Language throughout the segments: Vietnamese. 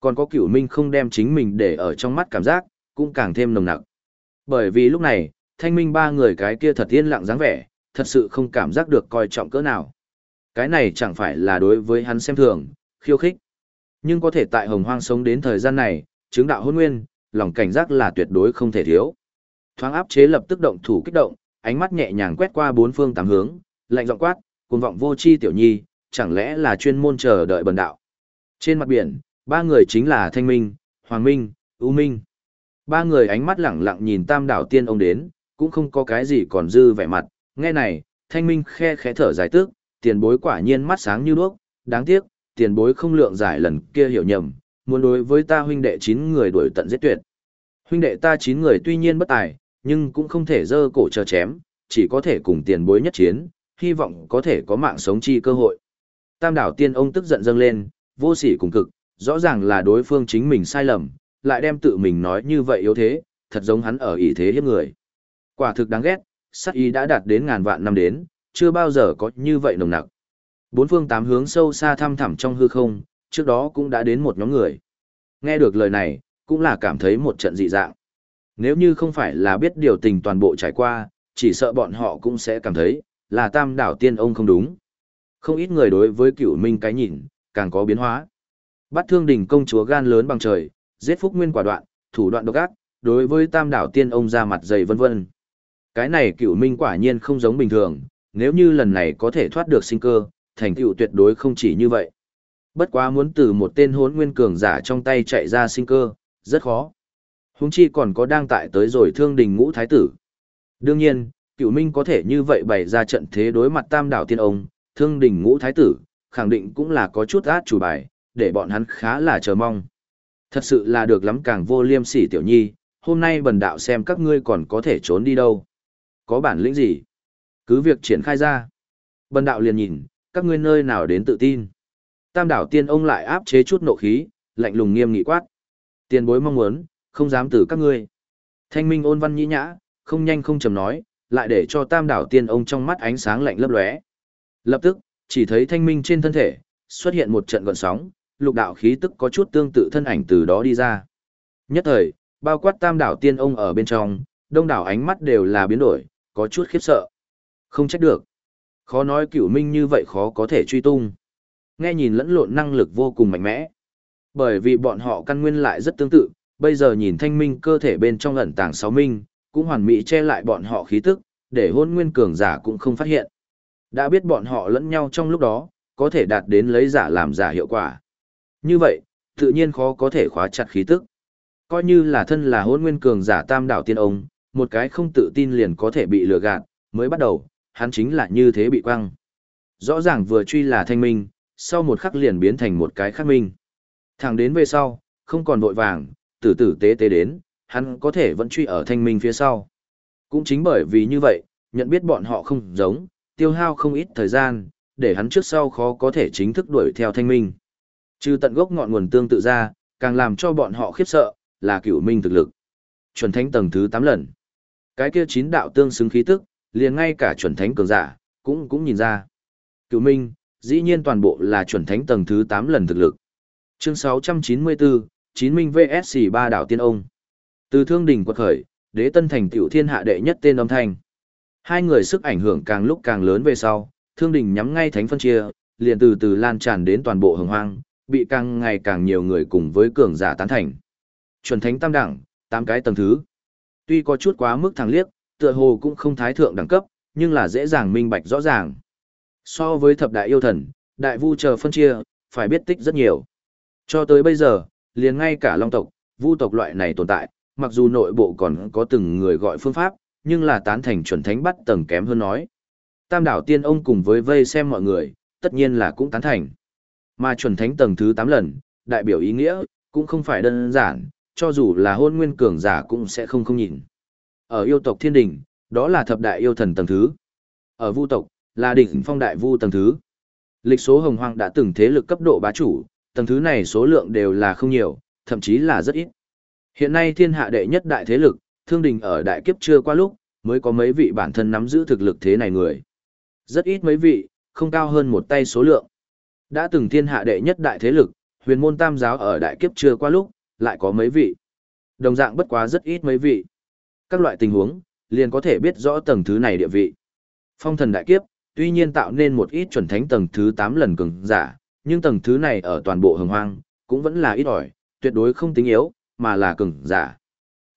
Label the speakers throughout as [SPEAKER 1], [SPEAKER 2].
[SPEAKER 1] Còn có cửu minh không đem chính mình để ở trong mắt cảm giác, cũng càng thêm nồng nặc. Bởi vì lúc này, thanh minh ba người cái kia thật yên lặng dáng vẻ, thật sự không cảm giác được coi trọng cỡ nào. Cái này chẳng phải là đối với hắn xem thường, khiêu khích. Nhưng có thể tại hồng hoang sống đến thời gian này, chứng đạo hôn nguyên, lòng cảnh giác là tuyệt đối không thể thiếu. Thoáng áp chế lập tức động thủ kích động, ánh mắt nhẹ nhàng quét qua bốn phương tám hướng, lạnh giọng quát, cuồng vọng vô chi tiểu nhi, chẳng lẽ là chuyên môn chờ đợi bần đạo. Trên mặt biển, ba người chính là Thanh Minh, Hoàng Minh, U Minh. Ba người ánh mắt lẳng lặng nhìn tam đảo tiên ông đến, cũng không có cái gì còn dư vẻ mặt. Nghe này, Thanh Minh khe khẽ thở dài tước, tiền bối quả nhiên mắt sáng như đuốc, đáng tiếc, tiền bối không lượng giải lần kia hiểu nhầm, muốn đối với ta huynh đệ chín người đuổi tận giết tuyệt. Huynh đệ ta chín người tuy nhiên bất tài, nhưng cũng không thể dơ cổ chờ chém, chỉ có thể cùng tiền bối nhất chiến, hy vọng có thể có mạng sống chi cơ hội. Tam đảo tiên ông tức giận dâng lên, vô sỉ cùng cực, rõ ràng là đối phương chính mình sai lầm, lại đem tự mình nói như vậy yếu thế, thật giống hắn ở ý thế hiếp người. Quả thực đáng ghét, sát ý đã đạt đến ngàn vạn năm đến, chưa bao giờ có như vậy nồng nặc. Bốn phương tám hướng sâu xa thăm thẳm trong hư không, trước đó cũng đã đến một nhóm người. Nghe được lời này, cũng là cảm thấy một trận dị dạng. Nếu như không phải là biết điều tình toàn bộ trải qua, chỉ sợ bọn họ cũng sẽ cảm thấy, là tam đảo tiên ông không đúng. Không ít người đối với cửu minh cái nhìn, càng có biến hóa. Bắt thương đỉnh công chúa gan lớn bằng trời, giết phúc nguyên quả đoạn, thủ đoạn độc ác, đối với tam đảo tiên ông ra mặt dày vân vân. Cái này Cựu minh quả nhiên không giống bình thường, nếu như lần này có thể thoát được sinh cơ, thành tựu tuyệt đối không chỉ như vậy. Bất quá muốn từ một tên hốn nguyên cường giả trong tay chạy ra sinh cơ, rất khó. Húng chi còn có đang tại tới rồi thương đình ngũ thái tử. Đương nhiên, cựu minh có thể như vậy bày ra trận thế đối mặt tam đảo tiên ông, thương đình ngũ thái tử, khẳng định cũng là có chút át chủ bài, để bọn hắn khá là chờ mong. Thật sự là được lắm càng vô liêm sỉ tiểu nhi, hôm nay bần đạo xem các ngươi còn có thể trốn đi đâu. Có bản lĩnh gì? Cứ việc triển khai ra. Bần đạo liền nhìn, các ngươi nơi nào đến tự tin. Tam đảo tiên ông lại áp chế chút nộ khí, lạnh lùng nghiêm nghị quát. Tiền bối mong muốn, không dám từ các ngươi. Thanh minh ôn văn nhĩ nhã, không nhanh không chầm nói, lại để cho tam đảo tiên ông trong mắt ánh sáng lạnh lấp lóe. Lập tức, chỉ thấy thanh minh trên thân thể, xuất hiện một trận gọn sóng, lục đạo khí tức có chút tương tự thân ảnh từ đó đi ra. Nhất thời, bao quát tam đảo tiên ông ở bên trong, đông đảo ánh mắt đều là biến đổi, có chút khiếp sợ. Không trách được. Khó nói cửu minh như vậy khó có thể truy tung. Nghe nhìn lẫn lộn năng lực vô cùng mạnh mẽ. Bởi vì bọn họ căn nguyên lại rất tương tự, bây giờ nhìn thanh minh cơ thể bên trong ẩn tàng sáu minh, cũng hoàn mỹ che lại bọn họ khí tức, để hôn nguyên cường giả cũng không phát hiện. Đã biết bọn họ lẫn nhau trong lúc đó, có thể đạt đến lấy giả làm giả hiệu quả. Như vậy, tự nhiên khó có thể khóa chặt khí tức. Coi như là thân là hôn nguyên cường giả tam đảo tiên ông, một cái không tự tin liền có thể bị lừa gạt, mới bắt đầu, hắn chính là như thế bị quăng. Rõ ràng vừa truy là thanh minh, sau một khắc liền biến thành một cái khắc minh. Thẳng đến về sau, không còn vội vàng, tử tử tế tế đến, hắn có thể vẫn truy ở thanh minh phía sau. Cũng chính bởi vì như vậy, nhận biết bọn họ không giống, tiêu hao không ít thời gian, để hắn trước sau khó có thể chính thức đuổi theo thanh minh. Trừ tận gốc ngọn nguồn tương tự ra, càng làm cho bọn họ khiếp sợ, là cửu minh thực lực. Chuẩn thánh tầng thứ 8 lần. Cái kia chín đạo tương xứng khí tức, liền ngay cả chuẩn thánh cường giả, cũng cũng nhìn ra. Cửu minh, dĩ nhiên toàn bộ là chuẩn thánh tầng thứ 8 lần thực lực. Chương 694, Chín Minh VSC ba đảo tiên ông. Từ thương đỉnh quật khởi, đế tân thành tiểu thiên hạ đệ nhất tên âm thanh. Hai người sức ảnh hưởng càng lúc càng lớn về sau, thương đỉnh nhắm ngay thánh phân chia, liền từ từ lan tràn đến toàn bộ hồng hoang, bị càng ngày càng nhiều người cùng với cường giả tán thành. Chuẩn thánh tam đẳng, tám cái tầng thứ. Tuy có chút quá mức thẳng liếc, tựa hồ cũng không thái thượng đẳng cấp, nhưng là dễ dàng minh bạch rõ ràng. So với thập đại yêu thần, đại vu chờ phân chia, phải biết tích rất nhiều. Cho tới bây giờ, liền ngay cả long tộc, vu tộc loại này tồn tại, mặc dù nội bộ còn có từng người gọi phương pháp, nhưng là tán thành chuẩn thánh bắt tầng kém hơn nói. Tam đảo tiên ông cùng với vây xem mọi người, tất nhiên là cũng tán thành. Mà chuẩn thánh tầng thứ 8 lần, đại biểu ý nghĩa, cũng không phải đơn giản, cho dù là hôn nguyên cường giả cũng sẽ không không nhìn. Ở yêu tộc thiên đình, đó là thập đại yêu thần tầng thứ. Ở vu tộc, là đỉnh phong đại vu tầng thứ. Lịch số hồng hoang đã từng thế lực cấp độ bá chủ, tầng thứ này số lượng đều là không nhiều, thậm chí là rất ít. Hiện nay thiên hạ đệ nhất đại thế lực, thương đình ở đại kiếp chưa qua lúc, mới có mấy vị bản thân nắm giữ thực lực thế này người. Rất ít mấy vị, không cao hơn một tay số lượng. Đã từng thiên hạ đệ nhất đại thế lực, Huyền môn tam giáo ở đại kiếp chưa qua lúc, lại có mấy vị. Đồng dạng bất quá rất ít mấy vị. Các loại tình huống, liền có thể biết rõ tầng thứ này địa vị. Phong thần đại kiếp, tuy nhiên tạo nên một ít chuẩn thánh tầng thứ 8 lần cường giả, nhưng tầng thứ này ở toàn bộ hồng hoang, cũng vẫn là ít ỏi, tuyệt đối không tính yếu, mà là cường giả.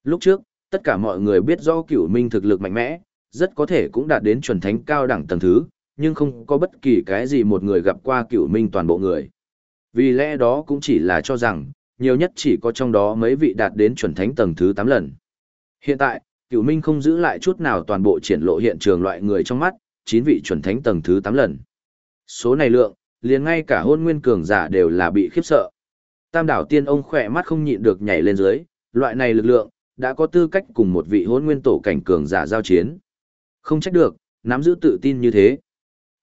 [SPEAKER 1] Lúc trước, tất cả mọi người biết do cửu minh thực lực mạnh mẽ, rất có thể cũng đạt đến chuẩn thánh cao đẳng tầng thứ, nhưng không có bất kỳ cái gì một người gặp qua cửu minh toàn bộ người. Vì lẽ đó cũng chỉ là cho rằng, nhiều nhất chỉ có trong đó mấy vị đạt đến chuẩn thánh tầng thứ 8 lần. Hiện tại, cửu minh không giữ lại chút nào toàn bộ triển lộ hiện trường loại người trong mắt, 9 vị chuẩn thánh tầng thứ 8 lần. Số này lượng, liền ngay cả hôn nguyên cường giả đều là bị khiếp sợ. Tam đảo tiên ông khỏe mắt không nhịn được nhảy lên dưới, loại này lực lượng, đã có tư cách cùng một vị hôn nguyên tổ cảnh cường giả giao chiến. Không trách được, nắm giữ tự tin như thế.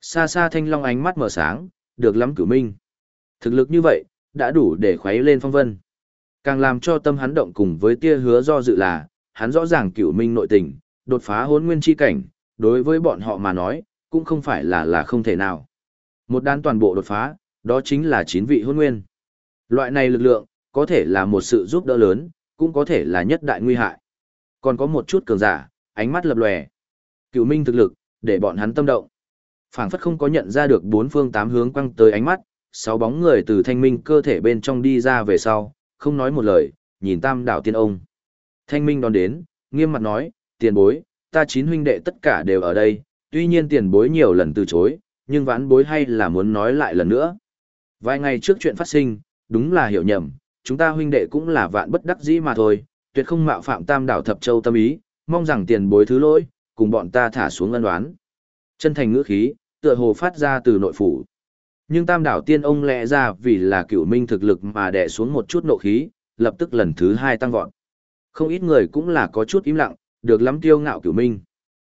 [SPEAKER 1] Xa xa thanh long ánh mắt mở sáng, được lắm cửu minh. Thực lực như vậy, đã đủ để khuấy lên phong vân. Càng làm cho tâm hắn động cùng với tia hứa do dự là, hắn rõ ràng cửu minh nội tình, đột phá hôn nguyên chi cảnh, đối với bọn họ mà nói, cũng không phải là là không thể nào. Một đan toàn bộ đột phá, đó chính là chín vị hôn nguyên. Loại này lực lượng, có thể là một sự giúp đỡ lớn, cũng có thể là nhất đại nguy hại. Còn có một chút cường giả, ánh mắt lập lòe. Cửu minh thực lực, để bọn hắn tâm động phảng phất không có nhận ra được bốn phương tám hướng quăng tới ánh mắt, sáu bóng người từ thanh minh cơ thể bên trong đi ra về sau, không nói một lời, nhìn tam đảo tiên ông. Thanh minh đón đến, nghiêm mặt nói, tiền bối, ta chín huynh đệ tất cả đều ở đây, tuy nhiên tiền bối nhiều lần từ chối, nhưng vãn bối hay là muốn nói lại lần nữa. Vài ngày trước chuyện phát sinh, đúng là hiểu nhầm, chúng ta huynh đệ cũng là vạn bất đắc dĩ mà thôi, tuyệt không mạo phạm tam đảo thập châu tâm ý, mong rằng tiền bối thứ lỗi, cùng bọn ta thả xuống ân đoán. Chân thành ngữ khí, tựa hồ phát ra từ nội phủ. Nhưng tam đảo tiên ông lẽ ra vì là cựu minh thực lực mà đè xuống một chút nộ khí, lập tức lần thứ hai tăng vọt. Không ít người cũng là có chút im lặng, được lắm tiêu ngạo cửu minh.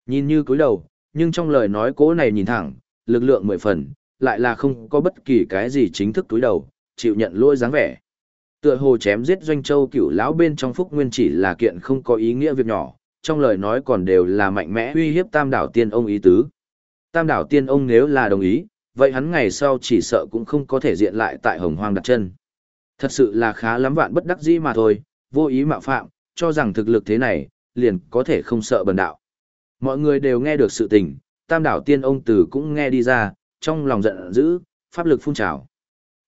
[SPEAKER 1] Nhìn như cúi đầu, nhưng trong lời nói cố này nhìn thẳng, lực lượng mười phần, lại là không có bất kỳ cái gì chính thức túi đầu, chịu nhận lỗi dáng vẻ. Tựa hồ chém giết doanh châu cửu lão bên trong phúc nguyên chỉ là kiện không có ý nghĩa việc nhỏ, trong lời nói còn đều là mạnh mẽ uy hiếp tam đảo tiên ông ý tứ. Tam đảo tiên ông nếu là đồng ý, vậy hắn ngày sau chỉ sợ cũng không có thể diện lại tại hồng hoang đặt chân. Thật sự là khá lắm vạn bất đắc dĩ mà thôi, vô ý mạo phạm, cho rằng thực lực thế này, liền có thể không sợ bần đạo. Mọi người đều nghe được sự tình, tam đảo tiên ông tử cũng nghe đi ra, trong lòng giận dữ, pháp lực phun trào.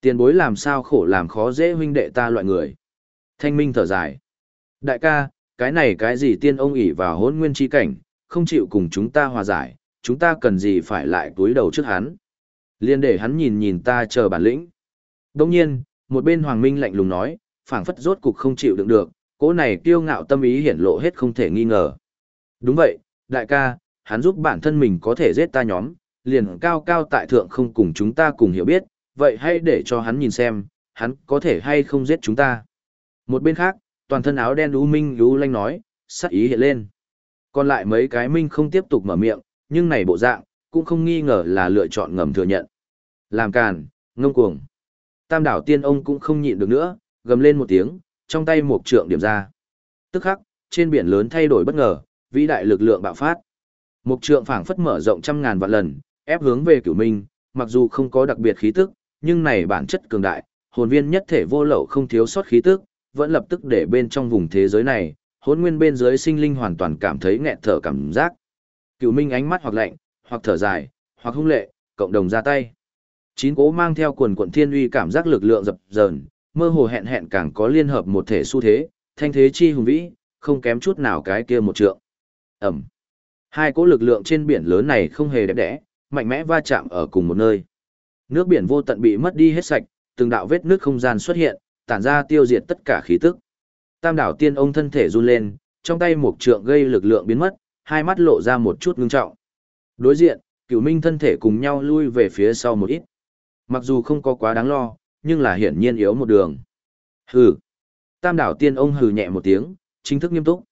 [SPEAKER 1] Tiền bối làm sao khổ làm khó dễ huynh đệ ta loại người. Thanh minh thở dài. Đại ca, cái này cái gì tiên ông ỉ vào hôn nguyên chi cảnh, không chịu cùng chúng ta hòa giải, chúng ta cần gì phải lại túi đầu trước hắn. Liên để hắn nhìn nhìn ta chờ bản lĩnh. Đồng nhiên, một bên hoàng minh lạnh lùng nói, phảng phất rốt cục không chịu đựng được, cỗ này kiêu ngạo tâm ý hiển lộ hết không thể nghi ngờ. Đúng vậy, đại ca, hắn giúp bản thân mình có thể giết ta nhóm, liền cao cao tại thượng không cùng chúng ta cùng hiểu biết, vậy hãy để cho hắn nhìn xem, hắn có thể hay không giết chúng ta. Một bên khác, toàn thân áo đen U Minh Lú Lanh nói, sắc ý hiện lên. Còn lại mấy cái Minh không tiếp tục mở miệng, nhưng này bộ dạng, cũng không nghi ngờ là lựa chọn ngầm thừa nhận. Làm càn, ngông cuồng. Tam đảo tiên ông cũng không nhịn được nữa, gầm lên một tiếng, trong tay một trượng điểm ra. Tức khắc, trên biển lớn thay đổi bất ngờ, vĩ đại lực lượng bạo phát. Một trượng phảng phất mở rộng trăm ngàn vạn lần, ép hướng về cửu minh, mặc dù không có đặc biệt khí tức, nhưng này bản chất cường đại, hồn viên nhất thể vô lậu không thiếu sót khí tức, vẫn lập tức để bên trong vùng thế giới này, hồn nguyên bên dưới sinh linh hoàn toàn cảm thấy nghẹt thở cảm giác. Cửu minh ánh mắt hoặc lạnh, hoặc thở dài, hoặc hung lệ, cộng đồng ra tay. Chín cố mang theo quần quận thiên uy cảm giác lực lượng dập dờn, mơ hồ hẹn hẹn càng có liên hợp một thể xu thế, thanh thế chi hùng vĩ, không kém chút nào cái kia một trượng. Ẩm. Hai cỗ lực lượng trên biển lớn này không hề đẹp đẽ, mạnh mẽ va chạm ở cùng một nơi. Nước biển vô tận bị mất đi hết sạch, từng đạo vết nước không gian xuất hiện, tản ra tiêu diệt tất cả khí tức. Tam đảo tiên ông thân thể run lên, trong tay một trượng gây lực lượng biến mất, hai mắt lộ ra một chút ngưng trọng. Đối diện, cửu minh thân thể cùng nhau lui về phía sau một ít. Mặc dù không có quá đáng lo, nhưng là hiển nhiên yếu một đường. Hừ. Tam đảo tiên ông hừ nhẹ một tiếng, chính thức nghiêm túc.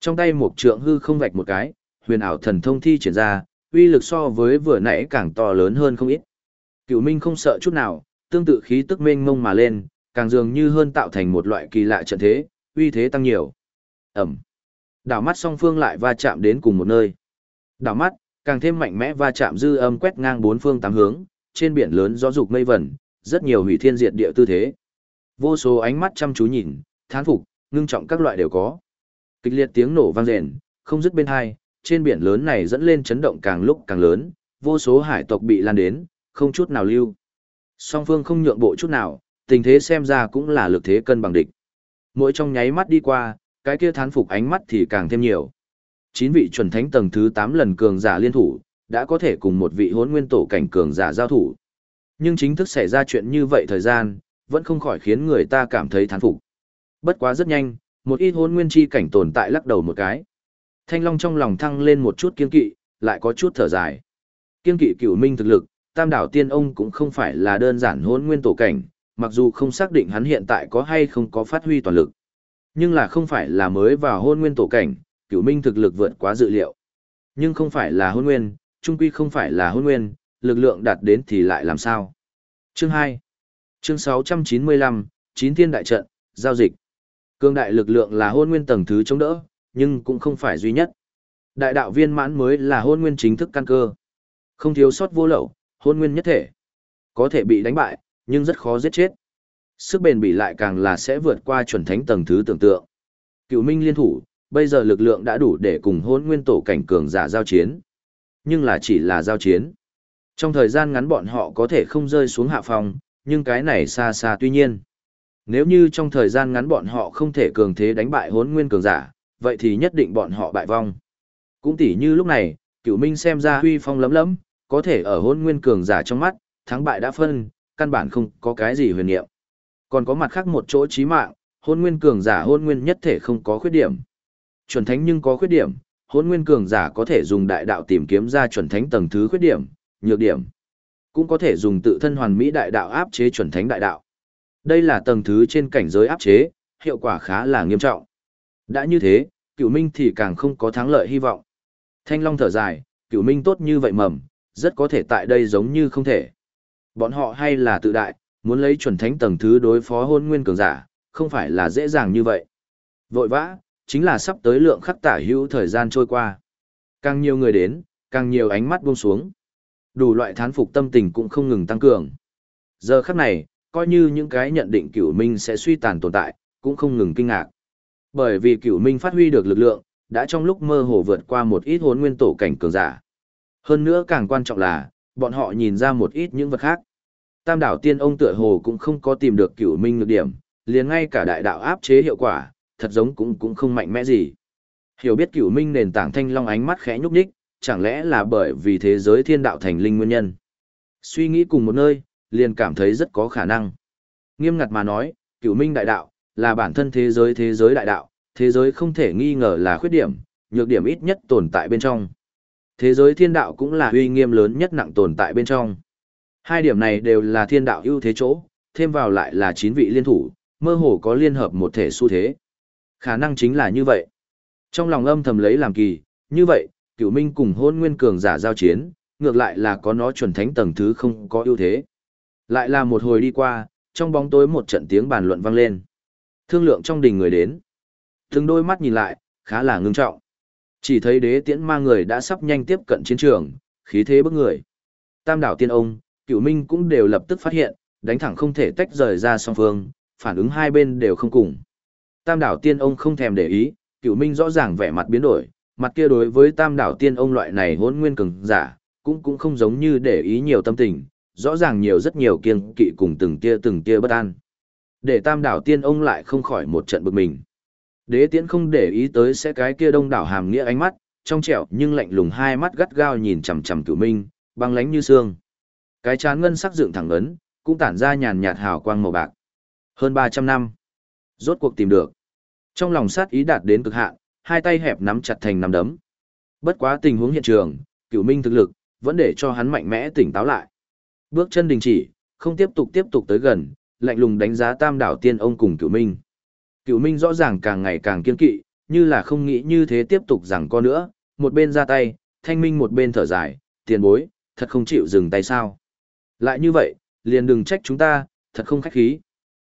[SPEAKER 1] Trong tay một trượng hư không vạch một cái, huyền ảo thần thông thi triển ra, uy lực so với vừa nãy càng to lớn hơn không ít. Cửu Minh không sợ chút nào, tương tự khí tức mênh mông mà lên, càng dường như hơn tạo thành một loại kỳ lạ trận thế, uy thế tăng nhiều. Ẩm. Đảo mắt song phương lại va chạm đến cùng một nơi. Đảo mắt, càng thêm mạnh mẽ va chạm dư âm quét ngang bốn phương tám hướng, trên biển lớn gió dục mây vẩn, rất nhiều hủy thiên diệt địa tư thế. Vô số ánh mắt chăm chú nhìn, thán phục, ngưng trọng các loại đều có. Kịch liệt tiếng nổ vang rền, không dứt bên hai, trên biển lớn này dẫn lên chấn động càng lúc càng lớn, vô số hải tộc bị lan đến, không chút nào lưu. Song phương không nhượng bộ chút nào, tình thế xem ra cũng là lực thế cân bằng địch. Mỗi trong nháy mắt đi qua, cái kia thán phục ánh mắt thì càng thêm nhiều. Chín vị chuẩn thánh tầng thứ 8 lần cường giả liên thủ, đã có thể cùng một vị hỗn nguyên tổ cảnh cường giả giao thủ. Nhưng chính thức xảy ra chuyện như vậy thời gian, vẫn không khỏi khiến người ta cảm thấy thán phục. Bất quá rất nhanh, một ít hỗn nguyên chi cảnh tồn tại lắc đầu một cái. Thanh Long trong lòng thăng lên một chút kiên kỵ, lại có chút thở dài. Kiên kỵ cửu minh thực lực, tam đảo tiên ông cũng không phải là đơn giản hỗn nguyên tổ cảnh, mặc dù không xác định hắn hiện tại có hay không có phát huy toàn lực. Nhưng là không phải là mới vào hôn nguyên tổ cảnh, cửu minh thực lực vượt quá dự liệu. Nhưng không phải là hôn nguyên, trung quy không phải là hôn nguyên, lực lượng đạt đến thì lại làm sao. Chương 2 Chương 695, Chín Thiên Đại Trận, Giao dịch Cương đại lực lượng là hôn nguyên tầng thứ chống đỡ, nhưng cũng không phải duy nhất. Đại đạo viên mãn mới là hôn nguyên chính thức căn cơ. Không thiếu sót vô lậu, hôn nguyên nhất thể. Có thể bị đánh bại, nhưng rất khó giết chết. Sức bền bỉ lại càng là sẽ vượt qua chuẩn thánh tầng thứ tưởng tượng. Cựu minh liên thủ, bây giờ lực lượng đã đủ để cùng hôn nguyên tổ cảnh cường giả giao chiến. Nhưng là chỉ là giao chiến. Trong thời gian ngắn bọn họ có thể không rơi xuống hạ phòng, nhưng cái này xa xa tuy nhiên. Nếu như trong thời gian ngắn bọn họ không thể cường thế đánh bại hốn nguyên cường giả, vậy thì nhất định bọn họ bại vong. Cũng tỉ như lúc này, Cựu minh xem ra huy phong lấm lấm, có thể ở hôn nguyên cường giả trong mắt, thắng bại đã phân, căn bản không có cái gì huyền niệm. Còn có mặt khác một chỗ trí mạng, hôn nguyên cường giả hôn nguyên nhất thể không có khuyết điểm. Chuẩn thánh nhưng có khuyết điểm, hôn nguyên cường giả có thể dùng đại đạo tìm kiếm ra chuẩn thánh tầng thứ khuyết điểm, nhược điểm. Cũng có thể dùng tự thân hoàn mỹ đại đạo áp chế chuẩn thánh đại đạo. Đây là tầng thứ trên cảnh giới áp chế, hiệu quả khá là nghiêm trọng. Đã như thế, cựu minh thì càng không có thắng lợi hy vọng. Thanh Long thở dài, cựu minh tốt như vậy mầm, rất có thể tại đây giống như không thể. Bọn họ hay là tự đại, muốn lấy chuẩn thánh tầng thứ đối phó hôn nguyên cường giả, không phải là dễ dàng như vậy. Vội vã, chính là sắp tới lượng khắc tả hữu thời gian trôi qua. Càng nhiều người đến, càng nhiều ánh mắt buông xuống. Đủ loại thán phục tâm tình cũng không ngừng tăng cường. Giờ khắc này, coi như những cái nhận định cửu minh sẽ suy tàn tồn tại, cũng không ngừng kinh ngạc. Bởi vì cửu minh phát huy được lực lượng, đã trong lúc mơ hồ vượt qua một ít hốn nguyên tổ cảnh cường giả. Hơn nữa càng quan trọng là, bọn họ nhìn ra một ít những vật khác. Tam đảo tiên ông tựa hồ cũng không có tìm được cửu minh Nhược điểm, liền ngay cả đại đạo áp chế hiệu quả, thật giống cũng cũng không mạnh mẽ gì. Hiểu biết cửu minh nền tảng thanh long ánh mắt khẽ nhúc nhích, chẳng lẽ là bởi vì thế giới thiên đạo thành linh nguyên nhân. Suy nghĩ cùng một nơi, liền cảm thấy rất có khả năng. Nghiêm ngặt mà nói, cửu minh đại đạo, là bản thân thế giới thế giới đại đạo, thế giới không thể nghi ngờ là khuyết điểm, nhược điểm ít nhất tồn tại bên trong. Thế giới thiên đạo cũng là uy nghiêm lớn nhất nặng tồn tại bên trong. Hai điểm này đều là thiên đạo ưu thế chỗ, thêm vào lại là chín vị liên thủ, mơ hồ có liên hợp một thể xu thế. Khả năng chính là như vậy. Trong lòng âm thầm lấy làm kỳ, như vậy, cửu minh cùng hôn nguyên cường giả giao chiến, ngược lại là có nó chuẩn thánh tầng thứ không có ưu thế. Lại là một hồi đi qua, trong bóng tối một trận tiếng bàn luận vang lên. Thương lượng trong đình người đến. Từng đôi mắt nhìn lại, khá là ngưng trọng. Chỉ thấy đế tiễn ma người đã sắp nhanh tiếp cận chiến trường, khí thế bức người. Tam đảo tiên ông, Cựu minh cũng đều lập tức phát hiện, đánh thẳng không thể tách rời ra song phương, phản ứng hai bên đều không cùng. Tam đảo tiên ông không thèm để ý, Cựu minh rõ ràng vẻ mặt biến đổi, mặt kia đối với tam đảo tiên ông loại này hỗn nguyên cường giả, cũng cũng không giống như để ý nhiều tâm tình, rõ ràng nhiều rất nhiều kiêng kỵ cùng từng tia từng tia bất an. Để tam đảo tiên ông lại không khỏi một trận bực mình. Đế tiễn không để ý tới sẽ cái kia đông đảo hàm nghĩa ánh mắt, trong trẻo nhưng lạnh lùng hai mắt gắt gao nhìn chằm chằm cửu minh, băng lánh như xương. Cái chán ngân sắc dựng thẳng ấn, cũng tản ra nhàn nhạt hào quang màu bạc. Hơn 300 năm. Rốt cuộc tìm được. Trong lòng sát ý đạt đến cực hạn, hai tay hẹp nắm chặt thành nắm đấm. Bất quá tình huống hiện trường, cửu minh thực lực, vẫn để cho hắn mạnh mẽ tỉnh táo lại. Bước chân đình chỉ, không tiếp tục tiếp tục tới gần, lạnh lùng đánh giá tam đảo tiên ông cùng cửu minh. Cửu minh rõ ràng càng ngày càng kiên kỵ, như là không nghĩ như thế tiếp tục rằng co nữa, một bên ra tay, thanh minh một bên thở dài, tiền bối, thật không chịu dừng tay sao. Lại như vậy, liền đừng trách chúng ta, thật không khách khí.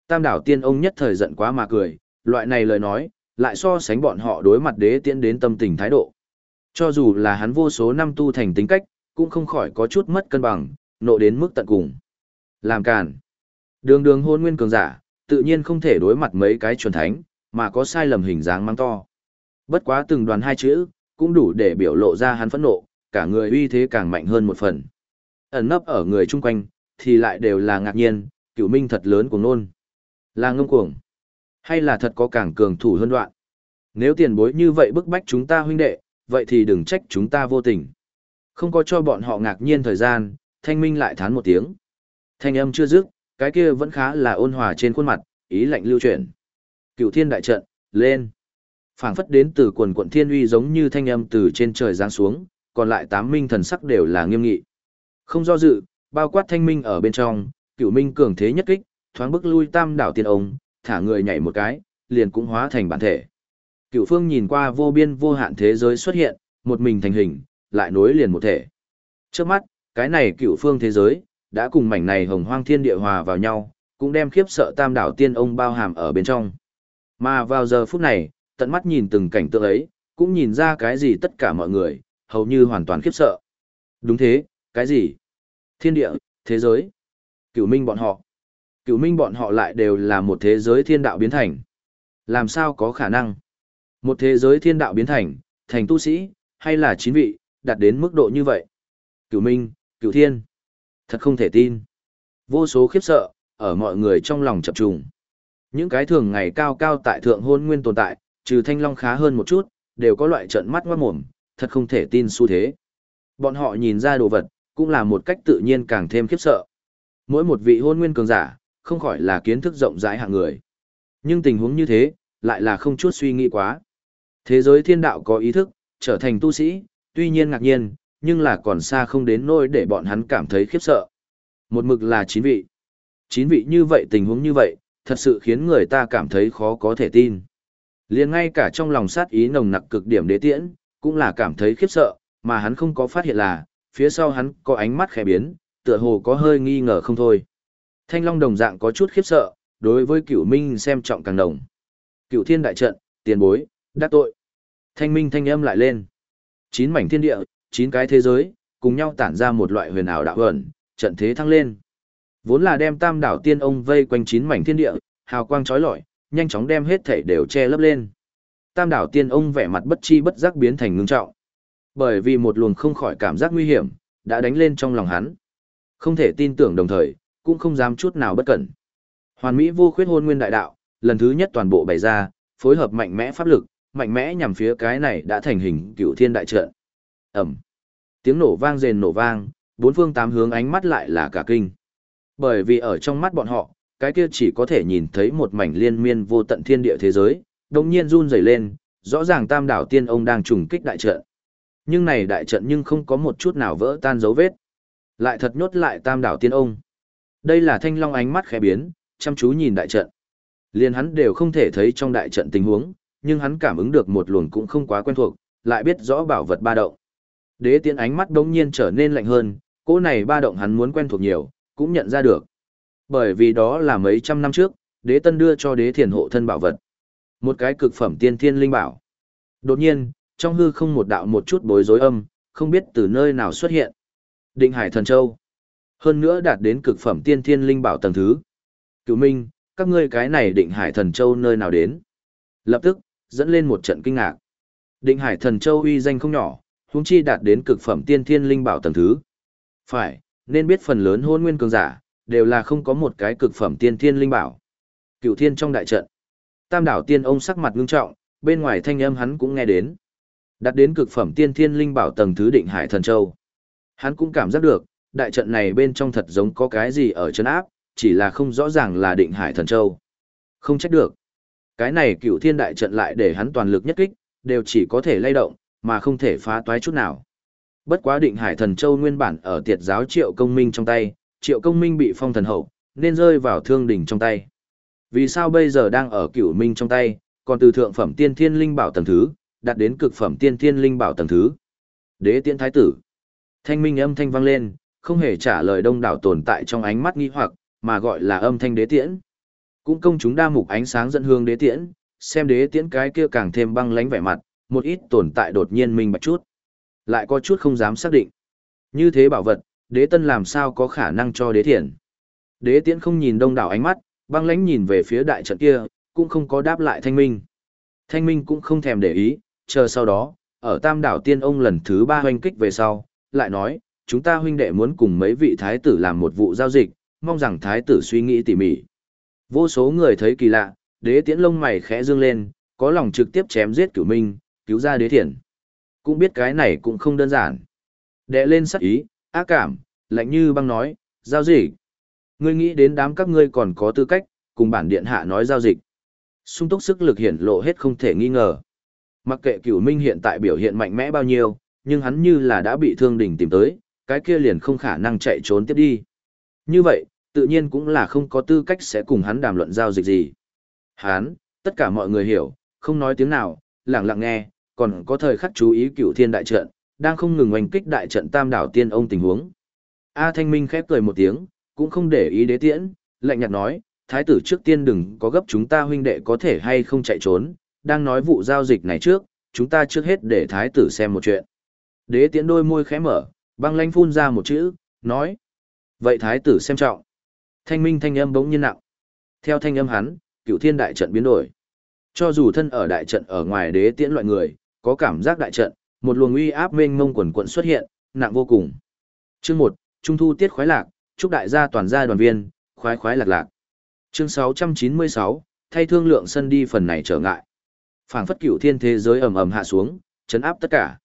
[SPEAKER 1] Tam đảo tiên ông nhất thời giận quá mà cười, loại này lời nói, lại so sánh bọn họ đối mặt đế tiễn đến tâm tình thái độ. Cho dù là hắn vô số năm tu thành tính cách, cũng không khỏi có chút mất cân bằng, nộ đến mức tận cùng. Làm càn. Đường đường hôn nguyên cường giả, tự nhiên không thể đối mặt mấy cái chuẩn thánh, mà có sai lầm hình dáng mang to. Bất quá từng đoàn hai chữ, cũng đủ để biểu lộ ra hắn phẫn nộ, cả người uy thế càng mạnh hơn một phần. Ẩn nấp ở người chung quanh, thì lại đều là ngạc nhiên, cửu minh thật lớn của nôn. Là ngông cuồng. Hay là thật có càng cường thủ hơn đoạn. Nếu tiền bối như vậy bức bách chúng ta huynh đệ, vậy thì đừng trách chúng ta vô tình. Không có cho bọn họ ngạc nhiên thời gian, thanh minh lại thán một tiếng. Thanh âm chưa dứt, cái kia vẫn khá là ôn hòa trên khuôn mặt, ý lạnh lưu chuyển. Cựu thiên đại trận, lên. phảng phất đến từ quần quận thiên uy giống như thanh âm từ trên trời giáng xuống, còn lại tám minh thần sắc đều là nghiêm nghị. Không do dự, bao quát thanh minh ở bên trong, cựu minh cường thế nhất kích, thoáng bức lui tam đảo tiên ông, thả người nhảy một cái, liền cũng hóa thành bản thể. Cựu phương nhìn qua vô biên vô hạn thế giới xuất hiện, một mình thành hình, lại nối liền một thể. Trước mắt, cái này cựu phương thế giới, đã cùng mảnh này hồng hoang thiên địa hòa vào nhau, cũng đem khiếp sợ tam đảo tiên ông bao hàm ở bên trong. Mà vào giờ phút này, tận mắt nhìn từng cảnh tượng ấy, cũng nhìn ra cái gì tất cả mọi người, hầu như hoàn toàn khiếp sợ. Đúng thế, cái gì? Thiên địa, thế giới, cửu minh bọn họ. Cửu minh bọn họ lại đều là một thế giới thiên đạo biến thành. Làm sao có khả năng? Một thế giới thiên đạo biến thành, thành tu sĩ, hay là chín vị, đạt đến mức độ như vậy? Cửu minh, cửu thiên. Thật không thể tin. Vô số khiếp sợ, ở mọi người trong lòng chập trùng. Những cái thường ngày cao cao tại thượng hôn nguyên tồn tại, trừ thanh long khá hơn một chút, đều có loại trận mắt ngoát mồm, thật không thể tin xu thế. Bọn họ nhìn ra đồ vật, cũng là một cách tự nhiên càng thêm khiếp sợ. Mỗi một vị hôn nguyên cường giả, không khỏi là kiến thức rộng rãi hạng người. Nhưng tình huống như thế, lại là không chút suy nghĩ quá. Thế giới thiên đạo có ý thức, trở thành tu sĩ, tuy nhiên ngạc nhiên, nhưng là còn xa không đến nỗi để bọn hắn cảm thấy khiếp sợ. Một mực là chín vị. Chín vị như vậy tình huống như vậy, thật sự khiến người ta cảm thấy khó có thể tin. liền ngay cả trong lòng sát ý nồng nặc cực điểm đế tiễn, cũng là cảm thấy khiếp sợ, mà hắn không có phát hiện là, phía sau hắn có ánh mắt khẽ biến, tựa hồ có hơi nghi ngờ không thôi. Thanh Long đồng dạng có chút khiếp sợ, đối với cửu minh xem trọng càng đồng. Cửu thiên đại trận, tiền bối, đắc tội. Thanh minh thanh âm lại lên. Chín mảnh thiên địa, chín cái thế giới, cùng nhau tản ra một loại huyền ảo đạo ẩn, trận thế thăng lên. Vốn là đem tam đảo tiên ông vây quanh chín mảnh thiên địa, hào quang chói lọi, nhanh chóng đem hết thảy đều che lấp lên. Tam đảo tiên ông vẻ mặt bất chi bất giác biến thành ngưng trọng. Bởi vì một luồng không khỏi cảm giác nguy hiểm, đã đánh lên trong lòng hắn. Không thể tin tưởng đồng thời, cũng không dám chút nào bất cẩn. Hoàn Mỹ vô khuyết hôn nguyên đại đạo, lần thứ nhất toàn bộ bày ra, phối hợp mạnh mẽ pháp lực, mạnh mẽ nhằm phía cái này đã thành hình cựu thiên đại trận. Ẩm. Tiếng nổ vang rền nổ vang, bốn phương tám hướng ánh mắt lại là cả kinh. Bởi vì ở trong mắt bọn họ, cái kia chỉ có thể nhìn thấy một mảnh liên miên vô tận thiên địa thế giới, đồng nhiên run rẩy lên, rõ ràng tam đảo tiên ông đang trùng kích đại trận. Nhưng này đại trận nhưng không có một chút nào vỡ tan dấu vết. Lại thật nhốt lại tam đảo tiên ông. Đây là thanh long ánh mắt khẽ biến, chăm chú nhìn đại trận. Liên hắn đều không thể thấy trong đại trận tình huống, nhưng hắn cảm ứng được một luồng cũng không quá quen thuộc, lại biết rõ bảo vật ba động. Đế tiên ánh mắt đống nhiên trở nên lạnh hơn, cỗ này ba động hắn muốn quen thuộc nhiều, cũng nhận ra được. Bởi vì đó là mấy trăm năm trước, đế tân đưa cho đế thiền hộ thân bảo vật. Một cái cực phẩm tiên thiên linh bảo. Đột nhiên, trong hư không một đạo một chút bối rối âm, không biết từ nơi nào xuất hiện. Định Hải Thần Châu. Hơn nữa đạt đến cực phẩm tiên thiên linh bảo tầng thứ. Cửu Minh, các ngươi cái này Định Hải Thần Châu nơi nào đến? Lập tức, dẫn lên một trận kinh ngạc. Định Hải Thần Châu uy danh không nhỏ, huống chi đạt đến cực phẩm tiên thiên linh bảo tầng thứ. Phải, nên biết phần lớn hôn nguyên cường giả, đều là không có một cái cực phẩm tiên thiên linh bảo. Cửu thiên trong đại trận. Tam đảo tiên ông sắc mặt ngưng trọng, bên ngoài thanh âm hắn cũng nghe đến. Đạt đến cực phẩm tiên thiên linh bảo tầng thứ định hải thần châu. Hắn cũng cảm giác được, đại trận này bên trong thật giống có cái gì ở chân áp, chỉ là không rõ ràng là định hải thần châu. Không trách được. Cái này cựu thiên đại trận lại để hắn toàn lực nhất kích, đều chỉ có thể lay động, mà không thể phá toái chút nào. Bất quá định hải thần châu nguyên bản ở tiệt giáo triệu công minh trong tay, triệu công minh bị phong thần hậu, nên rơi vào thương đỉnh trong tay. Vì sao bây giờ đang ở cửu minh trong tay, còn từ thượng phẩm tiên thiên linh bảo tầng thứ, đạt đến cực phẩm tiên thiên linh bảo tầng thứ. Đế tiễn thái tử. Thanh minh âm thanh vang lên, không hề trả lời đông đảo tồn tại trong ánh mắt nghi hoặc, mà gọi là âm thanh đế tiễn. Cũng công chúng đa mục ánh sáng dẫn hương đế tiễn, xem đế tiễn cái kia càng thêm băng lánh vẻ mặt, một ít tồn tại đột nhiên minh bạch chút. Lại có chút không dám xác định. Như thế bảo vật, đế tân làm sao có khả năng cho đế thiện. Đế tiễn không nhìn đông đảo ánh mắt, Băng lãnh nhìn về phía đại trận kia, cũng không có đáp lại thanh minh. Thanh minh cũng không thèm để ý, chờ sau đó, ở tam đảo tiên ông lần thứ ba hoanh kích về sau, lại nói, chúng ta huynh đệ muốn cùng mấy vị thái tử làm một vụ giao dịch, mong rằng thái tử suy nghĩ tỉ mỉ. Vô số người thấy kỳ lạ, đế tiễn lông mày khẽ dương lên, có lòng trực tiếp chém giết cửu minh, cứu ra đế thiền. Cũng biết cái này cũng không đơn giản. Đệ lên sắc ý, ác cảm, lạnh như băng nói, giao dịch. Ngươi nghĩ đến đám các ngươi còn có tư cách, cùng bản điện hạ nói giao dịch. Sung túc sức lực hiển lộ hết không thể nghi ngờ. Mặc kệ cửu minh hiện tại biểu hiện mạnh mẽ bao nhiêu, nhưng hắn như là đã bị thương đỉnh tìm tới, cái kia liền không khả năng chạy trốn tiếp đi. Như vậy, tự nhiên cũng là không có tư cách sẽ cùng hắn đàm luận giao dịch gì. Hắn, tất cả mọi người hiểu, không nói tiếng nào, lặng lặng nghe, còn có thời khắc chú ý cửu thiên đại trận, đang không ngừng oanh kích đại trận tam đảo tiên ông tình huống. A Thanh Minh khép cười một tiếng, cũng không để ý đế tiễn, lạnh nhạt nói, thái tử trước tiên đừng có gấp chúng ta huynh đệ có thể hay không chạy trốn, đang nói vụ giao dịch này trước, chúng ta trước hết để thái tử xem một chuyện. Đế tiễn đôi môi khẽ mở, băng lanh phun ra một chữ, nói. Vậy thái tử xem trọng. Thanh minh thanh âm bỗng nhiên nặng. Theo thanh âm hắn, cựu thiên đại trận biến đổi. Cho dù thân ở đại trận ở ngoài đế tiễn loại người, có cảm giác đại trận, một luồng uy áp mênh mông quần quận xuất hiện, nặng vô cùng. Chương một Trung thu tiết khoái lạc, chúc đại gia toàn gia đoàn viên, khoái khoái lạc lạc. Chương 696, thay thương lượng sân đi phần này trở ngại. Phảng phất cửu thiên thế giới ầm ầm hạ xuống, chấn áp tất cả.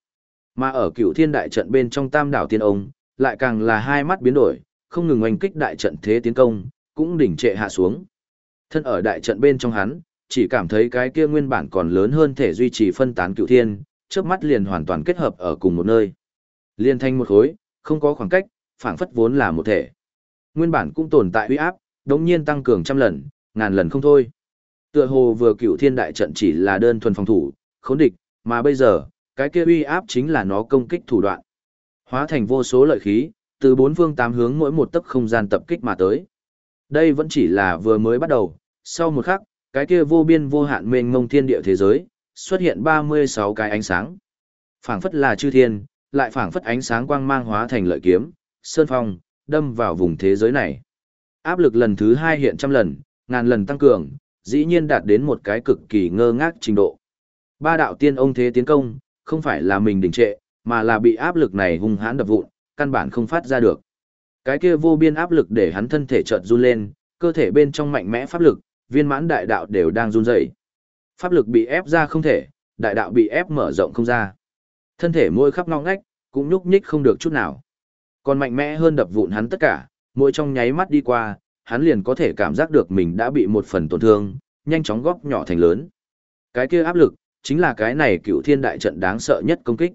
[SPEAKER 1] Mà ở cửu thiên đại trận bên trong tam đảo tiên ông, lại càng là hai mắt biến đổi, không ngừng oanh kích đại trận thế tiến công, cũng đỉnh trệ hạ xuống. Thân ở đại trận bên trong hắn, chỉ cảm thấy cái kia nguyên bản còn lớn hơn thể duy trì phân tán cửu thiên, trước mắt liền hoàn toàn kết hợp ở cùng một nơi. Liên thanh một khối, không có khoảng cách, phảng phất vốn là một thể. Nguyên bản cũng tồn tại uy áp, đống nhiên tăng cường trăm lần, ngàn lần không thôi. Tựa hồ vừa cựu thiên đại trận chỉ là đơn thuần phòng thủ, khốn địch, mà bây giờ, cái kia uy áp chính là nó công kích thủ đoạn. Hóa thành vô số lợi khí, từ bốn phương tám hướng mỗi một tấc không gian tập kích mà tới. Đây vẫn chỉ là vừa mới bắt đầu, sau một khắc, cái kia vô biên vô hạn mênh mông thiên địa thế giới, xuất hiện 36 cái ánh sáng. Phảng phất là chư thiên, lại phảng phất ánh sáng quang mang hóa thành lợi kiếm, sơn phong, đâm vào vùng thế giới này. Áp lực lần thứ hai hiện trăm lần, ngàn lần tăng cường, dĩ nhiên đạt đến một cái cực kỳ ngơ ngác trình độ. Ba đạo tiên ông thế tiến công, không phải là mình đình trệ, mà là bị áp lực này hung hãn đập vụn, căn bản không phát ra được. Cái kia vô biên áp lực để hắn thân thể chợt run lên, cơ thể bên trong mạnh mẽ pháp lực, viên mãn đại đạo đều đang run rẩy. Pháp lực bị ép ra không thể, đại đạo bị ép mở rộng không ra. Thân thể môi khắp ngóc ngách, cũng nhúc nhích không được chút nào. Còn mạnh mẽ hơn đập vụn hắn tất cả, mỗi trong nháy mắt đi qua, hắn liền có thể cảm giác được mình đã bị một phần tổn thương, nhanh chóng góp nhỏ thành lớn. Cái kia áp lực, chính là cái này cựu thiên đại trận đáng sợ nhất công kích.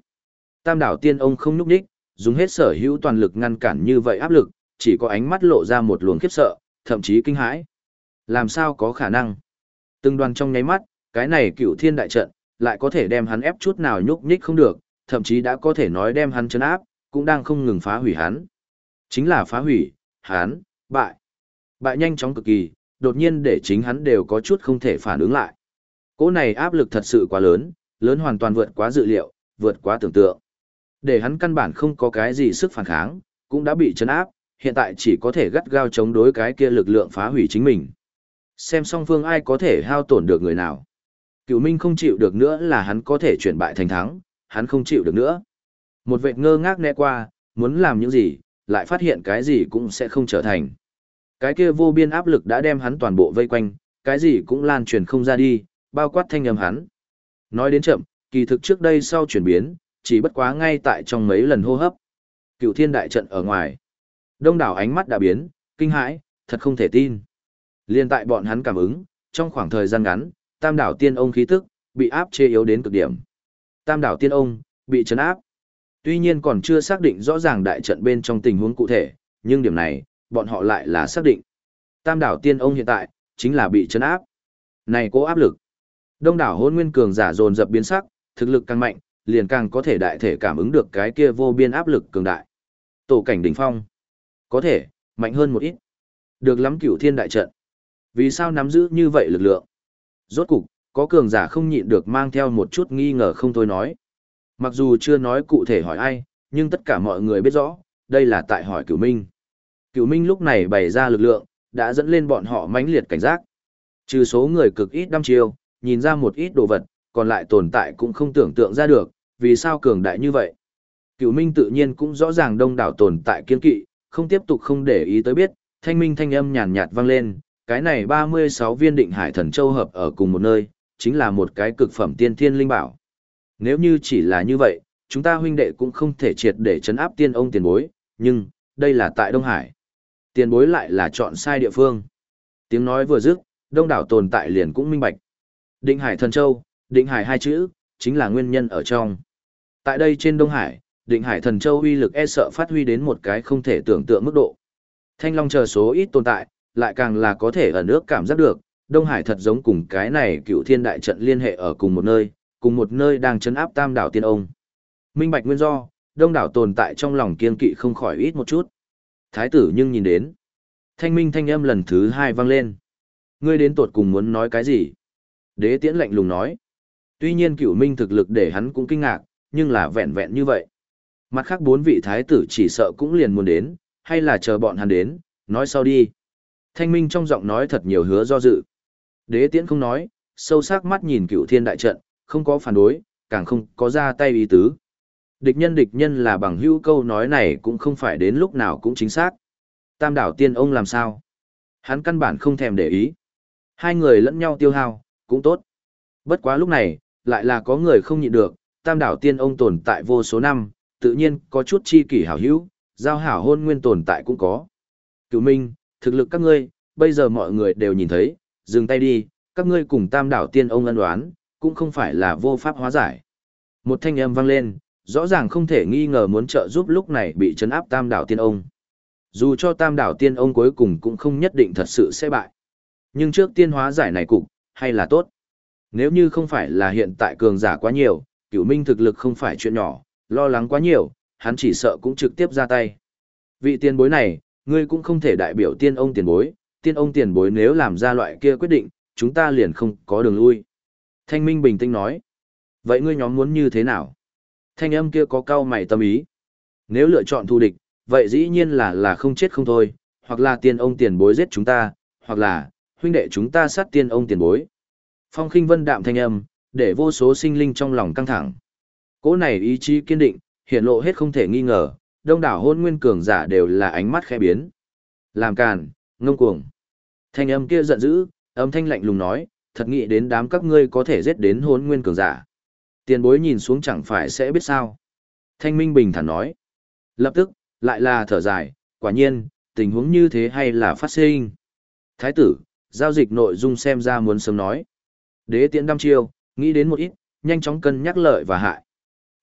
[SPEAKER 1] Tam đảo tiên ông không núp đích, dùng hết sở hữu toàn lực ngăn cản như vậy áp lực, chỉ có ánh mắt lộ ra một luồng khiếp sợ, thậm chí kinh hãi. Làm sao có khả năng? Từng đoàn trong nháy mắt, cái này cựu thiên đại trận, lại có thể đem hắn ép chút nào nhúc nhích không được, thậm chí đã có thể nói đem hắn chấn áp, cũng đang không ngừng phá hủy hắn. Chính là phá hủy, hắn, bại. Bại nhanh chóng cực kỳ, đột nhiên để chính hắn đều có chút không thể phản ứng lại. Cỗ này áp lực thật sự quá lớn, lớn hoàn toàn vượt quá dự liệu, vượt quá tưởng tượng. Để hắn căn bản không có cái gì sức phản kháng, cũng đã bị chấn áp, hiện tại chỉ có thể gắt gao chống đối cái kia lực lượng phá hủy chính mình. Xem song phương ai có thể hao tổn được người nào. Cựu Minh không chịu được nữa là hắn có thể chuyển bại thành thắng, hắn không chịu được nữa. Một vệt ngơ ngác né qua, muốn làm những gì, lại phát hiện cái gì cũng sẽ không trở thành. Cái kia vô biên áp lực đã đem hắn toàn bộ vây quanh, cái gì cũng lan truyền không ra đi, bao quát thanh âm hắn. Nói đến chậm, kỳ thực trước đây sau chuyển biến, chỉ bất quá ngay tại trong mấy lần hô hấp. Cựu thiên đại trận ở ngoài. Đông đảo ánh mắt đã biến, kinh hãi, thật không thể tin. Liên tại bọn hắn cảm ứng, trong khoảng thời gian ngắn, tam đảo tiên ông khí tức, bị áp chế yếu đến cực điểm. Tam đảo tiên ông, bị chấn áp. Tuy nhiên còn chưa xác định rõ ràng đại trận bên trong tình huống cụ thể, nhưng điểm này, bọn họ lại là xác định. Tam đảo tiên ông hiện tại, chính là bị chấn áp. Này cố áp lực. Đông đảo hôn nguyên cường giả dồn dập biến sắc, thực lực càng mạnh, liền càng có thể đại thể cảm ứng được cái kia vô biên áp lực cường đại. Tổ cảnh đỉnh phong. Có thể, mạnh hơn một ít. Được lắm cửu thiên đại trận. Vì sao nắm giữ như vậy lực lượng? Rốt cục, có cường giả không nhịn được mang theo một chút nghi ngờ không thôi nói. Mặc dù chưa nói cụ thể hỏi ai, nhưng tất cả mọi người biết rõ, đây là tại hỏi cửu minh. Cửu minh lúc này bày ra lực lượng, đã dẫn lên bọn họ mãnh liệt cảnh giác. Trừ số người cực ít đăm chiêu, nhìn ra một ít đồ vật, còn lại tồn tại cũng không tưởng tượng ra được, vì sao cường đại như vậy. Cửu Minh tự nhiên cũng rõ ràng đông đảo tồn tại kiên kỵ, không tiếp tục không để ý tới biết, thanh minh thanh âm nhàn nhạt vang lên, cái này 36 viên định hải thần châu hợp ở cùng một nơi, chính là một cái cực phẩm tiên thiên linh bảo. Nếu như chỉ là như vậy, chúng ta huynh đệ cũng không thể triệt để chấn áp tiên ông tiền bối, nhưng, đây là tại Đông Hải. Tiền bối lại là chọn sai địa phương. Tiếng nói vừa dứt, đông đảo tồn tại liền cũng minh bạch. Định Hải thần châu, định Hải hai chữ, chính là nguyên nhân ở trong. Tại đây trên Đông Hải, định Hải thần châu uy lực e sợ phát huy đến một cái không thể tưởng tượng mức độ. Thanh Long chờ số ít tồn tại, lại càng là có thể ở nước cảm giác được, Đông Hải thật giống cùng cái này cựu thiên đại trận liên hệ ở cùng một nơi, cùng một nơi đang chấn áp tam đảo tiên ông. Minh bạch nguyên do, đông đảo tồn tại trong lòng kiên kỵ không khỏi ít một chút. Thái tử nhưng nhìn đến. Thanh minh thanh âm lần thứ hai vang lên. Ngươi đến tột cùng muốn nói cái gì? Đế tiễn lạnh lùng nói. Tuy nhiên cựu minh thực lực để hắn cũng kinh ngạc, nhưng là vẹn vẹn như vậy. Mặt khác bốn vị thái tử chỉ sợ cũng liền muốn đến, hay là chờ bọn hắn đến, nói sau đi. Thanh minh trong giọng nói thật nhiều hứa do dự. Đế tiễn không nói, sâu sắc mắt nhìn cựu thiên đại trận, không có phản đối, càng không có ra tay ý tứ. Địch nhân địch nhân là bằng hữu câu nói này cũng không phải đến lúc nào cũng chính xác. Tam đảo tiên ông làm sao? Hắn căn bản không thèm để ý. Hai người lẫn nhau tiêu hao, cũng tốt. Bất quá lúc này, lại là có người không nhịn được, tam đảo tiên ông tồn tại vô số năm, tự nhiên có chút chi kỷ hảo hữu, giao hảo hôn nguyên tồn tại cũng có. Cửu Minh, thực lực các ngươi, bây giờ mọi người đều nhìn thấy, dừng tay đi, các ngươi cùng tam đảo tiên ông ân đoán, cũng không phải là vô pháp hóa giải. Một thanh âm vang lên, rõ ràng không thể nghi ngờ muốn trợ giúp lúc này bị chấn áp tam đảo tiên ông. Dù cho tam đảo tiên ông cuối cùng cũng không nhất định thật sự sẽ bại. Nhưng trước tiên hóa giải này cục, hay là tốt. Nếu như không phải là hiện tại cường giả quá nhiều, cửu minh thực lực không phải chuyện nhỏ, lo lắng quá nhiều, hắn chỉ sợ cũng trực tiếp ra tay. Vị tiền bối này, ngươi cũng không thể đại biểu tiên ông tiền bối, tiên ông tiền bối nếu làm ra loại kia quyết định, chúng ta liền không có đường lui. Thanh Minh bình tĩnh nói. Vậy ngươi nhóm muốn như thế nào? Thanh âm kia có cao mày tâm ý. Nếu lựa chọn thù địch, vậy dĩ nhiên là là không chết không thôi, hoặc là tiên ông tiền bối giết chúng ta, hoặc là huynh đệ chúng ta sát tiên ông tiền bối. Phong khinh vân đạm thanh âm, để vô số sinh linh trong lòng căng thẳng. Cố này ý chí kiên định, hiện lộ hết không thể nghi ngờ, đông đảo hôn nguyên cường giả đều là ánh mắt khẽ biến. Làm càn, ngông cuồng. Thanh âm kia giận dữ, âm thanh lạnh lùng nói, thật nghĩ đến đám các ngươi có thể giết đến hôn nguyên cường giả. Tiền bối nhìn xuống chẳng phải sẽ biết sao. Thanh Minh bình thản nói. Lập tức, lại là thở dài, quả nhiên, tình huống như thế hay là phát sinh. Thái tử, giao dịch nội dung xem ra muốn sớm nói. Đế tiễn đăm chiêu, nghĩ đến một ít, nhanh chóng cân nhắc lợi và hại.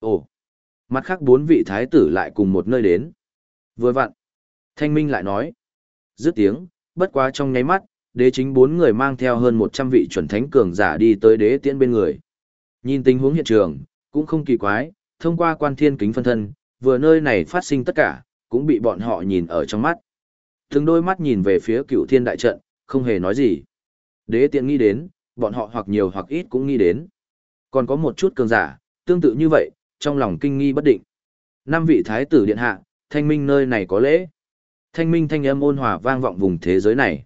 [SPEAKER 1] Ồ, mặt khác bốn vị thái tử lại cùng một nơi đến. Vừa vặn. Thanh Minh lại nói. Dứt tiếng, bất quá trong nháy mắt, đế chính bốn người mang theo hơn 100 vị chuẩn thánh cường giả đi tới đế tiễn bên người. Nhìn tình huống hiện trường, cũng không kỳ quái, thông qua quan thiên kính phân thân, vừa nơi này phát sinh tất cả, cũng bị bọn họ nhìn ở trong mắt. Từng đôi mắt nhìn về phía cựu thiên đại trận, không hề nói gì. Đế tiện nghĩ đến, bọn họ hoặc nhiều hoặc ít cũng nghĩ đến. Còn có một chút cường giả, tương tự như vậy, trong lòng kinh nghi bất định. Năm vị thái tử điện hạ, thanh minh nơi này có lễ. Thanh minh thanh âm ôn hòa vang vọng vùng thế giới này.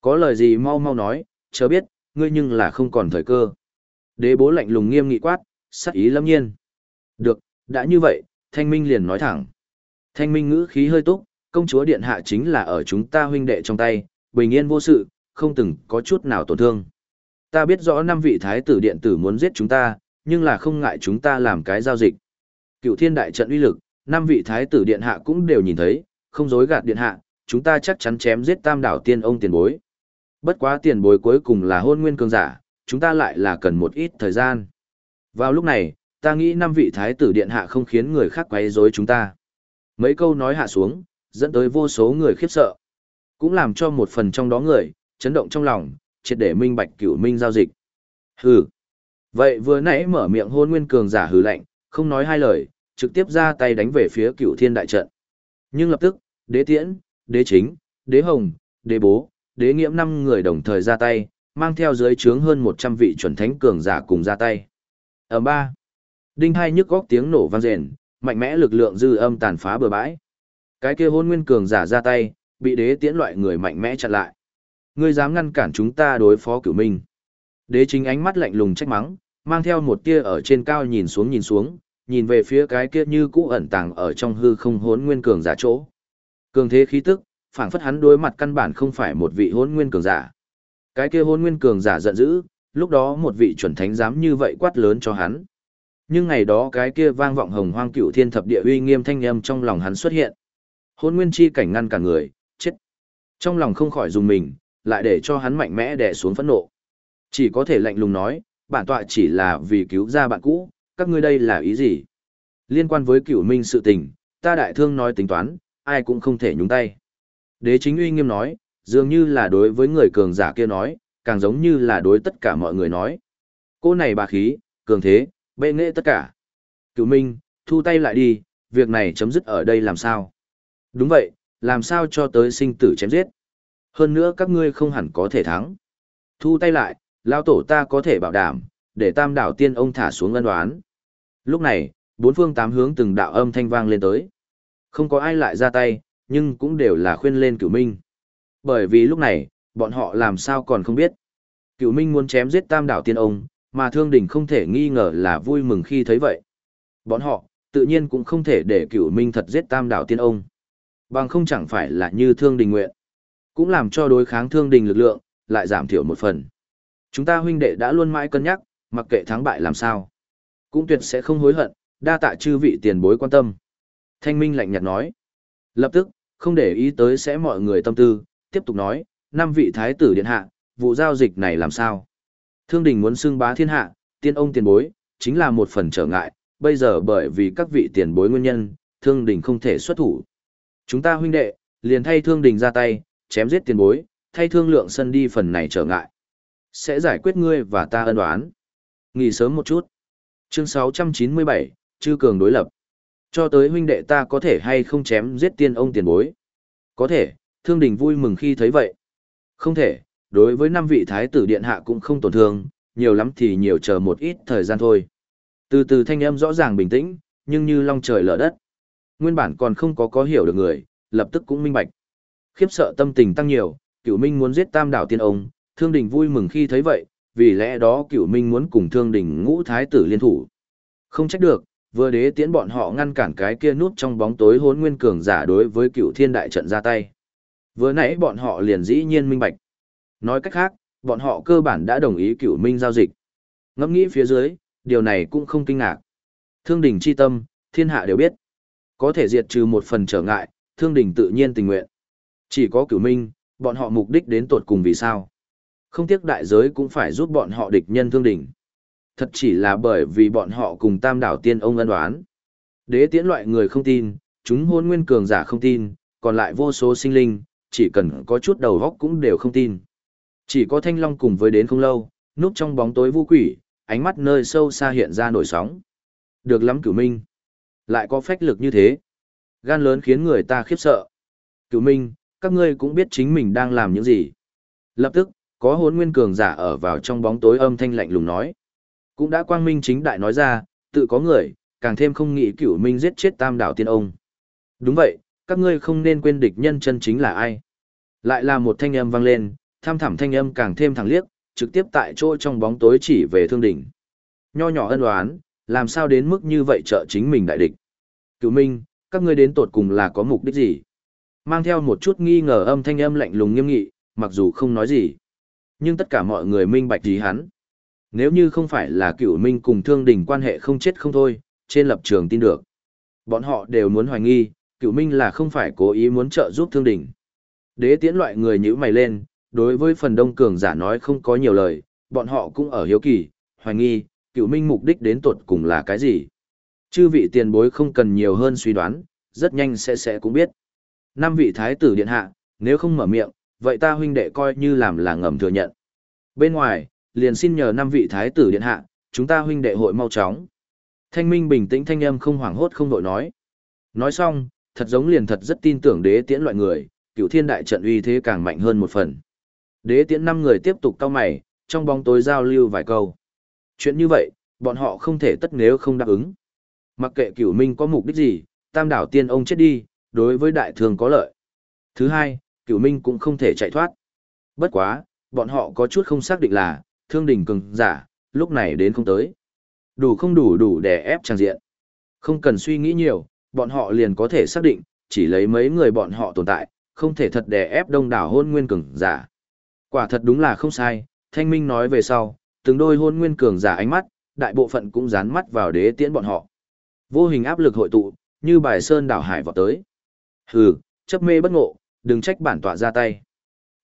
[SPEAKER 1] Có lời gì mau mau nói, chớ biết, ngươi nhưng là không còn thời cơ. Đế bố lạnh lùng nghiêm nghị quát, sắc ý lâm nhiên. Được, đã như vậy, thanh minh liền nói thẳng. Thanh minh ngữ khí hơi túc, công chúa điện hạ chính là ở chúng ta huynh đệ trong tay, bình yên vô sự, không từng có chút nào tổn thương. Ta biết rõ năm vị thái tử điện tử muốn giết chúng ta, nhưng là không ngại chúng ta làm cái giao dịch. Cựu thiên đại trận uy lực, năm vị thái tử điện hạ cũng đều nhìn thấy, không dối gạt điện hạ, chúng ta chắc chắn chém giết tam đảo tiên ông tiền bối. Bất quá tiền bối cuối cùng là hôn nguyên cường giả, chúng ta lại là cần một ít thời gian. Vào lúc này, ta nghĩ năm vị thái tử điện hạ không khiến người khác quấy rối chúng ta. Mấy câu nói hạ xuống, dẫn tới vô số người khiếp sợ. Cũng làm cho một phần trong đó người, chấn động trong lòng, triệt để minh bạch cửu minh giao dịch. Hừ. Vậy vừa nãy mở miệng hôn nguyên cường giả hừ lạnh, không nói hai lời, trực tiếp ra tay đánh về phía cửu thiên đại trận. Nhưng lập tức, đế tiễn, đế chính, đế hồng, đế bố, đế nghiễm năm người đồng thời ra tay, mang theo dưới trướng hơn 100 vị chuẩn thánh cường giả cùng ra tay. Ở ba, đinh hai nhức góc tiếng nổ vang rền, mạnh mẽ lực lượng dư âm tàn phá bờ bãi. Cái kia hôn nguyên cường giả ra tay, bị đế tiễn loại người mạnh mẽ chặn lại. Ngươi dám ngăn cản chúng ta đối phó cửu minh. Đế chính ánh mắt lạnh lùng trách mắng, mang theo một tia ở trên cao nhìn xuống nhìn xuống, nhìn về phía cái kia như cũ ẩn tàng ở trong hư không hốn nguyên cường giả chỗ. Cường thế khí tức, phảng phất hắn đối mặt căn bản không phải một vị hốn nguyên cường giả. Cái kia hôn nguyên cường giả giận dữ, lúc đó một vị chuẩn thánh dám như vậy quát lớn cho hắn. Nhưng ngày đó cái kia vang vọng hồng hoang cửu thiên thập địa uy nghiêm thanh âm trong lòng hắn xuất hiện. Hôn nguyên chi cảnh ngăn cả người, chết. Trong lòng không khỏi dùng mình, lại để cho hắn mạnh mẽ đè xuống phẫn nộ. Chỉ có thể lạnh lùng nói, bản tọa chỉ là vì cứu ra bạn cũ, các ngươi đây là ý gì? Liên quan với cửu minh sự tình, ta đại thương nói tính toán, ai cũng không thể nhúng tay. Đế chính uy nghiêm nói, dường như là đối với người cường giả kia nói, càng giống như là đối tất cả mọi người nói. Cô này bà khí, cường thế, bệ nghệ tất cả. Cửu minh, thu tay lại đi, việc này chấm dứt ở đây làm sao? Đúng vậy, làm sao cho tới sinh tử chém giết? Hơn nữa các ngươi không hẳn có thể thắng. Thu tay lại, lao tổ ta có thể bảo đảm, để tam đảo tiên ông thả xuống ân đoán. Lúc này, bốn phương tám hướng từng đạo âm thanh vang lên tới. Không có ai lại ra tay, nhưng cũng đều là khuyên lên cửu minh. Bởi vì lúc này, bọn họ làm sao còn không biết. cựu minh muốn chém giết tam đảo tiên ông, mà thương đình không thể nghi ngờ là vui mừng khi thấy vậy. Bọn họ, tự nhiên cũng không thể để cựu minh thật giết tam đảo tiên ông. Bằng không chẳng phải là như thương đình nguyện. Cũng làm cho đối kháng thương đình lực lượng, lại giảm thiểu một phần. Chúng ta huynh đệ đã luôn mãi cân nhắc, mặc kệ thắng bại làm sao. Cũng tuyệt sẽ không hối hận, đa tạ chư vị tiền bối quan tâm. Thanh Minh lạnh nhạt nói. Lập tức, không để ý tới sẽ mọi người tâm tư, tiếp tục nói, năm vị thái tử điện hạ, vụ giao dịch này làm sao? Thương đình muốn xưng bá thiên hạ, tiên ông tiền bối, chính là một phần trở ngại, bây giờ bởi vì các vị tiền bối nguyên nhân, thương đình không thể xuất thủ. Chúng ta huynh đệ, liền thay thương đình ra tay, chém giết tiền bối, thay thương lượng sân đi phần này trở ngại. Sẽ giải quyết ngươi và ta ân đoán. Nghỉ sớm một chút. Chương 697, Chư Cường đối lập. Cho tới huynh đệ ta có thể hay không chém giết tiên ông tiền bối. Có thể, thương đình vui mừng khi thấy vậy. Không thể, đối với năm vị thái tử điện hạ cũng không tổn thương, nhiều lắm thì nhiều chờ một ít thời gian thôi. Từ từ thanh âm rõ ràng bình tĩnh, nhưng như long trời lở đất. Nguyên bản còn không có có hiểu được người, lập tức cũng minh bạch. Khiếp sợ tâm tình tăng nhiều, cửu minh muốn giết tam đảo tiên ông, thương đình vui mừng khi thấy vậy, vì lẽ đó cửu minh muốn cùng thương đình ngũ thái tử liên thủ. Không trách được, vừa đế tiễn bọn họ ngăn cản cái kia nút trong bóng tối hốn nguyên cường giả đối với cửu thiên đại trận ra tay. Vừa nãy bọn họ liền dĩ nhiên minh bạch. Nói cách khác, bọn họ cơ bản đã đồng ý cửu minh giao dịch. Ngẫm nghĩ phía dưới, điều này cũng không kinh ngạc. Thương đình chi tâm, thiên hạ đều biết. Có thể diệt trừ một phần trở ngại, thương đình tự nhiên tình nguyện. Chỉ có cửu minh, bọn họ mục đích đến tột cùng vì sao. Không tiếc đại giới cũng phải giúp bọn họ địch nhân thương đình. Thật chỉ là bởi vì bọn họ cùng tam đảo tiên ông ân đoán. Đế tiễn loại người không tin, chúng hôn nguyên cường giả không tin, còn lại vô số sinh linh, chỉ cần có chút đầu góc cũng đều không tin. Chỉ có thanh long cùng với đến không lâu, núp trong bóng tối vu quỷ, ánh mắt nơi sâu xa hiện ra nổi sóng. Được lắm cửu minh. Lại có phách lực như thế. Gan lớn khiến người ta khiếp sợ. Cửu minh, các ngươi cũng biết chính mình đang làm những gì. Lập tức, có hốn nguyên cường giả ở vào trong bóng tối âm thanh lạnh lùng nói. Cũng đã quang minh chính đại nói ra, tự có người, càng thêm không nghĩ cửu minh giết chết tam đảo tiên ông. Đúng vậy, các ngươi không nên quên địch nhân chân chính là ai. Lại là một thanh âm vang lên, tham thẳm thanh âm càng thêm thẳng liếc, trực tiếp tại chỗ trong bóng tối chỉ về thương đỉnh. Nho nhỏ ân oán, làm sao đến mức như vậy trợ chính mình đại địch. Cửu minh, các ngươi đến tột cùng là có mục đích gì? Mang theo một chút nghi ngờ âm thanh âm lạnh lùng nghiêm nghị, mặc dù không nói gì. Nhưng tất cả mọi người minh bạch gì hắn. Nếu như không phải là cửu minh cùng thương đình quan hệ không chết không thôi, trên lập trường tin được. Bọn họ đều muốn hoài nghi, cửu minh là không phải cố ý muốn trợ giúp thương đình. Đế tiễn loại người nhữ mày lên, đối với phần đông cường giả nói không có nhiều lời, bọn họ cũng ở hiếu kỳ, hoài nghi, cửu minh mục đích đến tột cùng là cái gì. Chư vị tiền bối không cần nhiều hơn suy đoán, rất nhanh sẽ sẽ cũng biết. Năm vị thái tử điện hạ, nếu không mở miệng, vậy ta huynh đệ coi như làm là ngầm thừa nhận. Bên ngoài, liền xin nhờ năm vị thái tử điện hạ, chúng ta huynh đệ hội mau chóng. Thanh minh bình tĩnh thanh âm không hoảng hốt không đội nói. Nói xong, thật giống liền thật rất tin tưởng đế tiễn loại người, cựu thiên đại trận uy thế càng mạnh hơn một phần. Đế tiễn năm người tiếp tục cao mày, trong bóng tối giao lưu vài câu. Chuyện như vậy, bọn họ không thể tất nếu không đáp ứng. Mặc kệ cửu minh có mục đích gì, tam đảo tiên ông chết đi, đối với đại thường có lợi. Thứ hai, cửu minh cũng không thể chạy thoát. Bất quá, bọn họ có chút không xác định là, thương đình cường giả, lúc này đến không tới. Đủ không đủ đủ để ép trang diện. Không cần suy nghĩ nhiều, bọn họ liền có thể xác định, chỉ lấy mấy người bọn họ tồn tại, không thể thật đè ép đông đảo hôn nguyên cường giả. Quả thật đúng là không sai, Thanh Minh nói về sau, từng đôi hôn nguyên cường giả ánh mắt, đại bộ phận cũng dán mắt vào đế tiễn bọn họ. Vô hình áp lực hội tụ, như bài sơn đảo hải vọt tới. Hừ, chấp mê bất ngộ, đừng trách bản tọa ra tay.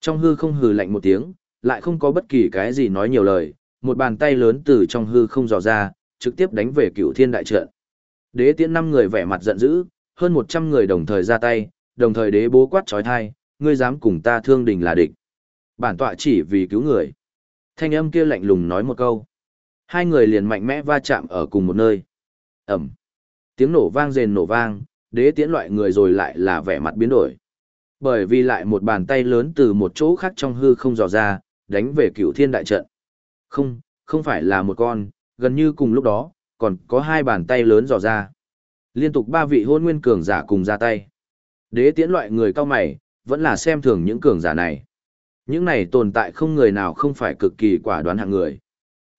[SPEAKER 1] Trong hư không hừ lạnh một tiếng, lại không có bất kỳ cái gì nói nhiều lời, một bàn tay lớn từ trong hư không dò ra, trực tiếp đánh về cửu thiên đại trận. Đế tiễn năm người vẻ mặt giận dữ, hơn 100 người đồng thời ra tay, đồng thời đế bố quát trói thai, ngươi dám cùng ta thương đình là địch. Bản tọa chỉ vì cứu người. Thanh âm kia lạnh lùng nói một câu. Hai người liền mạnh mẽ va chạm ở cùng một nơi. Ẩm. Tiếng nổ vang rền nổ vang, đế tiễn loại người rồi lại là vẻ mặt biến đổi. Bởi vì lại một bàn tay lớn từ một chỗ khác trong hư không dò ra, đánh về cửu thiên đại trận. Không, không phải là một con, gần như cùng lúc đó, còn có hai bàn tay lớn dò ra. Liên tục ba vị hôn nguyên cường giả cùng ra tay. Đế tiễn loại người cao mày, vẫn là xem thường những cường giả này. Những này tồn tại không người nào không phải cực kỳ quả đoán hạng người.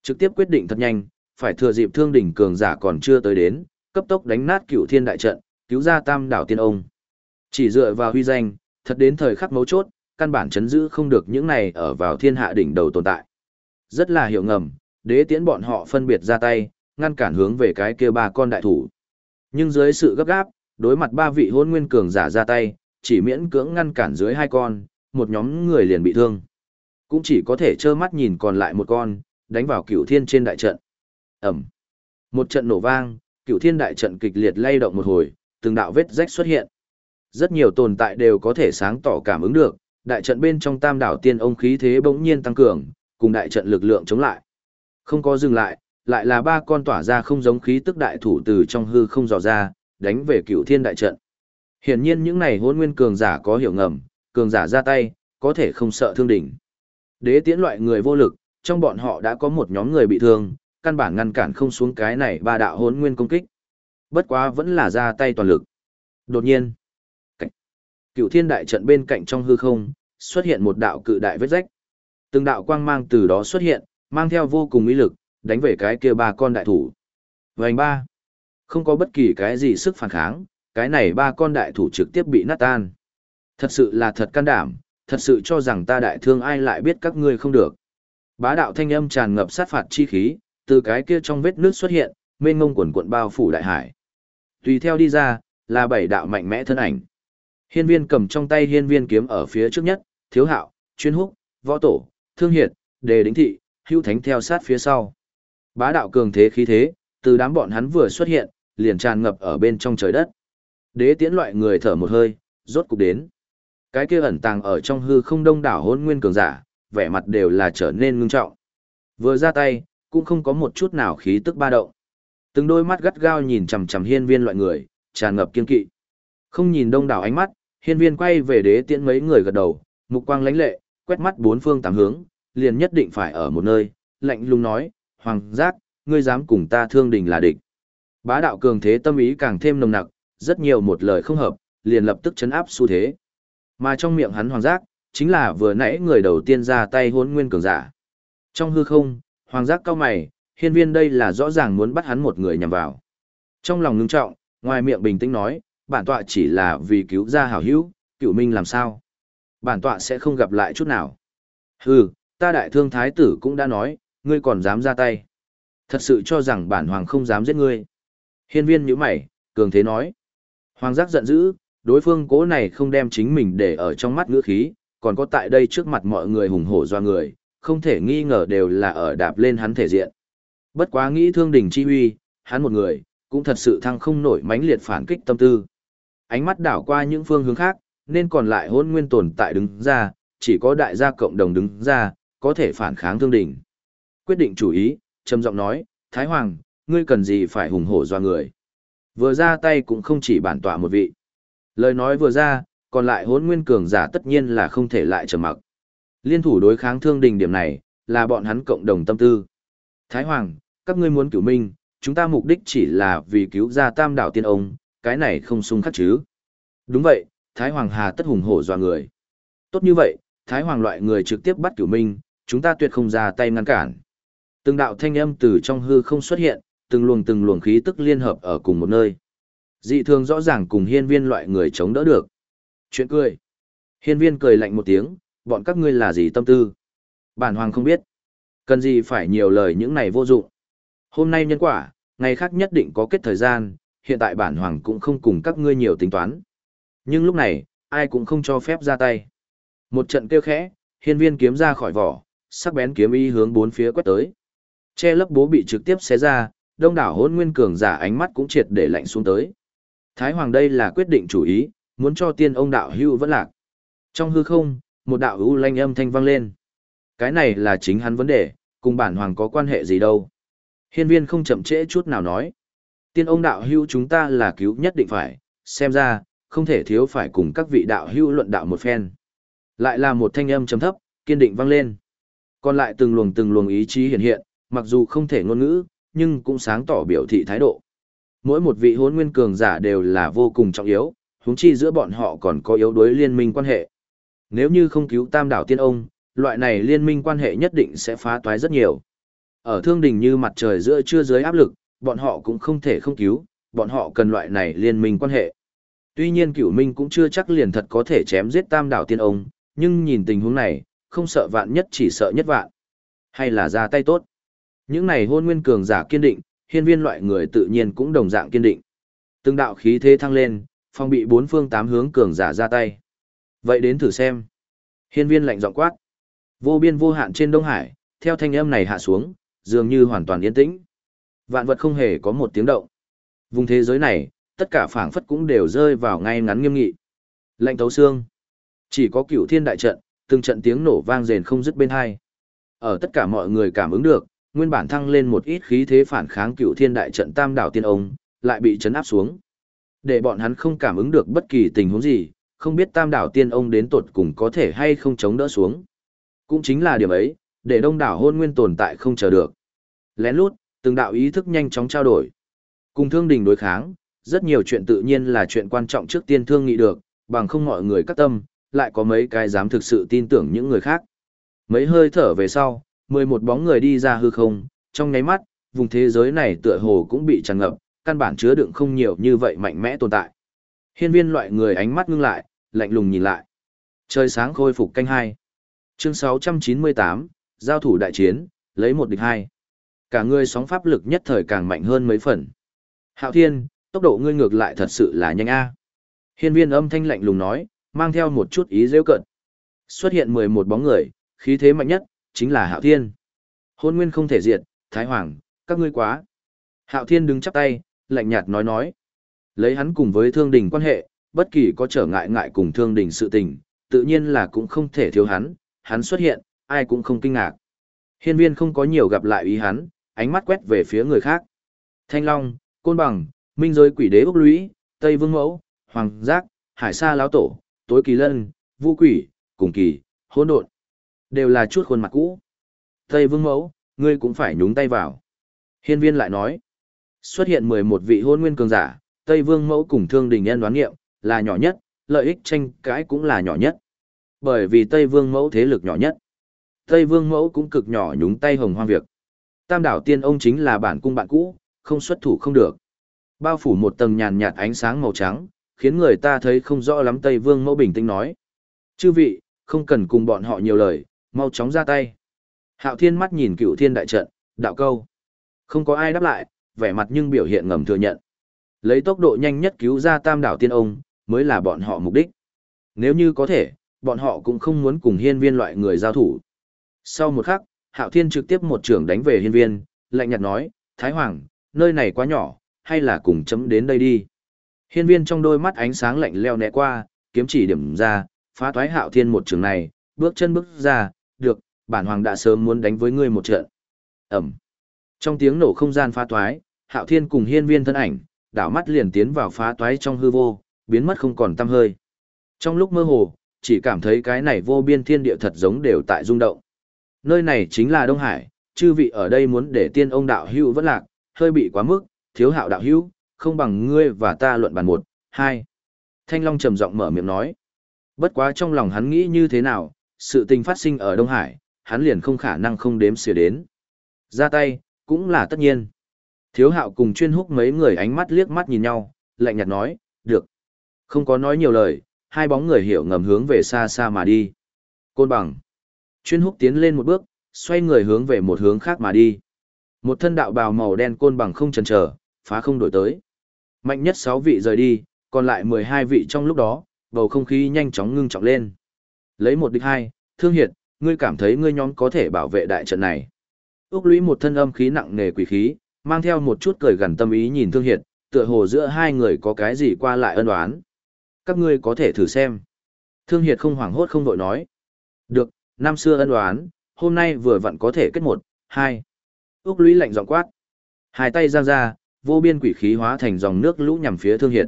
[SPEAKER 1] Trực tiếp quyết định thật nhanh, phải thừa dịp thương đỉnh cường giả còn chưa tới đến, cấp tốc đánh nát cửu thiên đại trận, cứu ra tam đảo tiên ông. Chỉ dựa vào huy danh, thật đến thời khắc mấu chốt, căn bản chấn giữ không được những này ở vào thiên hạ đỉnh đầu tồn tại. Rất là hiểu ngầm, đế tiễn bọn họ phân biệt ra tay, ngăn cản hướng về cái kia ba con đại thủ. Nhưng dưới sự gấp gáp, đối mặt ba vị hôn nguyên cường giả ra tay, chỉ miễn cưỡng ngăn cản dưới hai con, một nhóm người liền bị thương. Cũng chỉ có thể trơ mắt nhìn còn lại một con, đánh vào cửu thiên trên đại trận. Ẩm. Một trận nổ vang, cửu thiên đại trận kịch liệt lay động một hồi, từng đạo vết rách xuất hiện. Rất nhiều tồn tại đều có thể sáng tỏ cảm ứng được, đại trận bên trong tam đảo tiên ông khí thế bỗng nhiên tăng cường, cùng đại trận lực lượng chống lại. Không có dừng lại, lại là ba con tỏa ra không giống khí tức đại thủ từ trong hư không dò ra, đánh về cửu thiên đại trận. Hiển nhiên những này hôn nguyên cường giả có hiểu ngầm, cường giả ra tay, có thể không sợ thương đỉnh. Đế tiễn loại người vô lực, trong bọn họ đã có một nhóm người bị thương, căn bản ngăn cản không xuống cái này ba đạo hôn nguyên công kích. Bất quá vẫn là ra tay toàn lực. Đột nhiên, cựu thiên đại trận bên cạnh trong hư không, xuất hiện một đạo cự đại vết rách. Từng đạo quang mang từ đó xuất hiện, mang theo vô cùng ý lực, đánh về cái kia ba con đại thủ. Vành ba, không có bất kỳ cái gì sức phản kháng, cái này ba con đại thủ trực tiếp bị nát tan. Thật sự là thật can đảm, thật sự cho rằng ta đại thương ai lại biết các ngươi không được. Bá đạo thanh âm tràn ngập sát phạt chi khí, từ cái kia trong vết nước xuất hiện, mênh ngông quần cuộn bao phủ đại hải. Tùy theo đi ra, là bảy đạo mạnh mẽ thân ảnh. Hiên viên cầm trong tay hiên viên kiếm ở phía trước nhất, thiếu hạo, chuyên húc, võ tổ, thương hiệt, đề đính thị, hưu thánh theo sát phía sau. Bá đạo cường thế khí thế, từ đám bọn hắn vừa xuất hiện, liền tràn ngập ở bên trong trời đất. Đế tiễn loại người thở một hơi, rốt cục đến. Cái kia ẩn tàng ở trong hư không đông đảo hôn nguyên cường giả, vẻ mặt đều là trở nên ngưng trọng. Vừa ra tay, cũng không có một chút nào khí tức ba động. Từng đôi mắt gắt gao nhìn chằm chằm hiên viên loại người, tràn ngập kiên kỵ. Không nhìn đông đảo ánh mắt, hiên viên quay về đế tiễn mấy người gật đầu, mục quang lãnh lệ, quét mắt bốn phương tám hướng, liền nhất định phải ở một nơi, lạnh lùng nói, Hoàng giác, ngươi dám cùng ta thương đình là địch. Bá đạo cường thế tâm ý càng thêm nồng nặc, rất nhiều một lời không hợp, liền lập tức chấn áp xu thế. Mà trong miệng hắn Hoàng giác, chính là vừa nãy người đầu tiên ra tay hốn nguyên cường giả. Trong hư không, Hoàng giác cao mày, hiên viên đây là rõ ràng muốn bắt hắn một người nhằm vào. Trong lòng ngưng trọng, ngoài miệng bình tĩnh nói, bản tọa chỉ là vì cứu ra hảo hữu, cựu minh làm sao. Bản tọa sẽ không gặp lại chút nào. Hừ, ta đại thương thái tử cũng đã nói, ngươi còn dám ra tay. Thật sự cho rằng bản hoàng không dám giết ngươi. Hiên viên nhíu mày, cường thế nói. Hoàng giác giận dữ, đối phương cố này không đem chính mình để ở trong mắt ngữ khí, còn có tại đây trước mặt mọi người hùng hổ doa người, không thể nghi ngờ đều là ở đạp lên hắn thể diện. Bất quá nghĩ thương đình chi huy, hắn một người, cũng thật sự thăng không nổi mãnh liệt phản kích tâm tư. Ánh mắt đảo qua những phương hướng khác, nên còn lại hôn nguyên tồn tại đứng ra, chỉ có đại gia cộng đồng đứng ra, có thể phản kháng thương đình. Quyết định chủ ý, trầm giọng nói, Thái Hoàng, ngươi cần gì phải hùng hổ doa người. Vừa ra tay cũng không chỉ bản tỏa một vị. Lời nói vừa ra, còn lại hốn nguyên cường giả tất nhiên là không thể lại trầm mặc. Liên thủ đối kháng thương đình điểm này, là bọn hắn cộng đồng tâm tư. Thái Hoàng, các ngươi muốn cứu minh, chúng ta mục đích chỉ là vì cứu ra tam đảo tiên ông, cái này không xung khắc chứ. Đúng vậy, Thái Hoàng hà tất hùng hổ doa người. Tốt như vậy, Thái Hoàng loại người trực tiếp bắt cửu minh, chúng ta tuyệt không ra tay ngăn cản. Từng đạo thanh âm từ trong hư không xuất hiện, từng luồng từng luồng khí tức liên hợp ở cùng một nơi. Dị thường rõ ràng cùng hiên viên loại người chống đỡ được. Chuyện cười. Hiên viên cười lạnh một tiếng, bọn các ngươi là gì tâm tư? Bản hoàng không biết. Cần gì phải nhiều lời những này vô dụng. Hôm nay nhân quả, ngày khác nhất định có kết thời gian, hiện tại bản hoàng cũng không cùng các ngươi nhiều tính toán. Nhưng lúc này, ai cũng không cho phép ra tay. Một trận kêu khẽ, hiên viên kiếm ra khỏi vỏ, sắc bén kiếm y hướng bốn phía quét tới. Che lấp bố bị trực tiếp xé ra, đông đảo hôn nguyên cường giả ánh mắt cũng triệt để lạnh xuống tới. Thái Hoàng đây là quyết định chủ ý, muốn cho tiên ông đạo hưu vẫn lạc. Trong hư không, một đạo hưu lanh âm thanh vang lên. Cái này là chính hắn vấn đề, cùng bản hoàng có quan hệ gì đâu. Hiên viên không chậm trễ chút nào nói. Tiên ông đạo hưu chúng ta là cứu nhất định phải, xem ra, không thể thiếu phải cùng các vị đạo hưu luận đạo một phen. Lại là một thanh âm trầm thấp, kiên định vang lên. Còn lại từng luồng từng luồng ý chí hiện hiện, mặc dù không thể ngôn ngữ, nhưng cũng sáng tỏ biểu thị thái độ. Mỗi một vị hôn nguyên cường giả đều là vô cùng trọng yếu, huống chi giữa bọn họ còn có yếu đối liên minh quan hệ. Nếu như không cứu tam đảo tiên ông, loại này liên minh quan hệ nhất định sẽ phá toái rất nhiều. Ở thương đình như mặt trời giữa trưa dưới áp lực, bọn họ cũng không thể không cứu, bọn họ cần loại này liên minh quan hệ. Tuy nhiên cửu minh cũng chưa chắc liền thật có thể chém giết tam đảo tiên ông, nhưng nhìn tình huống này, không sợ vạn nhất chỉ sợ nhất vạn. Hay là ra tay tốt. Những này hôn nguyên cường giả kiên định, hiên viên loại người tự nhiên cũng đồng dạng kiên định. Từng đạo khí thế thăng lên, phong bị bốn phương tám hướng cường giả ra tay. Vậy đến thử xem. Hiên viên lạnh giọng quát. Vô biên vô hạn trên Đông Hải, theo thanh âm này hạ xuống, dường như hoàn toàn yên tĩnh. Vạn vật không hề có một tiếng động. Vùng thế giới này, tất cả phảng phất cũng đều rơi vào ngay ngắn nghiêm nghị. Lạnh tấu xương. Chỉ có cửu thiên đại trận, từng trận tiếng nổ vang rền không dứt bên hai. Ở tất cả mọi người cảm ứng được, nguyên bản thăng lên một ít khí thế phản kháng cựu thiên đại trận tam đảo tiên ông, lại bị chấn áp xuống. Để bọn hắn không cảm ứng được bất kỳ tình huống gì, không biết tam đảo tiên ông đến tột cùng có thể hay không chống đỡ xuống. Cũng chính là điểm ấy, để đông đảo hôn nguyên tồn tại không chờ được. Lén lút, từng đạo ý thức nhanh chóng trao đổi. Cùng thương đình đối kháng, rất nhiều chuyện tự nhiên là chuyện quan trọng trước tiên thương nghị được, bằng không mọi người cắt tâm, lại có mấy cái dám thực sự tin tưởng những người khác. Mấy hơi thở về sau, mười một bóng người đi ra hư không, trong nháy mắt, vùng thế giới này tựa hồ cũng bị tràn ngập, căn bản chứa đựng không nhiều như vậy mạnh mẽ tồn tại. Hiên viên loại người ánh mắt ngưng lại, lạnh lùng nhìn lại. Trời sáng khôi phục canh hai. Chương 698, giao thủ đại chiến, lấy một địch hai. Cả người sóng pháp lực nhất thời càng mạnh hơn mấy phần. Hạo Thiên, tốc độ ngươi ngược lại thật sự là nhanh a. Hiên viên âm thanh lạnh lùng nói, mang theo một chút ý rêu cận. Xuất hiện 11 bóng người, khí thế mạnh nhất, chính là Hạo Thiên. Hôn nguyên không thể diệt, Thái Hoàng, các ngươi quá. Hạo Thiên đứng chắp tay, lạnh nhạt nói nói. Lấy hắn cùng với thương đình quan hệ, bất kỳ có trở ngại ngại cùng thương đình sự tình, tự nhiên là cũng không thể thiếu hắn, hắn xuất hiện, ai cũng không kinh ngạc. Hiên viên không có nhiều gặp lại ý hắn, ánh mắt quét về phía người khác. Thanh Long, Côn Bằng, Minh Giới Quỷ Đế Úc Lũy, Tây Vương Mẫu, Hoàng Giác, Hải Sa Lão Tổ, Tối Kỳ Lân, Vu Quỷ, Cùng Kỳ, Hỗn Độn. Đều là chút khuôn mặt cũ. Tây Vương Mẫu, ngươi cũng phải nhúng tay vào. Hiên viên lại nói, xuất hiện 11 vị hôn nguyên cường giả, Tây Vương Mẫu cùng thương đình nhân đoán nghiệm, là nhỏ nhất, lợi ích tranh cãi cũng là nhỏ nhất. Bởi vì Tây Vương Mẫu thế lực nhỏ nhất. Tây Vương Mẫu cũng cực nhỏ nhúng tay hồng hoang việc. Tam đảo tiên ông chính là bản cung bạn cũ, không xuất thủ không được. Bao phủ một tầng nhàn nhạt ánh sáng màu trắng, khiến người ta thấy không rõ lắm Tây Vương Mẫu bình tĩnh nói. Chư vị, không cần cùng bọn họ nhiều lời, mau chóng ra tay. Hạo Thiên mắt nhìn cựu thiên đại trận, đạo câu. Không có ai đáp lại, vẻ mặt nhưng biểu hiện ngầm thừa nhận. Lấy tốc độ nhanh nhất cứu ra tam đảo tiên ông, mới là bọn họ mục đích. Nếu như có thể, bọn họ cũng không muốn cùng hiên viên loại người giao thủ. Sau một khắc, Hạo Thiên trực tiếp một trưởng đánh về hiên viên, lạnh nhạt nói, Thái Hoàng, nơi này quá nhỏ, hay là cùng chấm đến đây đi. Hiên viên trong đôi mắt ánh sáng lạnh leo né qua, kiếm chỉ điểm ra, phá toái Hạo Thiên một trường này, bước chân bước ra, được, bản hoàng đã sớm muốn đánh với ngươi một trận. Ẩm. Trong tiếng nổ không gian phá toái, Hạo Thiên cùng hiên viên thân ảnh, đảo mắt liền tiến vào phá toái trong hư vô, biến mất không còn tăm hơi. Trong lúc mơ hồ, chỉ cảm thấy cái này vô biên thiên địa thật giống đều tại rung động. Nơi này chính là Đông Hải, chư vị ở đây muốn để tiên ông đạo hữu vẫn lạc, hơi bị quá mức, thiếu hạo đạo hữu, không bằng ngươi và ta luận bàn một, hai. Thanh Long trầm giọng mở miệng nói. Bất quá trong lòng hắn nghĩ như thế nào, sự tình phát sinh ở Đông Hải, hắn liền không khả năng không đếm xỉa đến. Ra tay, cũng là tất nhiên. Thiếu hạo cùng chuyên húc mấy người ánh mắt liếc mắt nhìn nhau, lạnh nhạt nói, được. Không có nói nhiều lời, hai bóng người hiểu ngầm hướng về xa xa mà đi. Côn bằng. Chuyên húc tiến lên một bước, xoay người hướng về một hướng khác mà đi. Một thân đạo bào màu đen côn bằng không chần chờ, phá không đổi tới. Mạnh nhất 6 vị rời đi, còn lại 12 vị trong lúc đó, bầu không khí nhanh chóng ngưng trọng lên. Lấy một địch hai, thương hiệt, ngươi cảm thấy ngươi nhóm có thể bảo vệ đại trận này. Úc lũy một thân âm khí nặng nề quỷ khí, mang theo một chút cười gần tâm ý nhìn thương hiệt, tựa hồ giữa hai người có cái gì qua lại ân oán. Các ngươi có thể thử xem. Thương hiệt không hoảng hốt không vội nói. Được, năm xưa ân oán, hôm nay vừa vặn có thể kết một, hai. Úc lũy lạnh giọng quát. Hai tay giang ra, vô biên quỷ khí hóa thành dòng nước lũ nhằm phía thương hiệt.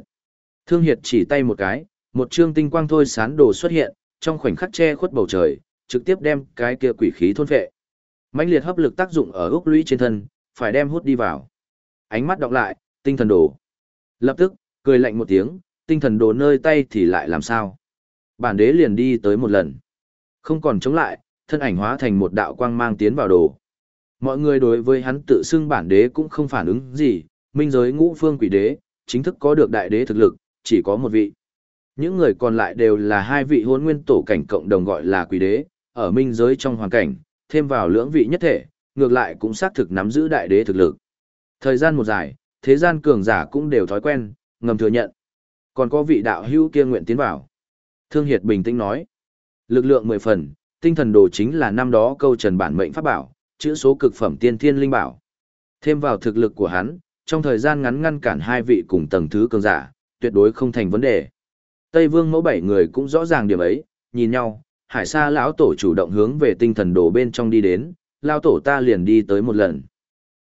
[SPEAKER 1] Thương hiệt chỉ tay một cái, một trương tinh quang thôi sán đồ xuất hiện, trong khoảnh khắc che khuất bầu trời, trực tiếp đem cái kia quỷ khí thôn phệ. Mãnh liệt hấp lực tác dụng ở ốc lũy trên thân, phải đem hút đi vào. Ánh mắt đọc lại, tinh thần đồ. Lập tức, cười lạnh một tiếng, tinh thần đồ nơi tay thì lại làm sao? Bản đế liền đi tới một lần. Không còn chống lại, thân ảnh hóa thành một đạo quang mang tiến vào đồ. Mọi người đối với hắn tự xưng bản đế cũng không phản ứng gì, minh giới ngũ phương quỷ đế, chính thức có được đại đế thực lực, chỉ có một vị. Những người còn lại đều là hai vị hôn nguyên tổ cảnh cộng đồng gọi là quỷ đế, ở minh giới trong hoàn cảnh, thêm vào lưỡng vị nhất thể, ngược lại cũng xác thực nắm giữ đại đế thực lực. Thời gian một dài, thế gian cường giả cũng đều thói quen, ngầm thừa nhận. Còn có vị đạo hữu kia nguyện tiến vào. Thương Hiệt bình tĩnh nói. Lực lượng mười phần, tinh thần đồ chính là năm đó câu trần bản mệnh pháp bảo, chữ số cực phẩm tiên thiên linh bảo. Thêm vào thực lực của hắn, trong thời gian ngắn ngăn cản hai vị cùng tầng thứ cường giả, tuyệt đối không thành vấn đề. Tây Vương mẫu bảy người cũng rõ ràng điểm ấy, nhìn nhau, Hải Sa lão tổ chủ động hướng về tinh thần đồ bên trong đi đến, lão tổ ta liền đi tới một lần.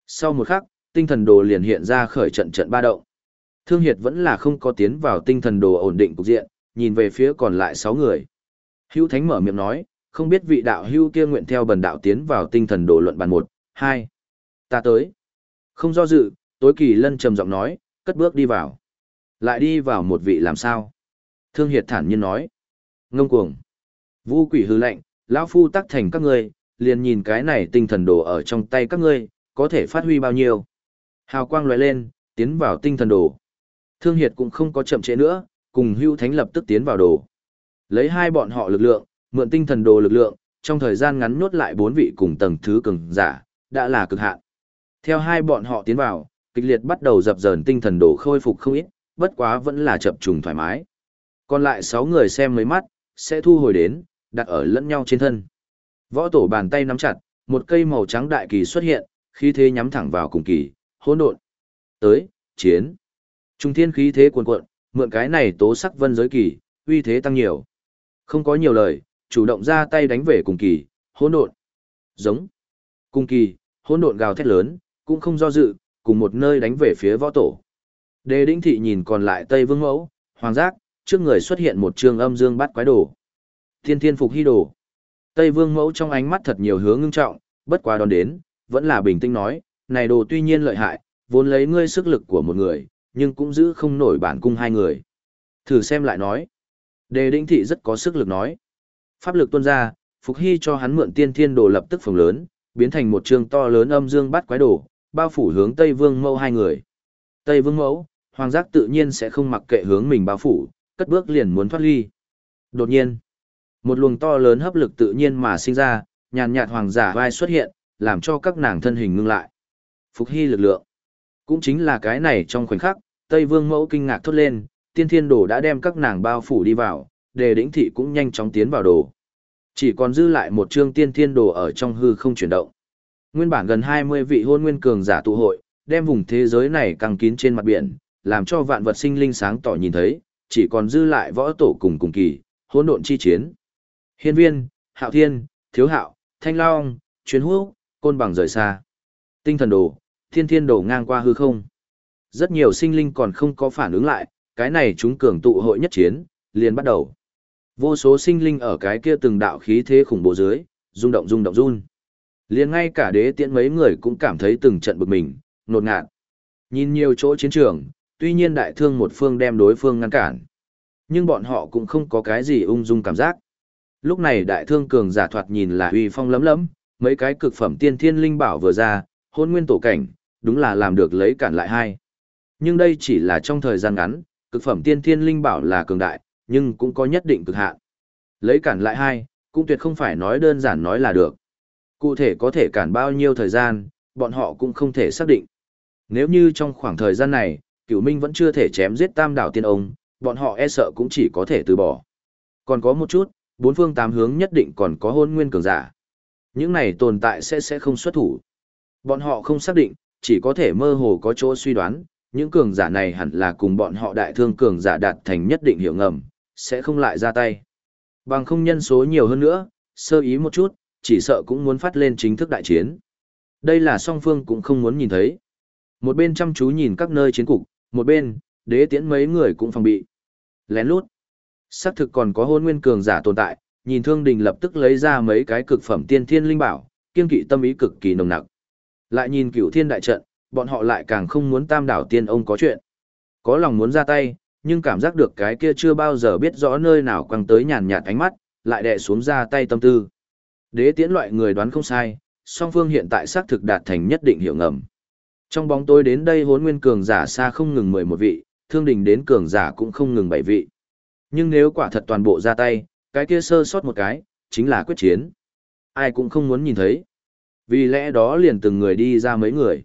[SPEAKER 1] Sau một khắc, tinh thần đồ liền hiện ra khởi trận trận ba động. Thương Hiệt vẫn là không có tiến vào tinh thần đồ ổn định cục diện, nhìn về phía còn lại sáu người. Hữu Thánh mở miệng nói, không biết vị đạo hữu kia nguyện theo bần đạo tiến vào tinh thần đồ luận bàn một, hai. Ta tới. Không do dự, tối kỳ lân trầm giọng nói, cất bước đi vào. Lại đi vào một vị làm sao? Thương Hiệt thản nhiên nói. Ngông cuồng. Vu quỷ hư lệnh, lão phu tắc thành các ngươi, liền nhìn cái này tinh thần đồ ở trong tay các ngươi, có thể phát huy bao nhiêu. Hào quang lóe lên, tiến vào tinh thần đồ. Thương Hiệt cũng không có chậm trễ nữa, cùng hưu thánh lập tức tiến vào đồ. Lấy hai bọn họ lực lượng, mượn tinh thần đồ lực lượng, trong thời gian ngắn nuốt lại bốn vị cùng tầng thứ cường giả, đã là cực hạn. Theo hai bọn họ tiến vào, kịch liệt bắt đầu dập dờn tinh thần đồ khôi phục không ít, bất quá vẫn là chập trùng thoải mái. Còn lại sáu người xem mấy mắt, sẽ thu hồi đến, đặt ở lẫn nhau trên thân. Võ tổ bàn tay nắm chặt, một cây màu trắng đại kỳ xuất hiện, khí thế nhắm thẳng vào cùng kỳ, hỗn độn. Tới, chiến. Trung thiên khí thế cuồn cuộn, mượn cái này tố sắc vân giới kỳ, uy thế tăng nhiều. Không có nhiều lời, chủ động ra tay đánh về cùng kỳ, hỗn độn. Giống. Cùng kỳ, hỗn độn gào thét lớn, cũng không do dự, cùng một nơi đánh về phía võ tổ. Đề Đinh Thị nhìn còn lại Tây Vương Mẫu, Hoàng Giác, trước người xuất hiện một trường âm dương bắt quái đồ. Thiên thiên phục hy đồ. Tây Vương Mẫu trong ánh mắt thật nhiều hướng ngưng trọng, bất quá đón đến, vẫn là bình tĩnh nói, này đồ tuy nhiên lợi hại, vốn lấy ngươi sức lực của một người, nhưng cũng giữ không nổi bản cung hai người. Thử xem lại nói. Đề đĩnh Thị rất có sức lực nói. Pháp lực tuôn ra, Phục Hy cho hắn mượn tiên thiên đồ lập tức phồng lớn, biến thành một trường to lớn âm dương bắt quái đồ, bao phủ hướng Tây Vương Mẫu hai người. Tây Vương Mẫu, Hoàng giác tự nhiên sẽ không mặc kệ hướng mình bao phủ, cất bước liền muốn thoát ly. Đột nhiên, một luồng to lớn hấp lực tự nhiên mà sinh ra, nhàn nhạt hoàng giả vai xuất hiện, làm cho các nàng thân hình ngưng lại. Phục hy lực lượng. Cũng chính là cái này trong khoảnh khắc, Tây Vương Mẫu kinh ngạc thốt lên, tiên thiên đồ đã đem các nàng bao phủ đi vào, đề đĩnh thị cũng nhanh chóng tiến vào đồ. Chỉ còn dư lại một chương tiên thiên đồ ở trong hư không chuyển động. Nguyên bản gần 20 vị hôn nguyên cường giả tụ hội, đem vùng thế giới này căng kín trên mặt biển, làm cho vạn vật sinh linh sáng tỏ nhìn thấy, chỉ còn dư lại võ tổ cùng cùng kỳ, hỗn độn chi chiến. Hiên viên, hạo thiên, thiếu hạo, thanh long, chuyến húc, côn bằng rời xa. Tinh thần đồ, thiên thiên đồ ngang qua hư không. Rất nhiều sinh linh còn không có phản ứng lại, cái này chúng cường tụ hội nhất chiến, liền bắt đầu. Vô số sinh linh ở cái kia từng đạo khí thế khủng bố dưới, rung động rung động run. Liền ngay cả đế tiễn mấy người cũng cảm thấy từng trận bực mình, nột ngạt. Nhìn nhiều chỗ chiến trường, tuy nhiên đại thương một phương đem đối phương ngăn cản. Nhưng bọn họ cũng không có cái gì ung dung cảm giác. Lúc này đại thương cường giả thoạt nhìn là uy phong lấm lấm, mấy cái cực phẩm tiên thiên linh bảo vừa ra, hôn nguyên tổ cảnh, đúng là làm được lấy cản lại hai. Nhưng đây chỉ là trong thời gian ngắn, cực phẩm tiên thiên linh bảo là cường đại, nhưng cũng có nhất định cực hạn. Lấy cản lại hai, cũng tuyệt không phải nói đơn giản nói là được. Cụ thể có thể cản bao nhiêu thời gian, bọn họ cũng không thể xác định. Nếu như trong khoảng thời gian này, cửu minh vẫn chưa thể chém giết tam đảo tiên ông, bọn họ e sợ cũng chỉ có thể từ bỏ. Còn có một chút, bốn phương tám hướng nhất định còn có hôn nguyên cường giả. Những này tồn tại sẽ sẽ không xuất thủ. Bọn họ không xác định, chỉ có thể mơ hồ có chỗ suy đoán, những cường giả này hẳn là cùng bọn họ đại thương cường giả đạt thành nhất định hiểu ngầm, sẽ không lại ra tay. Bằng không nhân số nhiều hơn nữa, sơ ý một chút, chỉ sợ cũng muốn phát lên chính thức đại chiến. Đây là song phương cũng không muốn nhìn thấy. Một bên chăm chú nhìn các nơi chiến cục, một bên, đế tiễn mấy người cũng phòng bị. Lén lút. Xác thực còn có hôn nguyên cường giả tồn tại, nhìn thương đình lập tức lấy ra mấy cái cực phẩm tiên thiên linh bảo, kiên kỵ tâm ý cực kỳ nồng nặc. Lại nhìn cửu thiên đại trận, bọn họ lại càng không muốn tam đảo tiên ông có chuyện. Có lòng muốn ra tay, nhưng cảm giác được cái kia chưa bao giờ biết rõ nơi nào quăng tới nhàn nhạt ánh mắt, lại đè xuống ra tay tâm tư. Đế tiễn loại người đoán không sai, song phương hiện tại xác thực đạt thành nhất định hiểu ngầm. Trong bóng tối đến đây hốn nguyên cường giả xa không ngừng 11 vị, thương đình đến cường giả cũng không ngừng 7 vị. Nhưng nếu quả thật toàn bộ ra tay, cái kia sơ sót một cái, chính là quyết chiến. Ai cũng không muốn nhìn thấy. Vì lẽ đó liền từng người đi ra mấy người.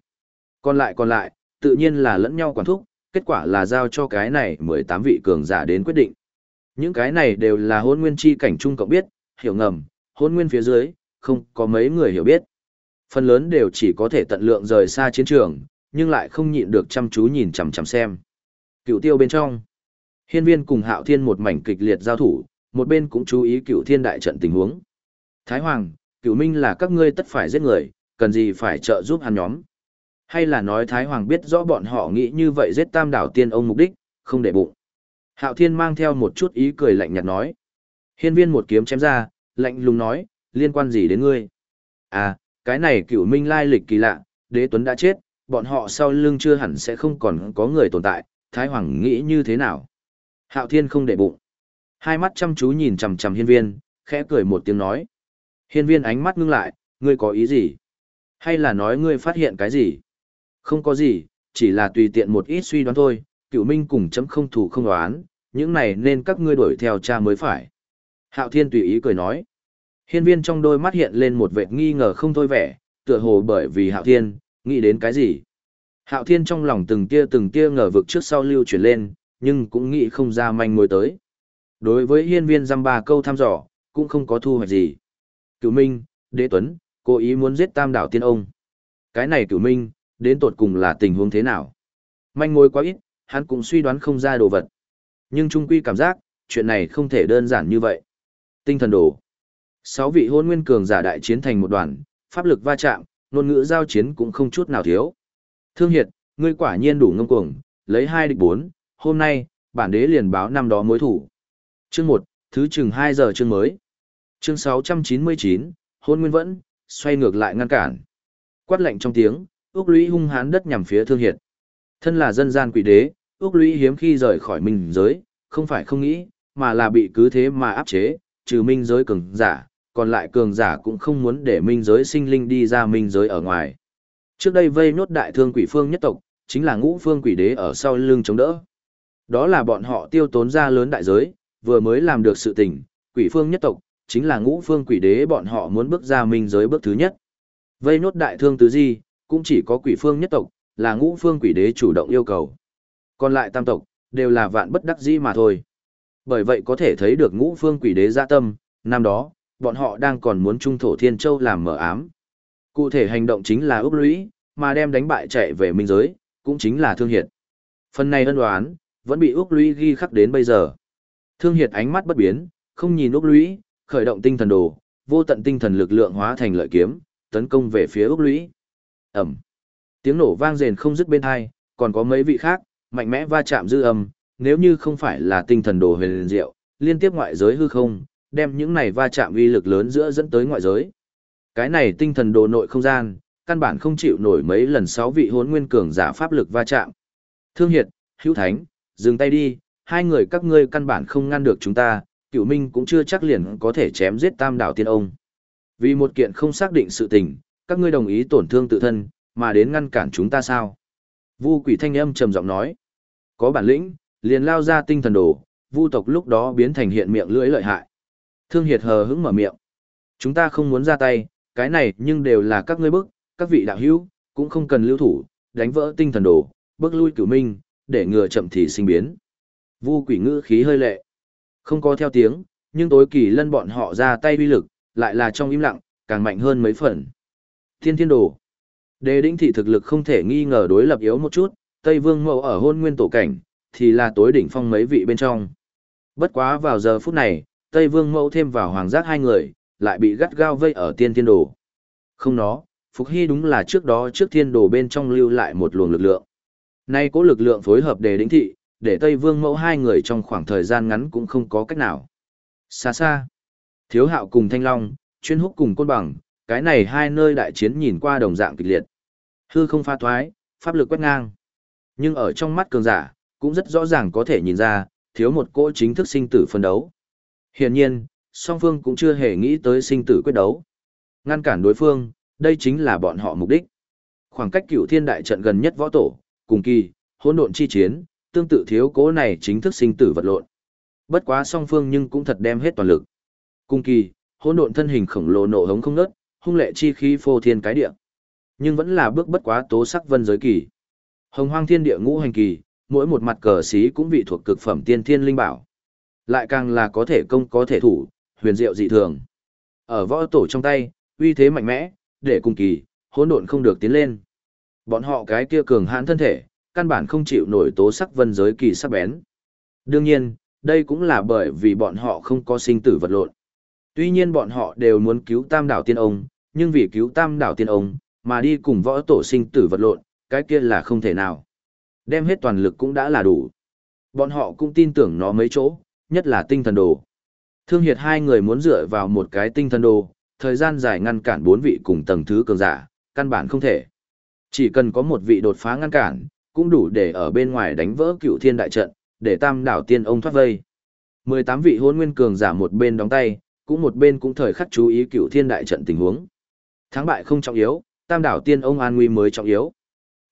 [SPEAKER 1] Còn lại còn lại, tự nhiên là lẫn nhau quản thúc, kết quả là giao cho cái này 18 vị cường giả đến quyết định. Những cái này đều là hôn nguyên chi cảnh trung cộng biết, hiểu ngầm, hôn nguyên phía dưới, không có mấy người hiểu biết. Phần lớn đều chỉ có thể tận lượng rời xa chiến trường, nhưng lại không nhịn được chăm chú nhìn chằm chằm xem. Cựu tiêu bên trong, hiên viên cùng hạo thiên một mảnh kịch liệt giao thủ, một bên cũng chú ý cựu thiên đại trận tình huống. Thái Hoàng, cựu minh là các ngươi tất phải giết người, cần gì phải trợ giúp hắn nhóm. Hay là nói Thái Hoàng biết rõ bọn họ nghĩ như vậy giết tam đảo tiên ông mục đích, không để bụng. Hạo thiên mang theo một chút ý cười lạnh nhạt nói. Hiên viên một kiếm chém ra, lạnh lùng nói, liên quan gì đến ngươi? À, cái này cựu minh lai lịch kỳ lạ, đế tuấn đã chết, bọn họ sau lưng chưa hẳn sẽ không còn có người tồn tại, Thái Hoàng nghĩ như thế nào? Hạo thiên không để bụng. Hai mắt chăm chú nhìn chằm chằm hiên viên, khẽ cười một tiếng nói. Hiên viên ánh mắt ngưng lại, ngươi có ý gì? Hay là nói ngươi phát hiện cái gì? Không có gì, chỉ là tùy tiện một ít suy đoán thôi, cựu minh cùng chấm không thủ không đoán, những này nên các ngươi đuổi theo cha mới phải. Hạo thiên tùy ý cười nói. Hiên viên trong đôi mắt hiện lên một vệt nghi ngờ không thôi vẻ, tựa hồ bởi vì hạo thiên, nghĩ đến cái gì? Hạo thiên trong lòng từng tia từng tia ngờ vực trước sau lưu chuyển lên, nhưng cũng nghĩ không ra manh mối tới. Đối với hiên viên dăm ba câu thăm dò, cũng không có thu hoạch gì. Cửu Minh, Đế Tuấn, cố ý muốn giết tam đảo tiên ông. Cái này Cửu Minh, đến tột cùng là tình huống thế nào? Manh mối quá ít, hắn cũng suy đoán không ra đồ vật. Nhưng trung quy cảm giác, chuyện này không thể đơn giản như vậy. Tinh thần đồ. Sáu vị hôn nguyên cường giả đại chiến thành một đoàn, pháp lực va chạm, ngôn ngữ giao chiến cũng không chút nào thiếu. Thương Hiệt, ngươi quả nhiên đủ ngông cuồng, lấy hai địch bốn, hôm nay, bản đế liền báo năm đó mối thủ. Chương một, thứ chừng hai giờ chương mới. Chương 699, hôn nguyên vẫn, xoay ngược lại ngăn cản. Quát lệnh trong tiếng, ước lũy hung hán đất nhằm phía thương hiệt. Thân là dân gian quỷ đế, ước lũy hiếm khi rời khỏi minh giới, không phải không nghĩ, mà là bị cứ thế mà áp chế, trừ minh giới cường giả, còn lại cường giả cũng không muốn để minh giới sinh linh đi ra minh giới ở ngoài. Trước đây vây nốt đại thương quỷ phương nhất tộc, chính là ngũ phương quỷ đế ở sau lưng chống đỡ. Đó là bọn họ tiêu tốn ra lớn đại giới, vừa mới làm được sự tình, quỷ phương nhất tộc, chính là ngũ phương quỷ đế bọn họ muốn bước ra minh giới bước thứ nhất. Vây nốt đại thương tứ di, cũng chỉ có quỷ phương nhất tộc, là ngũ phương quỷ đế chủ động yêu cầu. Còn lại tam tộc, đều là vạn bất đắc dĩ mà thôi. Bởi vậy có thể thấy được ngũ phương quỷ đế dạ tâm, năm đó, bọn họ đang còn muốn trung thổ thiên châu làm mở ám. Cụ thể hành động chính là ước lũy, mà đem đánh bại chạy về minh giới, cũng chính là thương hiệt. Phần này ân đoán, vẫn bị ước lũy ghi khắc đến bây giờ. Thương hiệt ánh mắt bất biến, không nhìn ước lũy, khởi động tinh thần đồ, vô tận tinh thần lực lượng hóa thành lợi kiếm, tấn công về phía ước lũy. Ẩm. Tiếng nổ vang rền không dứt bên hai, còn có mấy vị khác, mạnh mẽ va chạm dư âm, nếu như không phải là tinh thần đồ huyền diệu, liên tiếp ngoại giới hư không, đem những này va chạm uy lực lớn giữa dẫn tới ngoại giới. Cái này tinh thần đồ nội không gian, căn bản không chịu nổi mấy lần sáu vị hốn nguyên cường giả pháp lực va chạm. Thương Hiệt, Hữu Thánh, dừng tay đi, hai người các ngươi căn bản không ngăn được chúng ta, cựu minh cũng chưa chắc liền có thể chém giết tam đảo tiên ông. Vì một kiện không xác định sự tình, các ngươi đồng ý tổn thương tự thân, mà đến ngăn cản chúng ta sao? Vu quỷ thanh âm trầm giọng nói. Có bản lĩnh, liền lao ra tinh thần đồ, vu tộc lúc đó biến thành hiện miệng lưỡi lợi hại. Thương Hiệt hờ hững mở miệng. Chúng ta không muốn ra tay, cái này nhưng đều là các ngươi bức, các vị đạo hữu, cũng không cần lưu thủ, đánh vỡ tinh thần đồ, bước lui cửu minh, để ngừa chậm thì sinh biến. Vu quỷ ngữ khí hơi lệ. Không có theo tiếng, nhưng tối kỳ lân bọn họ ra tay uy lực, lại là trong im lặng, càng mạnh hơn mấy phần. Thiên thiên đồ. Đề đinh thị thực lực không thể nghi ngờ đối lập yếu một chút, Tây Vương Mậu ở hôn nguyên tổ cảnh, thì là tối đỉnh phong mấy vị bên trong. Bất quá vào giờ phút này, Tây Vương Mẫu thêm vào hoàng giác hai người, lại bị gắt gao vây ở tiên thiên đồ. Không nó, Phục Hy đúng là trước đó trước thiên đồ bên trong lưu lại một luồng lực lượng. Nay có lực lượng phối hợp đề đỉnh thị, để Tây Vương Mẫu hai người trong khoảng thời gian ngắn cũng không có cách nào. Xa xa, Thiếu Hạo cùng Thanh Long, chuyên húc cùng Côn Bằng, cái này hai nơi đại chiến nhìn qua đồng dạng kịch liệt. Hư không pha thoái, pháp lực quét ngang. Nhưng ở trong mắt cường giả, cũng rất rõ ràng có thể nhìn ra, thiếu một cỗ chính thức sinh tử phân đấu. Hiển nhiên, song phương cũng chưa hề nghĩ tới sinh tử quyết đấu. Ngăn cản đối phương, đây chính là bọn họ mục đích. Khoảng cách cửu thiên đại trận gần nhất võ tổ, cùng kỳ, hỗn độn chi chiến, tương tự thiếu cố này chính thức sinh tử vật lộn. Bất quá song phương nhưng cũng thật đem hết toàn lực. Cùng kỳ, hỗn độn thân hình khổng lồ nổ hống không ngớt, hung lệ chi khí phô thiên cái địa. Nhưng vẫn là bước bất quá tố sắc vân giới kỳ. Hồng hoang thiên địa ngũ hành kỳ, mỗi một mặt cờ xí cũng vị thuộc cực phẩm tiên thiên linh bảo. Lại càng là có thể công có thể thủ, huyền diệu dị thường. Ở võ tổ trong tay, uy thế mạnh mẽ, để cùng kỳ, hỗn độn không được tiến lên. Bọn họ cái kia cường hãn thân thể, căn bản không chịu nổi tố sắc vân giới kỳ sắc bén. Đương nhiên, đây cũng là bởi vì bọn họ không có sinh tử vật lộn. Tuy nhiên bọn họ đều muốn cứu tam đảo tiên ông, nhưng vì cứu tam đảo tiên ông, mà đi cùng võ tổ sinh tử vật lộn, cái kia là không thể nào. Đem hết toàn lực cũng đã là đủ. Bọn họ cũng tin tưởng nó mấy chỗ, nhất là tinh thần đồ. Thương hiệt hai người muốn dựa vào một cái tinh thần đồ, thời gian dài ngăn cản bốn vị cùng tầng thứ cường giả, căn bản không thể. Chỉ cần có một vị đột phá ngăn cản, cũng đủ để ở bên ngoài đánh vỡ cựu thiên đại trận, để tam đảo tiên ông thoát vây. 18 vị hôn nguyên cường giả một bên đóng tay, cũng một bên cũng thời khắc chú ý cựu thiên đại trận tình huống. Thắng bại không trọng yếu, tam đảo tiên ông an nguy mới trọng yếu.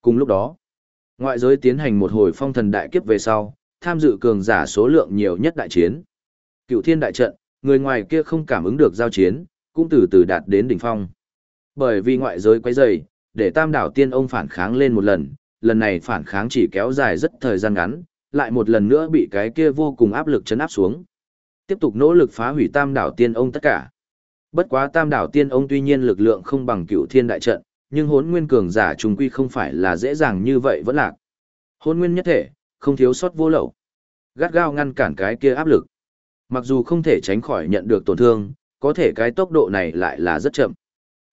[SPEAKER 1] Cùng lúc đó, ngoại giới tiến hành một hồi phong thần đại kiếp về sau, tham dự cường giả số lượng nhiều nhất đại chiến. Cựu thiên đại trận, người ngoài kia không cảm ứng được giao chiến, cũng từ từ đạt đến đỉnh phong. Bởi vì ngoại giới quấy rầy, để tam đảo tiên ông phản kháng lên một lần, lần này phản kháng chỉ kéo dài rất thời gian ngắn, lại một lần nữa bị cái kia vô cùng áp lực chấn áp xuống. Tiếp tục nỗ lực phá hủy tam đảo tiên ông tất cả. Bất quá tam đảo tiên ông tuy nhiên lực lượng không bằng cựu thiên đại trận, nhưng hốn nguyên cường giả trùng quy không phải là dễ dàng như vậy vẫn lạc. Hốn nguyên nhất thể, không thiếu sót vô lậu. Gắt gao ngăn cản cái kia áp lực. Mặc dù không thể tránh khỏi nhận được tổn thương, có thể cái tốc độ này lại là rất chậm.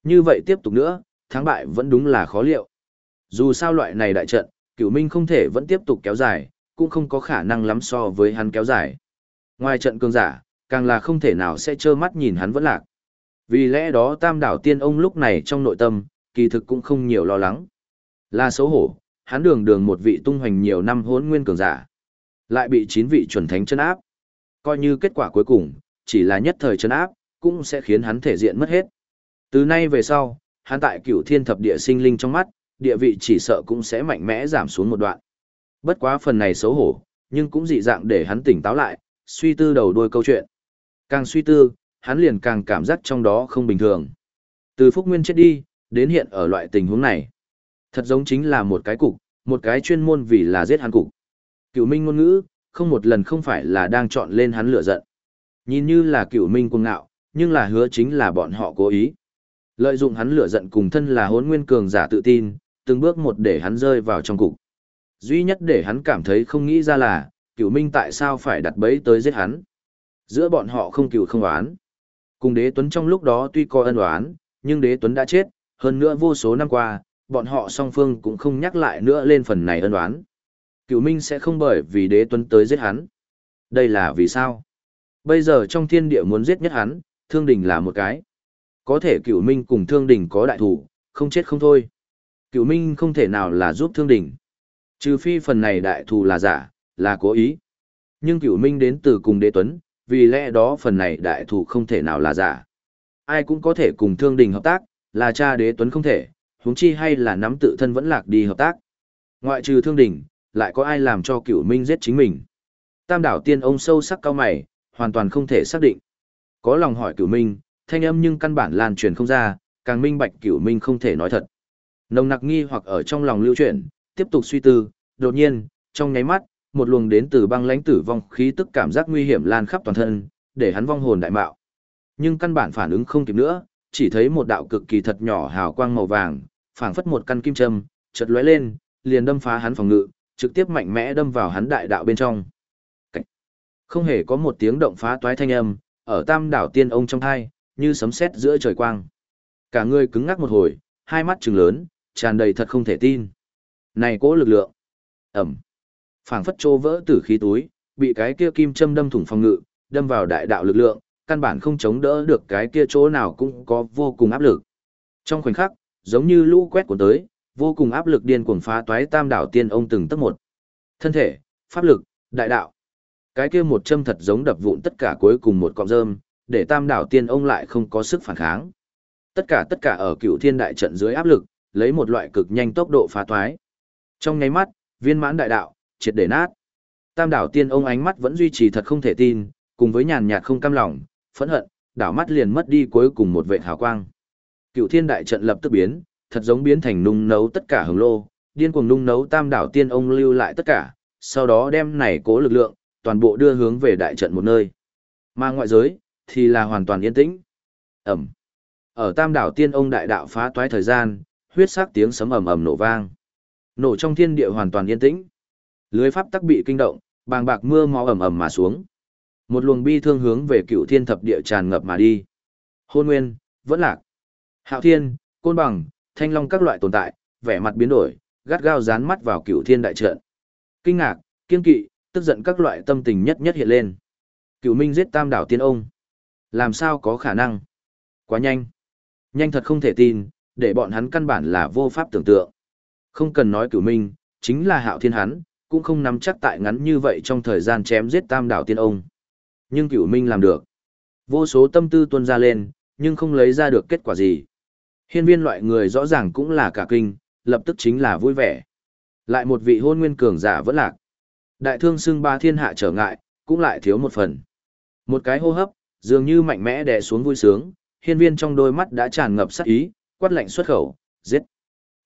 [SPEAKER 1] Như vậy tiếp tục nữa, thắng bại vẫn đúng là khó liệu. Dù sao loại này đại trận, cửu minh không thể vẫn tiếp tục kéo dài, cũng không có khả năng lắm so với hắn kéo dài. Ngoài trận cường giả, càng là không thể nào sẽ trơ mắt nhìn hắn vẫn lạc. Vì lẽ đó tam đảo tiên ông lúc này trong nội tâm, kỳ thực cũng không nhiều lo lắng. Là xấu hổ, hắn đường đường một vị tung hoành nhiều năm hỗn nguyên cường giả. Lại bị chín vị chuẩn thánh chân áp. Coi như kết quả cuối cùng, chỉ là nhất thời chân áp, cũng sẽ khiến hắn thể diện mất hết. Từ nay về sau, hắn tại cửu thiên thập địa sinh linh trong mắt, địa vị chỉ sợ cũng sẽ mạnh mẽ giảm xuống một đoạn. Bất quá phần này xấu hổ, nhưng cũng dị dạng để hắn tỉnh táo lại, suy tư đầu đuôi câu chuyện. Càng suy tư, hắn liền càng cảm giác trong đó không bình thường. Từ Phúc Nguyên chết đi, đến hiện ở loại tình huống này. Thật giống chính là một cái cục, một cái chuyên môn vì là giết hắn cục. Cửu Minh ngôn ngữ, không một lần không phải là đang chọn lên hắn lửa giận. Nhìn như là Cửu Minh cuồng ngạo, nhưng là hứa chính là bọn họ cố ý. Lợi dụng hắn lửa giận cùng thân là Hỗn nguyên cường giả tự tin, từng bước một để hắn rơi vào trong cục. Duy nhất để hắn cảm thấy không nghĩ ra là, cửu minh tại sao phải đặt bẫy tới giết hắn. Giữa bọn họ không cựu không oán. Cùng đế tuấn trong lúc đó tuy có ân oán, nhưng đế tuấn đã chết, hơn nữa vô số năm qua, bọn họ song phương cũng không nhắc lại nữa lên phần này ân đoán, Cửu minh sẽ không bởi vì đế tuấn tới giết hắn. Đây là vì sao? Bây giờ trong thiên địa muốn giết nhất hắn, thương đình là một cái. Có thể cửu minh cùng thương đình có đại thủ, không chết không thôi. Cựu Minh không thể nào là giúp thương đình. Trừ phi phần này đại thù là giả, là cố ý. Nhưng cửu minh đến từ cùng đế tuấn, vì lẽ đó phần này đại thủ không thể nào là giả. Ai cũng có thể cùng thương đình hợp tác, là cha đế tuấn không thể, huống chi hay là nắm tự thân vẫn lạc đi hợp tác. Ngoại trừ thương đình, lại có ai làm cho cửu minh giết chính mình. Tam đảo tiên ông sâu sắc cao mày, hoàn toàn không thể xác định. Có lòng hỏi cửu minh, thanh âm nhưng căn bản lan truyền không ra, càng minh bạch cửu minh không thể nói thật. Nồng nặc nghi hoặc ở trong lòng lưu chuyển, tiếp tục suy tư, đột nhiên, trong nháy mắt, một luồng đến từ băng lãnh tử vong khí tức cảm giác nguy hiểm lan khắp toàn thân, để hắn vong hồn đại mạo. Nhưng căn bản phản ứng không kịp nữa, chỉ thấy một đạo cực kỳ thật nhỏ hào quang màu vàng, phảng phất một căn kim châm, chợt lóe lên, liền đâm phá hắn phòng ngự, trực tiếp mạnh mẽ đâm vào hắn đại đạo bên trong. Cách. Không hề có một tiếng động phá toái thanh âm, ở tam đảo tiên ông trong thai, như sấm sét giữa trời quang. Cả người cứng ngắc một hồi, hai mắt trừng lớn, tràn đầy thật không thể tin. Này cố lực lượng. Ẩm. phảng phất trô vỡ tử khí túi, bị cái kia kim châm đâm thủng phòng ngự, đâm vào đại đạo lực lượng, căn bản không chống đỡ được cái kia chỗ nào cũng có vô cùng áp lực. Trong khoảnh khắc, giống như lũ quét của tới, vô cùng áp lực điên cuồng phá toái tam đảo tiên ông từng tấc một. Thân thể, pháp lực, đại đạo. Cái kia một châm thật giống đập vụn tất cả cuối cùng một cọng rơm, để tam đảo tiên ông lại không có sức phản kháng. Tất cả tất cả ở cựu thiên đại trận dưới áp lực, lấy một loại cực nhanh tốc độ phá toái. Trong nháy mắt, viên mãn đại đạo, triệt để nát. Tam đảo tiên ông ánh mắt vẫn duy trì thật không thể tin, cùng với nhàn nhạt không cam lòng, phẫn hận, đảo mắt liền mất đi cuối cùng một vệt hào quang. Cựu thiên đại trận lập tức biến, thật giống biến thành nung nấu tất cả hồng lô, điên cuồng nung nấu tam đảo tiên ông lưu lại tất cả, sau đó đem này cố lực lượng, toàn bộ đưa hướng về đại trận một nơi. Mà ngoại giới, thì là hoàn toàn yên tĩnh. Ẩm. Ở tam đảo tiên ông đại đạo phá toái thời gian, huyết sắc tiếng sấm ầm ầm nổ vang. Nổ trong thiên địa hoàn toàn yên tĩnh. Lưới pháp tắc bị kinh động, bàng bạc mưa máu ầm ầm mà xuống. Một luồng bi thương hướng về cựu thiên thập địa tràn ngập mà đi. Hôn nguyên, vẫn lạc. Hạo thiên, côn bằng, thanh long các loại tồn tại, vẻ mặt biến đổi, gắt gao dán mắt vào cựu thiên đại trận. Kinh ngạc, kiên kỵ, tức giận các loại tâm tình nhất nhất hiện lên. Cựu minh giết tam đảo tiên ông. Làm sao có khả năng? Quá nhanh. Nhanh thật không thể tin, để bọn hắn căn bản là vô pháp tưởng tượng. Không cần nói cửu minh, chính là hạo thiên hắn, cũng không nắm chắc tại ngắn như vậy trong thời gian chém giết tam đảo tiên ông. Nhưng cửu minh làm được. Vô số tâm tư tuôn ra lên, nhưng không lấy ra được kết quả gì. Hiên viên loại người rõ ràng cũng là cả kinh, lập tức chính là vui vẻ. Lại một vị hôn nguyên cường giả vẫn lạc. Đại thương xưng ba thiên hạ trở ngại, cũng lại thiếu một phần. Một cái hô hấp, dường như mạnh mẽ đè xuống vui sướng, hiên viên trong đôi mắt đã tràn ngập sát ý, quát lạnh xuất khẩu, giết.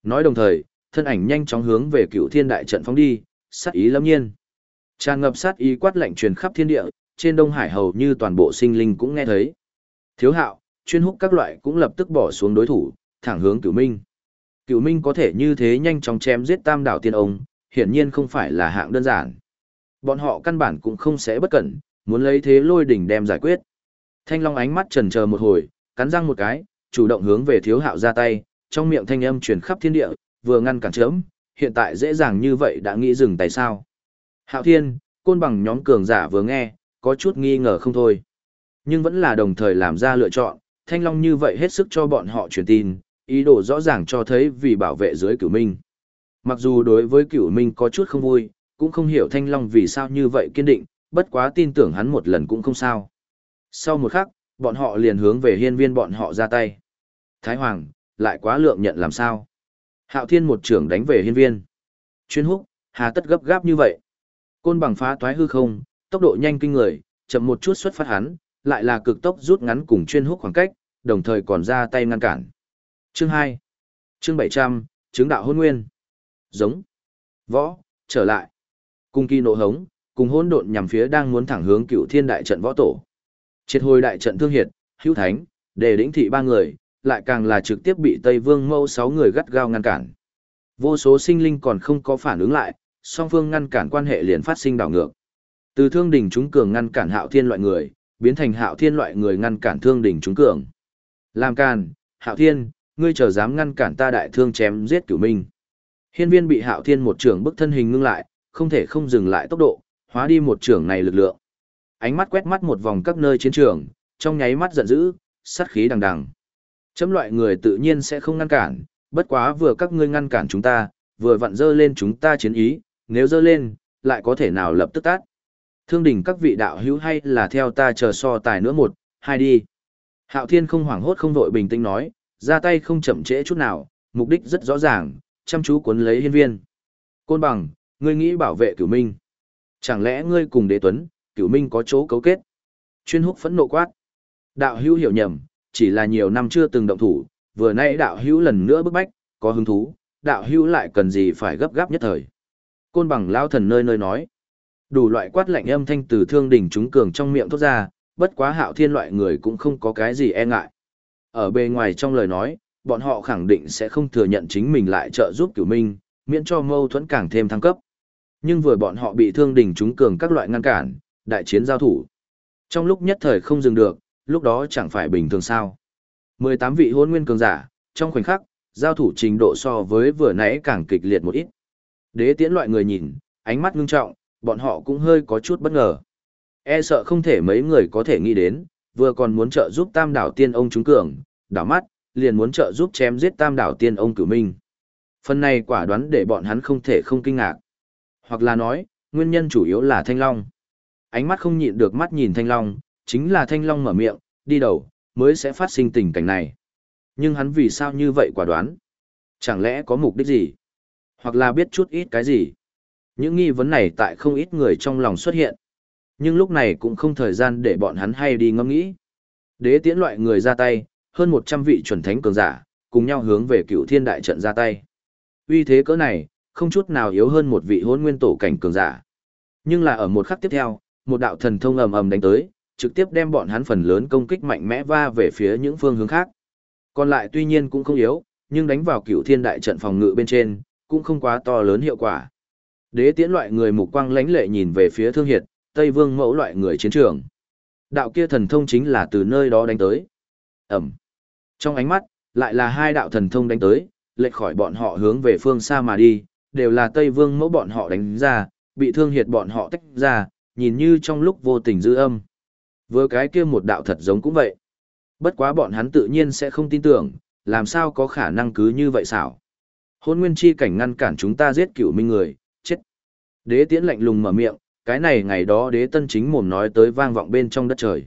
[SPEAKER 1] Nói đồng thời, thân ảnh nhanh chóng hướng về cựu thiên đại trận phóng đi, sát ý lâm nhiên. Tràn ngập sát ý quát lạnh truyền khắp thiên địa, trên Đông Hải hầu như toàn bộ sinh linh cũng nghe thấy. Thiếu hạo, chuyên húc các loại cũng lập tức bỏ xuống đối thủ, thẳng hướng cửu minh. Cửu minh có thể như thế nhanh chóng chém giết tam đảo tiên ông, hiển nhiên không phải là hạng đơn giản. Bọn họ căn bản cũng không sẽ bất cẩn, muốn lấy thế lôi đỉnh đem giải quyết. Thanh Long ánh mắt trần chờ một hồi, cắn răng một cái, chủ động hướng về thiếu hạo ra tay, trong miệng thanh âm truyền khắp thiên địa, vừa ngăn cản chớm, hiện tại dễ dàng như vậy đã nghĩ dừng tại sao. Hạo thiên, côn bằng nhóm cường giả vừa nghe, có chút nghi ngờ không thôi. Nhưng vẫn là đồng thời làm ra lựa chọn, thanh long như vậy hết sức cho bọn họ truyền tin, ý đồ rõ ràng cho thấy vì bảo vệ dưới cửu minh. Mặc dù đối với cửu minh có chút không vui, cũng không hiểu thanh long vì sao như vậy kiên định, bất quá tin tưởng hắn một lần cũng không sao. Sau một khắc, bọn họ liền hướng về hiên viên bọn họ ra tay. Thái Hoàng, lại quá lượng nhận làm sao? Hạo Thiên một trưởng đánh về hiên viên. Chuyên húc, hà tất gấp gáp như vậy. Côn bằng phá toái hư không, tốc độ nhanh kinh người, chậm một chút xuất phát hắn, lại là cực tốc rút ngắn cùng chuyên hút khoảng cách, đồng thời còn ra tay ngăn cản. Chương 2. Chương 700, chứng đạo hôn nguyên. Giống. Võ, trở lại. Cung kỳ nộ hống, cùng hỗn độn nhằm phía đang muốn thẳng hướng cựu thiên đại trận võ tổ. Triệt hồi đại trận thương hiệt, hữu thánh, đề đỉnh thị ba người, lại càng là trực tiếp bị Tây Vương mâu sáu người gắt gao ngăn cản. Vô số sinh linh còn không có phản ứng lại, song phương ngăn cản quan hệ liền phát sinh đảo ngược. Từ thương đỉnh chúng cường ngăn cản hạo thiên loại người, biến thành hạo thiên loại người ngăn cản thương đỉnh chúng cường. Làm càn, hạo thiên, ngươi chờ dám ngăn cản ta đại thương chém giết cửu minh. Hiên viên bị hạo thiên một trưởng bức thân hình ngưng lại, không thể không dừng lại tốc độ, hóa đi một trưởng này lực lượng. Ánh mắt quét mắt một vòng các nơi chiến trường, trong nháy mắt giận dữ, sát khí đằng đằng. Chấm loại người tự nhiên sẽ không ngăn cản, bất quá vừa các ngươi ngăn cản chúng ta, vừa vặn dơ lên chúng ta chiến ý, nếu dơ lên, lại có thể nào lập tức tát. Thương đình các vị đạo hữu hay là theo ta chờ so tài nữa một, hai đi. Hạo Thiên không hoảng hốt không vội bình tĩnh nói, ra tay không chậm trễ chút nào, mục đích rất rõ ràng, chăm chú cuốn lấy hiên viên. Côn bằng, ngươi nghĩ bảo vệ cửu minh. Chẳng lẽ ngươi cùng đế tuấn, cửu minh có chỗ cấu kết? Chuyên húc phẫn nộ quát. Đạo hữu hiểu nhầm, chỉ là nhiều năm chưa từng động thủ, vừa nay đạo hữu lần nữa bức bách, có hứng thú, đạo hữu lại cần gì phải gấp gáp nhất thời. Côn bằng lao thần nơi nơi nói. Đủ loại quát lạnh âm thanh từ thương đỉnh chúng cường trong miệng thốt ra, bất quá hạo thiên loại người cũng không có cái gì e ngại. Ở bề ngoài trong lời nói, bọn họ khẳng định sẽ không thừa nhận chính mình lại trợ giúp cửu minh, miễn cho mâu thuẫn càng thêm thăng cấp. Nhưng vừa bọn họ bị thương đỉnh chúng cường các loại ngăn cản, đại chiến giao thủ. Trong lúc nhất thời không dừng được, lúc đó chẳng phải bình thường sao. 18 vị hôn nguyên cường giả, trong khoảnh khắc, giao thủ trình độ so với vừa nãy càng kịch liệt một ít. Đế tiễn loại người nhìn, ánh mắt ngưng trọng, bọn họ cũng hơi có chút bất ngờ. E sợ không thể mấy người có thể nghĩ đến, vừa còn muốn trợ giúp tam đảo tiên ông chúng cường, đảo mắt, liền muốn trợ giúp chém giết tam đảo tiên ông cửu minh. Phần này quả đoán để bọn hắn không thể không kinh ngạc. Hoặc là nói, nguyên nhân chủ yếu là Thanh Long. Ánh mắt không nhịn được mắt nhìn Thanh Long, chính là Thanh Long mở miệng, đi đầu, mới sẽ phát sinh tình cảnh này. Nhưng hắn vì sao như vậy quả đoán? Chẳng lẽ có mục đích gì? Hoặc là biết chút ít cái gì? Những nghi vấn này tại không ít người trong lòng xuất hiện. Nhưng lúc này cũng không thời gian để bọn hắn hay đi ngẫm nghĩ. Đế tiễn loại người ra tay, hơn 100 vị chuẩn thánh cường giả, cùng nhau hướng về cựu thiên đại trận ra tay. Uy thế cỡ này, không chút nào yếu hơn một vị hôn nguyên tổ cảnh cường giả. Nhưng là ở một khắc tiếp theo, một đạo thần thông ầm ầm đánh tới, trực tiếp đem bọn hắn phần lớn công kích mạnh mẽ va về phía những phương hướng khác. Còn lại tuy nhiên cũng không yếu, nhưng đánh vào cựu thiên đại trận phòng ngự bên trên, cũng không quá to lớn hiệu quả. Đế tiễn loại người mục quang lánh lệ nhìn về phía thương hiệt, Tây Vương mẫu loại người chiến trường. Đạo kia thần thông chính là từ nơi đó đánh tới. Ẩm. Trong ánh mắt, lại là hai đạo thần thông đánh tới, lệch khỏi bọn họ hướng về phương xa mà đi, đều là Tây Vương mẫu bọn họ đánh ra, bị thương hiệt bọn họ tách ra, nhìn như trong lúc vô tình dư âm. Vừa cái kia một đạo thật giống cũng vậy. Bất quá bọn hắn tự nhiên sẽ không tin tưởng, làm sao có khả năng cứ như vậy xảo. Hôn nguyên chi cảnh ngăn cản chúng ta giết cửu minh người. Đế tiễn lạnh lùng mở miệng, cái này ngày đó đế tân chính mồm nói tới vang vọng bên trong đất trời.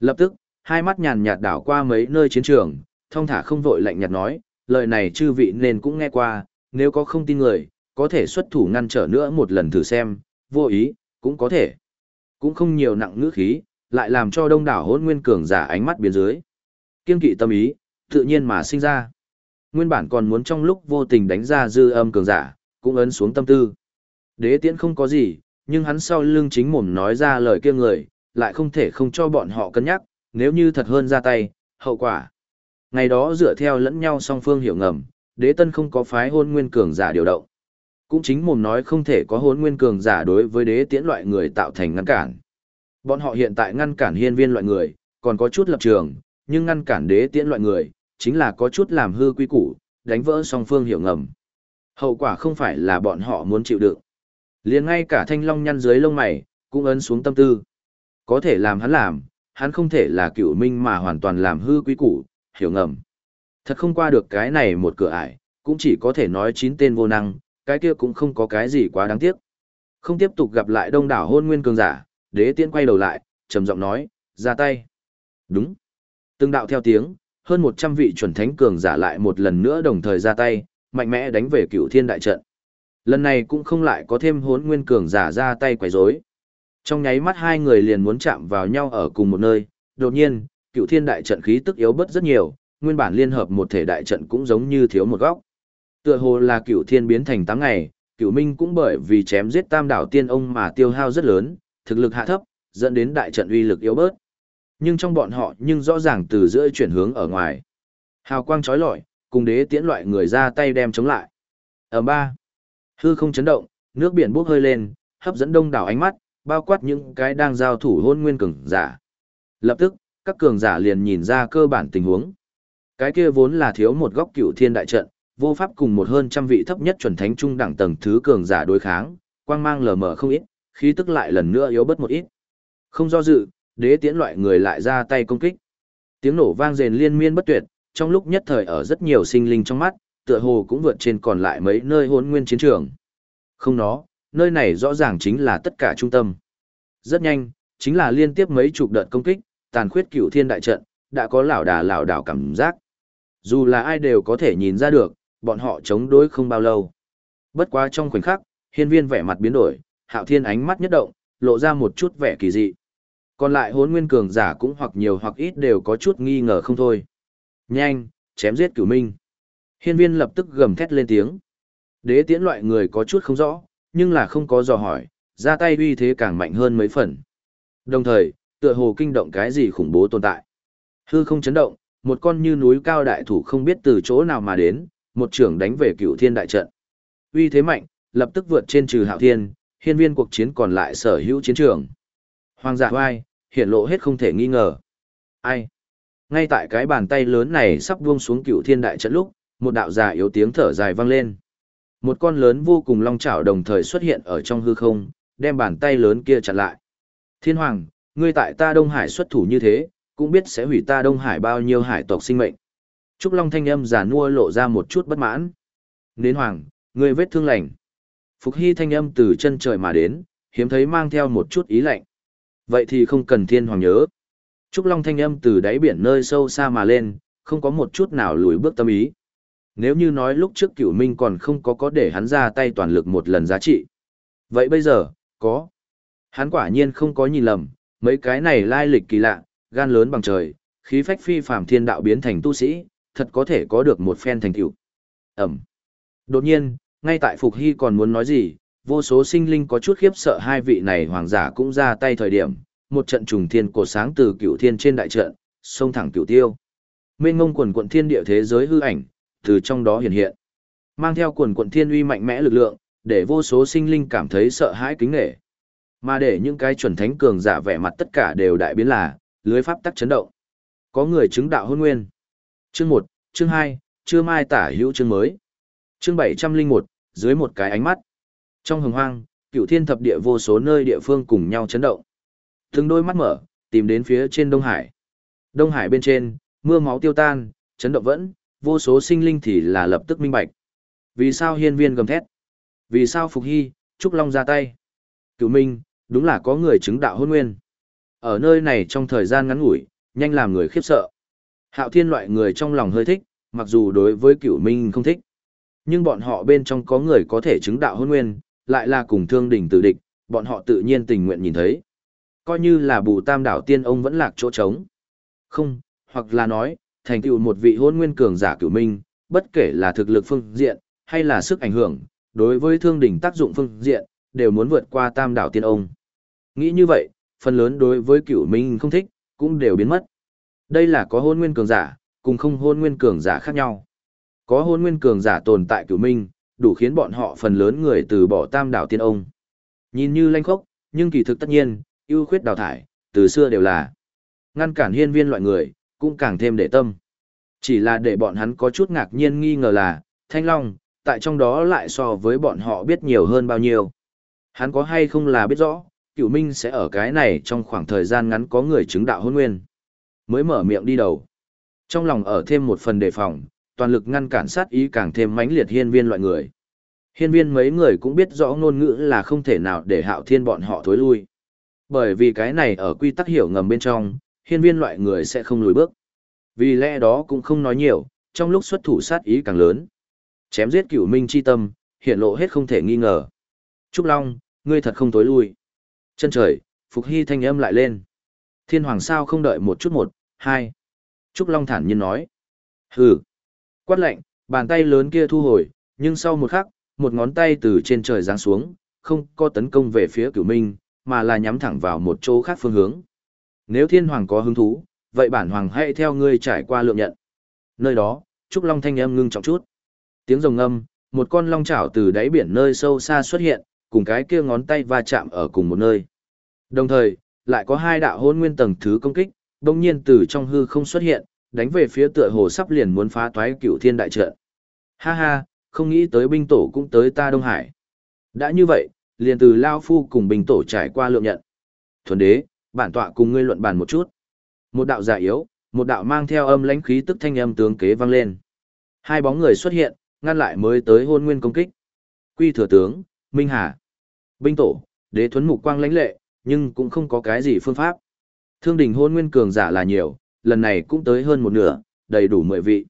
[SPEAKER 1] Lập tức, hai mắt nhàn nhạt đảo qua mấy nơi chiến trường, thông thả không vội lạnh nhạt nói, lời này chư vị nên cũng nghe qua, nếu có không tin người, có thể xuất thủ ngăn trở nữa một lần thử xem, vô ý, cũng có thể. Cũng không nhiều nặng ngữ khí, lại làm cho đông đảo hôn nguyên cường giả ánh mắt biến dưới. Kiên kỵ tâm ý, tự nhiên mà sinh ra. Nguyên bản còn muốn trong lúc vô tình đánh ra dư âm cường giả, cũng ấn xuống tâm tư. Đế tiễn không có gì, nhưng hắn sau lưng chính mồm nói ra lời kia người, lại không thể không cho bọn họ cân nhắc, nếu như thật hơn ra tay, hậu quả. Ngày đó dựa theo lẫn nhau song phương hiểu ngầm, đế tân không có phái hôn nguyên cường giả điều động. Cũng chính mồm nói không thể có hôn nguyên cường giả đối với đế tiễn loại người tạo thành ngăn cản. Bọn họ hiện tại ngăn cản hiên viên loại người, còn có chút lập trường, nhưng ngăn cản đế tiễn loại người, chính là có chút làm hư quy củ, đánh vỡ song phương hiểu ngầm. Hậu quả không phải là bọn họ muốn chịu đựng liền ngay cả thanh long nhăn dưới lông mày, cũng ấn xuống tâm tư. Có thể làm hắn làm, hắn không thể là cựu minh mà hoàn toàn làm hư quý củ, hiểu ngầm. Thật không qua được cái này một cửa ải, cũng chỉ có thể nói chín tên vô năng, cái kia cũng không có cái gì quá đáng tiếc. Không tiếp tục gặp lại đông đảo hôn nguyên cường giả, đế tiên quay đầu lại, trầm giọng nói, ra tay. Đúng. Từng đạo theo tiếng, hơn 100 vị chuẩn thánh cường giả lại một lần nữa đồng thời ra tay, mạnh mẽ đánh về cựu thiên đại trận. Lần này cũng không lại có thêm hốn nguyên cường giả ra tay quấy rối. Trong nháy mắt hai người liền muốn chạm vào nhau ở cùng một nơi, đột nhiên, cựu thiên đại trận khí tức yếu bớt rất nhiều, nguyên bản liên hợp một thể đại trận cũng giống như thiếu một góc. Tựa hồ là cựu thiên biến thành tám ngày, cựu minh cũng bởi vì chém giết tam đảo tiên ông mà tiêu hao rất lớn, thực lực hạ thấp, dẫn đến đại trận uy lực yếu bớt. Nhưng trong bọn họ nhưng rõ ràng từ giữa chuyển hướng ở ngoài. Hào quang chói lọi, cùng đế tiễn loại người ra tay đem chống lại. Ở ba, hư không chấn động, nước biển bốc hơi lên, hấp dẫn đông đảo ánh mắt, bao quát những cái đang giao thủ hôn nguyên cường giả. Lập tức, các cường giả liền nhìn ra cơ bản tình huống. Cái kia vốn là thiếu một góc cựu thiên đại trận, vô pháp cùng một hơn trăm vị thấp nhất chuẩn thánh trung đẳng tầng thứ cường giả đối kháng, quang mang lờ mờ không ít, khí tức lại lần nữa yếu bớt một ít. Không do dự, đế tiễn loại người lại ra tay công kích. Tiếng nổ vang rền liên miên bất tuyệt, trong lúc nhất thời ở rất nhiều sinh linh trong mắt, tựa hồ cũng vượt trên còn lại mấy nơi hôn nguyên chiến trường. Không nó, nơi này rõ ràng chính là tất cả trung tâm. Rất nhanh, chính là liên tiếp mấy chục đợt công kích, tàn khuyết cửu thiên đại trận, đã có lão đà lão đảo cảm giác. Dù là ai đều có thể nhìn ra được, bọn họ chống đối không bao lâu. Bất quá trong khoảnh khắc, hiên viên vẻ mặt biến đổi, hạo thiên ánh mắt nhất động, lộ ra một chút vẻ kỳ dị. Còn lại hốn nguyên cường giả cũng hoặc nhiều hoặc ít đều có chút nghi ngờ không thôi. Nhanh, chém giết cửu minh. Hiên viên lập tức gầm thét lên tiếng. Đế tiễn loại người có chút không rõ, nhưng là không có dò hỏi, ra tay uy thế càng mạnh hơn mấy phần. Đồng thời, tựa hồ kinh động cái gì khủng bố tồn tại. Hư không chấn động, một con như núi cao đại thủ không biết từ chỗ nào mà đến, một trưởng đánh về cửu thiên đại trận. Uy thế mạnh, lập tức vượt trên trừ hạo thiên, hiên viên cuộc chiến còn lại sở hữu chiến trường. Hoàng giả vai, hiện lộ hết không thể nghi ngờ. Ai? Ngay tại cái bàn tay lớn này sắp buông xuống cửu thiên đại trận lúc, một đạo giả yếu tiếng thở dài vang lên. Một con lớn vô cùng long chảo đồng thời xuất hiện ở trong hư không, đem bàn tay lớn kia chặn lại. Thiên Hoàng, ngươi tại ta Đông Hải xuất thủ như thế, cũng biết sẽ hủy ta Đông Hải bao nhiêu hải tộc sinh mệnh. Trúc Long thanh âm giả nua lộ ra một chút bất mãn. Nến Hoàng, ngươi vết thương lành. Phục Hy thanh âm từ chân trời mà đến, hiếm thấy mang theo một chút ý lạnh. Vậy thì không cần Thiên Hoàng nhớ. Trúc Long thanh âm từ đáy biển nơi sâu xa mà lên, không có một chút nào lùi bước tâm ý. Nếu như nói lúc trước cửu minh còn không có có để hắn ra tay toàn lực một lần giá trị. Vậy bây giờ, có. Hắn quả nhiên không có nhìn lầm, mấy cái này lai lịch kỳ lạ, gan lớn bằng trời, khí phách phi phàm thiên đạo biến thành tu sĩ, thật có thể có được một phen thành tựu. Ẩm. Đột nhiên, ngay tại Phục Hy còn muốn nói gì, vô số sinh linh có chút khiếp sợ hai vị này hoàng giả cũng ra tay thời điểm, một trận trùng thiên cổ sáng từ cửu thiên trên đại trận, xông thẳng cửu tiêu. Mênh ngông quần quận thiên địa thế giới hư ảnh, từ trong đó hiện hiện. Mang theo quần cuộn thiên uy mạnh mẽ lực lượng, để vô số sinh linh cảm thấy sợ hãi kính nể. Mà để những cái chuẩn thánh cường giả vẻ mặt tất cả đều đại biến là, lưới pháp tắc chấn động. Có người chứng đạo hôn nguyên. Chương 1, chương 2, chưa mai tả hữu chương mới. Chương 701, dưới một cái ánh mắt. Trong hồng hoang, cựu thiên thập địa vô số nơi địa phương cùng nhau chấn động. Từng đôi mắt mở, tìm đến phía trên Đông Hải. Đông Hải bên trên, mưa máu tiêu tan, chấn động vẫn, vô số sinh linh thì là lập tức minh bạch. Vì sao hiên viên gầm thét? Vì sao Phục Hy, Trúc Long ra tay? Cửu Minh, đúng là có người chứng đạo hôn nguyên. Ở nơi này trong thời gian ngắn ngủi, nhanh làm người khiếp sợ. Hạo thiên loại người trong lòng hơi thích, mặc dù đối với cửu minh không thích. Nhưng bọn họ bên trong có người có thể chứng đạo hôn nguyên, lại là cùng thương đỉnh tử địch, bọn họ tự nhiên tình nguyện nhìn thấy. Coi như là bù tam đảo tiên ông vẫn lạc chỗ trống. Không, hoặc là nói, thành tựu một vị hôn nguyên cường giả cửu minh, bất kể là thực lực phương diện, hay là sức ảnh hưởng, đối với thương đỉnh tác dụng phương diện, đều muốn vượt qua tam đảo tiên ông. Nghĩ như vậy, phần lớn đối với cửu minh không thích, cũng đều biến mất. Đây là có hôn nguyên cường giả, cùng không hôn nguyên cường giả khác nhau. Có hôn nguyên cường giả tồn tại cửu minh, đủ khiến bọn họ phần lớn người từ bỏ tam đảo tiên ông. Nhìn như lanh khốc, nhưng kỳ thực tất nhiên, ưu khuyết đào thải, từ xưa đều là. Ngăn cản hiên viên loại người, cũng càng thêm để tâm. Chỉ là để bọn hắn có chút ngạc nhiên nghi ngờ là, Thanh Long, tại trong đó lại so với bọn họ biết nhiều hơn bao nhiêu. Hắn có hay không là biết rõ, cửu minh sẽ ở cái này trong khoảng thời gian ngắn có người chứng đạo hôn nguyên. Mới mở miệng đi đầu. Trong lòng ở thêm một phần đề phòng, toàn lực ngăn cản sát ý càng thêm mãnh liệt hiên viên loại người. Hiên viên mấy người cũng biết rõ ngôn ngữ là không thể nào để hạo thiên bọn họ thối lui. Bởi vì cái này ở quy tắc hiểu ngầm bên trong, hiên viên loại người sẽ không lùi bước. Vì lẽ đó cũng không nói nhiều, trong lúc xuất thủ sát ý càng lớn. Chém giết cửu minh chi tâm, hiện lộ hết không thể nghi ngờ. Trúc Long, ngươi thật không tối lui. Chân trời, Phục Hy thanh âm lại lên. Thiên Hoàng sao không đợi một chút một, hai. Trúc Long thản nhiên nói. Hừ. Quát lạnh, bàn tay lớn kia thu hồi, nhưng sau một khắc, một ngón tay từ trên trời giáng xuống, không có tấn công về phía cửu minh, mà là nhắm thẳng vào một chỗ khác phương hướng. Nếu thiên hoàng có hứng thú, vậy bản hoàng hãy theo ngươi trải qua lượng nhận. Nơi đó, Trúc Long thanh âm ngưng trọng chút. Tiếng rồng âm, một con long chảo từ đáy biển nơi sâu xa xuất hiện, cùng cái kia ngón tay va chạm ở cùng một nơi. Đồng thời, lại có hai đạo hôn nguyên tầng thứ công kích, đồng nhiên từ trong hư không xuất hiện, đánh về phía tựa hồ sắp liền muốn phá toái cửu thiên đại trận. Ha ha, không nghĩ tới binh tổ cũng tới ta Đông Hải. Đã như vậy, liền từ Lao Phu cùng binh tổ trải qua lượng nhận. Thuần đế, bản tọa cùng ngươi luận bàn một chút. Một đạo giả yếu, một đạo mang theo âm lãnh khí tức thanh âm tướng kế vang lên. Hai bóng người xuất hiện, ngăn lại mới tới hôn nguyên công kích. Quy thừa tướng, Minh Hà. Binh tổ, đế thuấn mục quang lãnh lệ, nhưng cũng không có cái gì phương pháp. Thương đình hôn nguyên cường giả là nhiều, lần này cũng tới hơn một nửa, đầy đủ mười vị.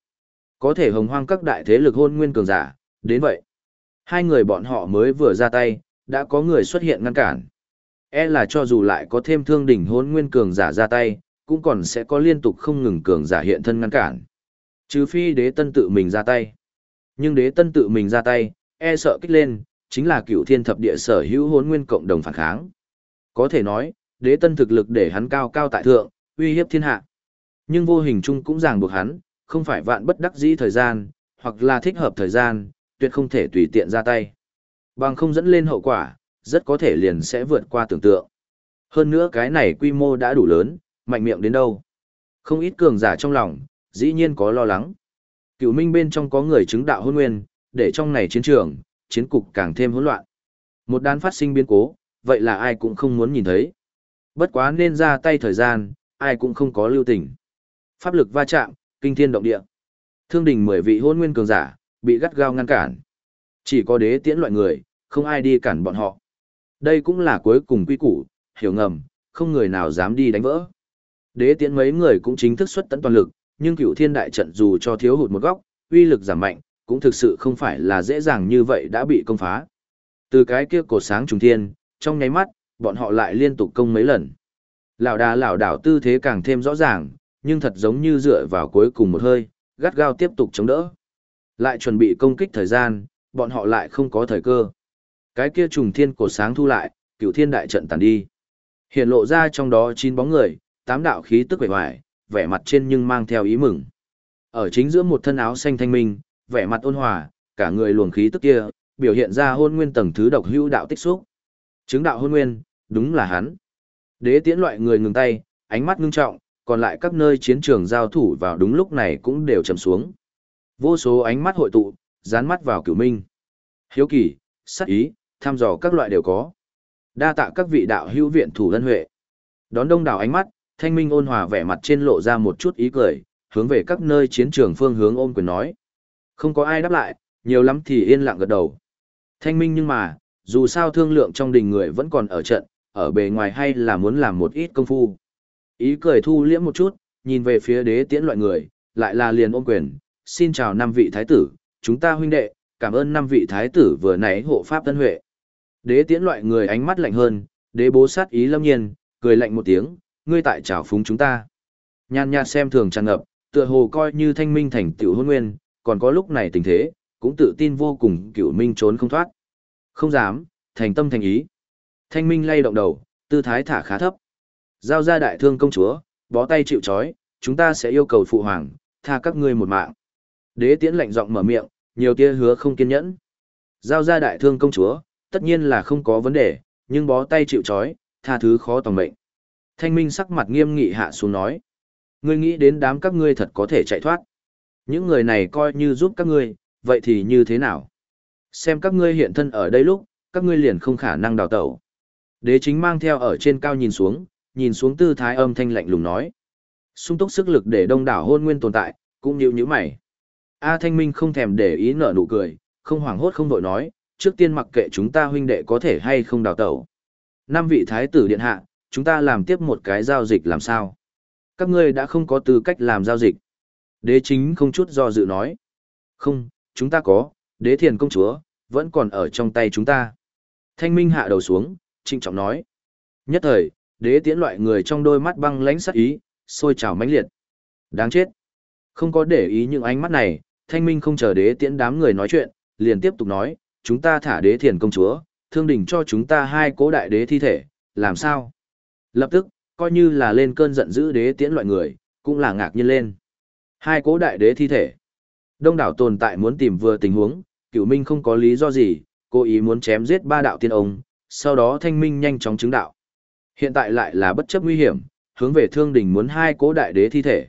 [SPEAKER 1] Có thể hồng hoang các đại thế lực hôn nguyên cường giả, đến vậy. Hai người bọn họ mới vừa ra tay, đã có người xuất hiện ngăn cản. E là cho dù lại có thêm thương đỉnh hôn nguyên cường giả ra tay, cũng còn sẽ có liên tục không ngừng cường giả hiện thân ngăn cản. Trừ phi đế tân tự mình ra tay. Nhưng đế tân tự mình ra tay, e sợ kích lên, chính là cựu thiên thập địa sở hữu hôn nguyên cộng đồng phản kháng. Có thể nói, đế tân thực lực để hắn cao cao tại thượng, uy hiếp thiên hạ. Nhưng vô hình chung cũng ràng buộc hắn, không phải vạn bất đắc dĩ thời gian, hoặc là thích hợp thời gian, tuyệt không thể tùy tiện ra tay. Bằng không dẫn lên hậu quả, rất có thể liền sẽ vượt qua tưởng tượng. Hơn nữa cái này quy mô đã đủ lớn, mạnh miệng đến đâu. Không ít cường giả trong lòng, dĩ nhiên có lo lắng. Cựu minh bên trong có người chứng đạo hôn nguyên, để trong này chiến trường, chiến cục càng thêm hỗn loạn. Một đán phát sinh biến cố, vậy là ai cũng không muốn nhìn thấy. Bất quá nên ra tay thời gian, ai cũng không có lưu tình. Pháp lực va chạm, kinh thiên động địa. Thương đình mười vị hôn nguyên cường giả, bị gắt gao ngăn cản. Chỉ có đế tiễn loại người, không ai đi cản bọn họ. Đây cũng là cuối cùng quy củ, hiểu ngầm, không người nào dám đi đánh vỡ. Đế tiễn mấy người cũng chính thức xuất tận toàn lực, nhưng cựu thiên đại trận dù cho thiếu hụt một góc, uy lực giảm mạnh, cũng thực sự không phải là dễ dàng như vậy đã bị công phá. Từ cái kia cột sáng trùng thiên, trong nháy mắt, bọn họ lại liên tục công mấy lần. Lão đà lão đảo tư thế càng thêm rõ ràng, nhưng thật giống như dựa vào cuối cùng một hơi, gắt gao tiếp tục chống đỡ. Lại chuẩn bị công kích thời gian, bọn họ lại không có thời cơ. Cái kia trùng thiên cổ sáng thu lại, cửu thiên đại trận tàn đi. Hiện lộ ra trong đó chín bóng người, tám đạo khí tức vẻ hoài, vẻ mặt trên nhưng mang theo ý mừng. Ở chính giữa một thân áo xanh thanh minh, vẻ mặt ôn hòa, cả người luồng khí tức kia, biểu hiện ra hôn nguyên tầng thứ độc hữu đạo tích xúc. Chứng đạo hôn nguyên, đúng là hắn. Đế tiễn loại người ngừng tay, ánh mắt ngưng trọng, còn lại các nơi chiến trường giao thủ vào đúng lúc này cũng đều trầm xuống. Vô số ánh mắt hội tụ, dán mắt vào cửu minh. Hiếu kỳ, sắc ý, tham dò các loại đều có. Đa tạ các vị đạo hữu viện thủ lân huệ. Đón đông đảo ánh mắt, thanh minh ôn hòa vẻ mặt trên lộ ra một chút ý cười, hướng về các nơi chiến trường phương hướng ôm quyền nói. Không có ai đáp lại, nhiều lắm thì yên lặng gật đầu. Thanh minh nhưng mà, dù sao thương lượng trong đình người vẫn còn ở trận, ở bề ngoài hay là muốn làm một ít công phu. Ý cười thu liễm một chút, nhìn về phía đế tiễn loại người, lại là liền ôm quyền, xin chào năm vị thái tử, chúng ta huynh đệ, cảm ơn năm vị thái tử vừa nãy hộ pháp tân huệ. Đế tiễn loại người ánh mắt lạnh hơn, đế bố sát ý lâm nhiên, cười lạnh một tiếng, ngươi tại trào phúng chúng ta. Nhàn nhạt xem thường tràn ngập, tựa hồ coi như thanh minh thành tiểu hôn nguyên, còn có lúc này tình thế, cũng tự tin vô cùng cửu minh trốn không thoát. Không dám, thành tâm thành ý. Thanh minh lay động đầu, tư thái thả khá thấp. Giao ra đại thương công chúa, bó tay chịu chói, chúng ta sẽ yêu cầu phụ hoàng, tha các ngươi một mạng. Đế tiễn lạnh giọng mở miệng, nhiều tia hứa không kiên nhẫn. Giao ra đại thương công chúa, tất nhiên là không có vấn đề, nhưng bó tay chịu trói, tha thứ khó tòng mệnh. Thanh minh sắc mặt nghiêm nghị hạ xuống nói. Ngươi nghĩ đến đám các ngươi thật có thể chạy thoát. Những người này coi như giúp các ngươi, vậy thì như thế nào? Xem các ngươi hiện thân ở đây lúc, các ngươi liền không khả năng đào tẩu. Đế chính mang theo ở trên cao nhìn xuống, nhìn xuống tư thái âm thanh lạnh lùng nói. Sung túc sức lực để đông đảo hôn nguyên tồn tại, cũng như như mày. A Thanh Minh không thèm để ý nở nụ cười, không hoảng hốt không vội nói, trước tiên mặc kệ chúng ta huynh đệ có thể hay không đào tẩu. Năm vị thái tử điện hạ, chúng ta làm tiếp một cái giao dịch làm sao? Các ngươi đã không có tư cách làm giao dịch. Đế chính không chút do dự nói. Không, chúng ta có, đế thiền công chúa, vẫn còn ở trong tay chúng ta. Thanh Minh hạ đầu xuống, trịnh trọng nói. Nhất thời, đế tiễn loại người trong đôi mắt băng lãnh sắc ý, sôi trào mãnh liệt. Đáng chết. Không có để ý những ánh mắt này, thanh minh không chờ đế tiễn đám người nói chuyện, liền tiếp tục nói, chúng ta thả đế thiền công chúa, thương đình cho chúng ta hai cố đại đế thi thể, làm sao? Lập tức, coi như là lên cơn giận dữ đế tiễn loại người, cũng là ngạc nhiên lên. Hai cố đại đế thi thể. Đông đảo tồn tại muốn tìm vừa tình huống, cửu minh không có lý do gì, cố ý muốn chém giết ba đạo tiên ông, sau đó thanh minh nhanh chóng chứng đạo. Hiện tại lại là bất chấp nguy hiểm, hướng về thương đình muốn hai cố đại đế thi thể.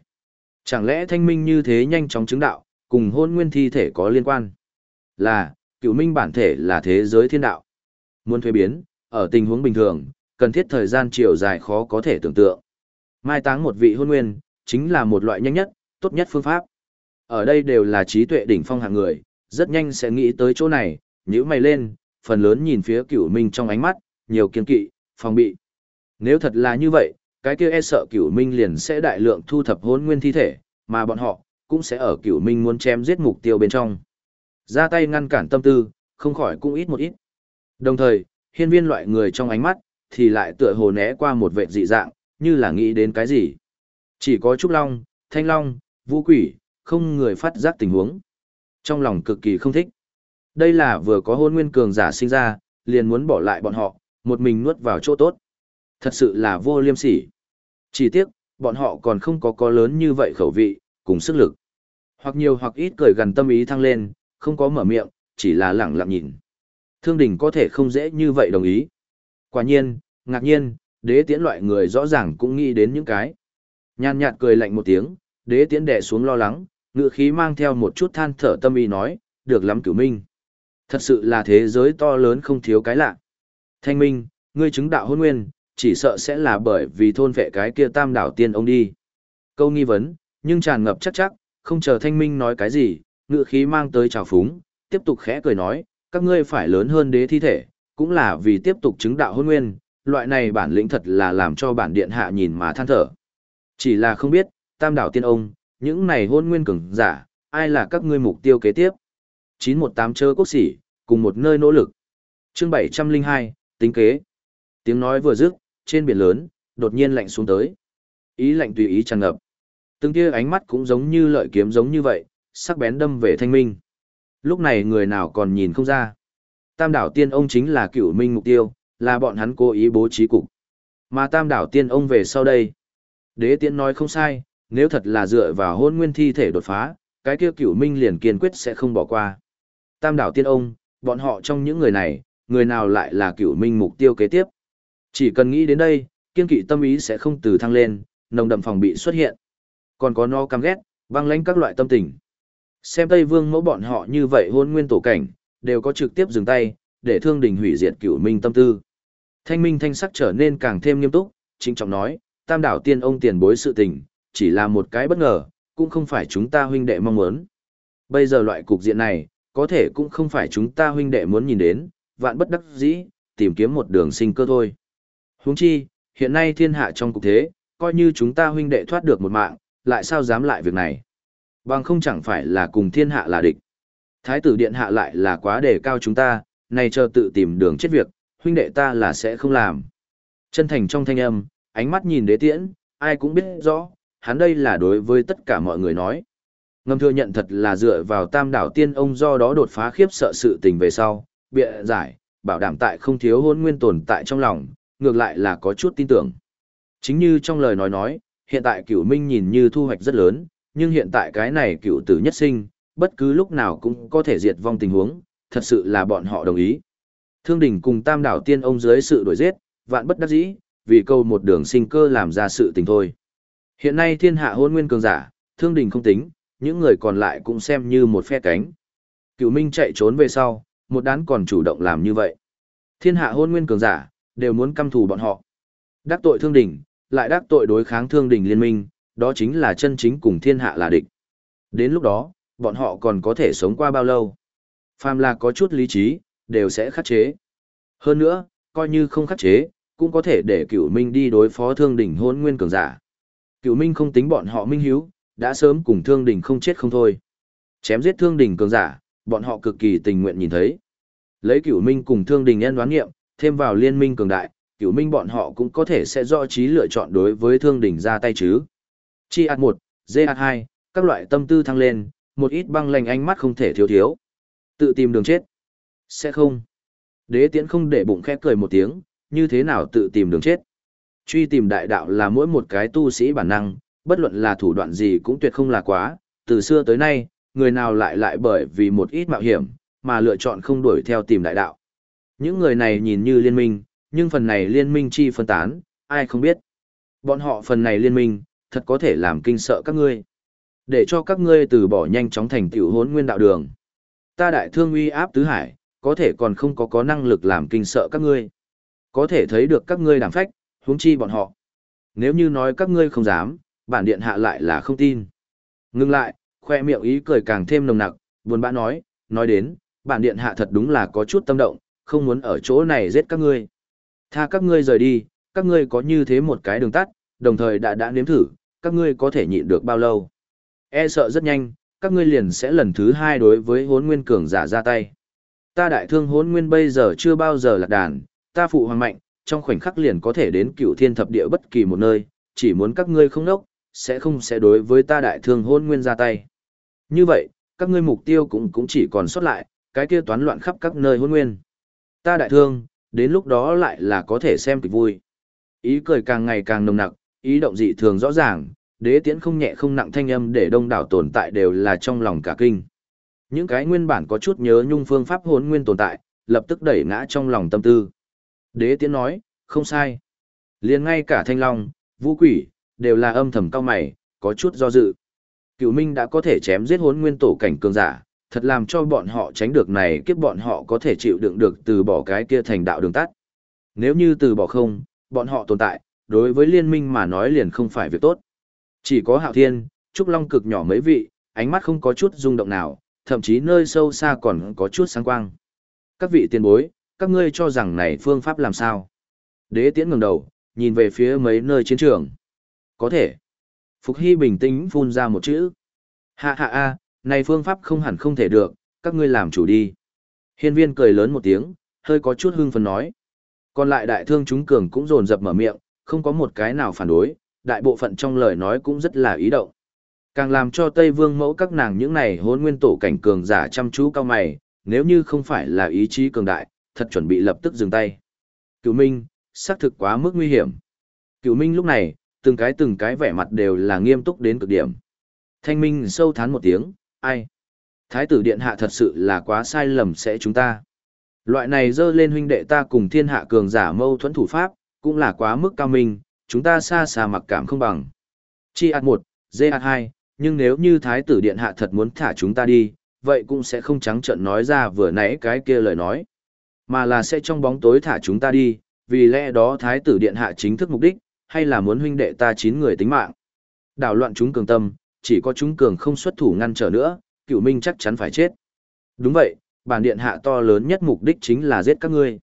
[SPEAKER 1] Chẳng lẽ thanh minh như thế nhanh chóng chứng đạo, cùng hôn nguyên thi thể có liên quan? Là, cựu minh bản thể là thế giới thiên đạo. Muốn thuế biến, ở tình huống bình thường, cần thiết thời gian chiều dài khó có thể tưởng tượng. Mai táng một vị hôn nguyên, chính là một loại nhanh nhất, tốt nhất phương pháp. Ở đây đều là trí tuệ đỉnh phong hạng người, rất nhanh sẽ nghĩ tới chỗ này, nhíu mày lên, phần lớn nhìn phía cửu minh trong ánh mắt, nhiều kiên kỵ, phòng bị. Nếu thật là như vậy, cái kia e sợ cửu minh liền sẽ đại lượng thu thập hôn nguyên thi thể, mà bọn họ cũng sẽ ở cửu minh muốn chém giết mục tiêu bên trong. Ra tay ngăn cản tâm tư, không khỏi cũng ít một ít. Đồng thời, hiên viên loại người trong ánh mắt, thì lại tựa hồ né qua một vệ dị dạng, như là nghĩ đến cái gì. Chỉ có Trúc Long, Thanh Long, Vũ Quỷ, không người phát giác tình huống. Trong lòng cực kỳ không thích. Đây là vừa có hôn nguyên cường giả sinh ra, liền muốn bỏ lại bọn họ, một mình nuốt vào chỗ tốt. Thật sự là vô liêm sỉ. Chỉ tiếc, bọn họ còn không có có lớn như vậy khẩu vị, cùng sức lực. Hoặc nhiều hoặc ít cười gần tâm ý thăng lên, không có mở miệng, chỉ là lẳng lặng nhìn. Thương đình có thể không dễ như vậy đồng ý. Quả nhiên, ngạc nhiên, đế tiễn loại người rõ ràng cũng nghĩ đến những cái. Nhàn nhạt cười lạnh một tiếng, đế tiễn đè xuống lo lắng, ngựa khí mang theo một chút than thở tâm ý nói, được lắm cửu minh. Thật sự là thế giới to lớn không thiếu cái lạ. Thanh minh, ngươi chứng đạo hôn nguyên, chỉ sợ sẽ là bởi vì thôn vệ cái kia tam đảo tiên ông đi. Câu nghi vấn, nhưng tràn ngập chắc chắc, không chờ thanh minh nói cái gì, ngự khí mang tới trào phúng, tiếp tục khẽ cười nói, các ngươi phải lớn hơn đế thi thể, cũng là vì tiếp tục chứng đạo hôn nguyên, loại này bản lĩnh thật là làm cho bản điện hạ nhìn mà than thở. Chỉ là không biết, tam đảo tiên ông, những này hôn nguyên cường giả, ai là các ngươi mục tiêu kế tiếp. 918 chớ quốc sĩ, cùng một nơi nỗ lực. chương 702, tính kế. Tiếng nói vừa dứt, trên biển lớn, đột nhiên lạnh xuống tới. Ý lạnh tùy ý tràn ngập. Từng kia ánh mắt cũng giống như lợi kiếm giống như vậy, sắc bén đâm về thanh minh. Lúc này người nào còn nhìn không ra. Tam đảo tiên ông chính là cựu minh mục tiêu, là bọn hắn cố ý bố trí cục. Mà tam đảo tiên ông về sau đây. Đế tiên nói không sai, nếu thật là dựa vào hôn nguyên thi thể đột phá, cái kia cựu minh liền kiên quyết sẽ không bỏ qua. Tam đảo tiên ông, bọn họ trong những người này, người nào lại là cựu minh mục tiêu kế tiếp. Chỉ cần nghĩ đến đây, kiên kỵ tâm ý sẽ không từ thăng lên, nồng đậm phòng bị xuất hiện. Còn có no căm ghét, băng lãnh các loại tâm tình. Xem Tây Vương mẫu bọn họ như vậy hôn nguyên tổ cảnh, đều có trực tiếp dừng tay, để thương đình hủy diệt cửu minh tâm tư. Thanh minh thanh sắc trở nên càng thêm nghiêm túc, chính trọng nói, tam đảo tiên ông tiền bối sự tình, chỉ là một cái bất ngờ, cũng không phải chúng ta huynh đệ mong muốn. Bây giờ loại cục diện này, có thể cũng không phải chúng ta huynh đệ muốn nhìn đến, vạn bất đắc dĩ, tìm kiếm một đường sinh cơ thôi. Huống chi, hiện nay thiên hạ trong cục thế, coi như chúng ta huynh đệ thoát được một mạng, lại sao dám lại việc này. Bằng không chẳng phải là cùng thiên hạ là địch. Thái tử điện hạ lại là quá đề cao chúng ta, này chờ tự tìm đường chết việc, huynh đệ ta là sẽ không làm. Chân thành trong thanh âm, ánh mắt nhìn đế tiễn, ai cũng biết rõ, hắn đây là đối với tất cả mọi người nói. Ngầm thừa nhận thật là dựa vào tam đảo tiên ông do đó đột phá khiếp sợ sự tình về sau, bịa giải, bảo đảm tại không thiếu hôn nguyên tồn tại trong lòng, ngược lại là có chút tin tưởng. Chính như trong lời nói nói, hiện tại cửu minh nhìn như thu hoạch rất lớn, nhưng hiện tại cái này cựu tử nhất sinh, bất cứ lúc nào cũng có thể diệt vong tình huống, thật sự là bọn họ đồng ý. Thương đình cùng tam đảo tiên ông dưới sự đổi giết, vạn bất đắc dĩ, vì câu một đường sinh cơ làm ra sự tình thôi. Hiện nay thiên hạ hôn nguyên cường giả, thương đình không tính, những người còn lại cũng xem như một phe cánh. cựu Minh chạy trốn về sau, một đán còn chủ động làm như vậy. Thiên hạ hôn nguyên cường giả, đều muốn căm thù bọn họ. Đắc tội thương đình, lại đắc tội đối kháng thương đình liên minh, đó chính là chân chính cùng thiên hạ là địch. Đến lúc đó, bọn họ còn có thể sống qua bao lâu? Phàm là có chút lý trí, đều sẽ khắc chế. Hơn nữa, coi như không khắc chế, cũng có thể để cửu minh đi đối phó thương đỉnh hôn nguyên cường giả. Cửu minh không tính bọn họ minh hiếu, đã sớm cùng thương đỉnh không chết không thôi. Chém giết thương đỉnh cường giả, bọn họ cực kỳ tình nguyện nhìn thấy. Lấy cửu minh cùng thương đỉnh nhân đoán nghiệm, thêm vào liên minh cường đại, cửu minh bọn họ cũng có thể sẽ do trí lựa chọn đối với thương đỉnh ra tay chứ. Chi ạt 1, dê ạt 2, các loại tâm tư thăng lên, một ít băng lành ánh mắt không thể thiếu thiếu. Tự tìm đường chết. Sẽ không. Đế tiễn không để bụng khẽ cười một tiếng, như thế nào tự tìm đường chết. Truy tìm đại đạo là mỗi một cái tu sĩ bản năng, bất luận là thủ đoạn gì cũng tuyệt không là quá, từ xưa tới nay, người nào lại lại bởi vì một ít mạo hiểm, mà lựa chọn không đuổi theo tìm đại đạo. Những người này nhìn như liên minh, nhưng phần này liên minh chi phân tán, ai không biết. Bọn họ phần này liên minh, thật có thể làm kinh sợ các ngươi. Để cho các ngươi từ bỏ nhanh chóng thành tiểu hốn nguyên đạo đường. Ta đại thương uy áp tứ hải, có thể còn không có có năng lực làm kinh sợ các ngươi. Có thể thấy được các ngươi đảm phách, huống chi bọn họ. Nếu như nói các ngươi không dám, bản điện hạ lại là không tin. Ngưng lại, khoe miệng ý cười càng thêm nồng nặc, buồn bã nói, nói đến, bản điện hạ thật đúng là có chút tâm động, không muốn ở chỗ này giết các ngươi. Tha các ngươi rời đi, các ngươi có như thế một cái đường tắt, đồng thời đã đã nếm thử, các ngươi có thể nhịn được bao lâu. E sợ rất nhanh, các ngươi liền sẽ lần thứ hai đối với hốn nguyên cường giả ra tay. Ta đại thương hốn nguyên bây giờ chưa bao giờ lạc đàn, ta phụ hoàng mạnh, trong khoảnh khắc liền có thể đến cựu thiên thập địa bất kỳ một nơi, chỉ muốn các ngươi không nốc, sẽ không sẽ đối với ta đại thương hôn nguyên ra tay. Như vậy, các ngươi mục tiêu cũng cũng chỉ còn xuất lại, cái kia toán loạn khắp các nơi hôn nguyên. Ta đại thương, đến lúc đó lại là có thể xem kịch vui. Ý cười càng ngày càng nồng nặc, ý động dị thường rõ ràng, đế tiễn không nhẹ không nặng thanh âm để đông đảo tồn tại đều là trong lòng cả kinh. Những cái nguyên bản có chút nhớ nhung phương pháp hồn nguyên tồn tại, lập tức đẩy ngã trong lòng tâm tư. Đế tiễn nói, không sai. liền ngay cả thanh long, vũ quỷ, đều là âm thầm cao mày, có chút do dự. Cựu Minh đã có thể chém giết hốn nguyên tổ cảnh cường giả, thật làm cho bọn họ tránh được này kiếp bọn họ có thể chịu đựng được từ bỏ cái kia thành đạo đường tắt. Nếu như từ bỏ không, bọn họ tồn tại, đối với liên minh mà nói liền không phải việc tốt. Chỉ có hạo thiên, trúc long cực nhỏ mấy vị, ánh mắt không có chút rung động nào, thậm chí nơi sâu xa còn có chút sáng quang. Các vị tiền bối, các ngươi cho rằng này phương pháp làm sao? Đế tiễn ngẩng đầu, nhìn về phía mấy nơi chiến trường. Có thể. Phục Hy bình tĩnh phun ra một chữ. Hạ hạ a, này phương pháp không hẳn không thể được, các ngươi làm chủ đi. Hiên viên cười lớn một tiếng, hơi có chút hưng phấn nói. Còn lại đại thương chúng cường cũng rồn rập mở miệng, không có một cái nào phản đối, đại bộ phận trong lời nói cũng rất là ý động. Càng làm cho Tây Vương mẫu các nàng những này hôn nguyên tổ cảnh cường giả chăm chú cao mày, nếu như không phải là ý chí cường đại, thật chuẩn bị lập tức dừng tay. Cửu Minh, xác thực quá mức nguy hiểm. Cửu Minh lúc này, từng cái từng cái vẻ mặt đều là nghiêm túc đến cực điểm. Thanh Minh sâu thán một tiếng, ai? Thái tử điện hạ thật sự là quá sai lầm sẽ chúng ta. Loại này dơ lên huynh đệ ta cùng thiên hạ cường giả mâu thuẫn thủ pháp, cũng là quá mức cao minh, chúng ta xa xa mặc cảm không bằng. Chi ạt 1, dê ạt 2, nhưng nếu như thái tử điện hạ thật muốn thả chúng ta đi, vậy cũng sẽ không trắng trợn nói ra vừa nãy cái kia lời nói. Mà là sẽ trong bóng tối thả chúng ta đi, vì lẽ đó thái tử điện hạ chính thức mục đích, hay là muốn huynh đệ ta chín người tính mạng. Đảo loạn chúng cường tâm, chỉ có chúng cường không xuất thủ ngăn trở nữa, cựu minh chắc chắn phải chết. Đúng vậy, bản điện hạ to lớn nhất mục đích chính là giết các ngươi.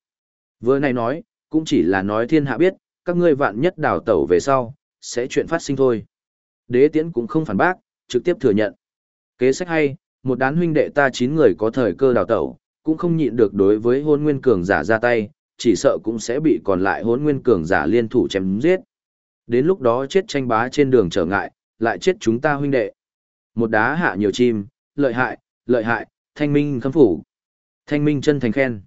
[SPEAKER 1] Vừa này nói, cũng chỉ là nói thiên hạ biết, các ngươi vạn nhất đảo tẩu về sau, sẽ chuyện phát sinh thôi. Đế tiễn cũng không phản bác, trực tiếp thừa nhận. Kế sách hay, một đán huynh đệ ta chín người có thời cơ đào tẩu, cũng không nhịn được đối với hôn nguyên cường giả ra tay, chỉ sợ cũng sẽ bị còn lại hôn nguyên cường giả liên thủ chém giết. Đến lúc đó chết tranh bá trên đường trở ngại, lại chết chúng ta huynh đệ. Một đá hạ nhiều chim, lợi hại, lợi hại, thanh minh khâm phủ. Thanh minh chân thành khen.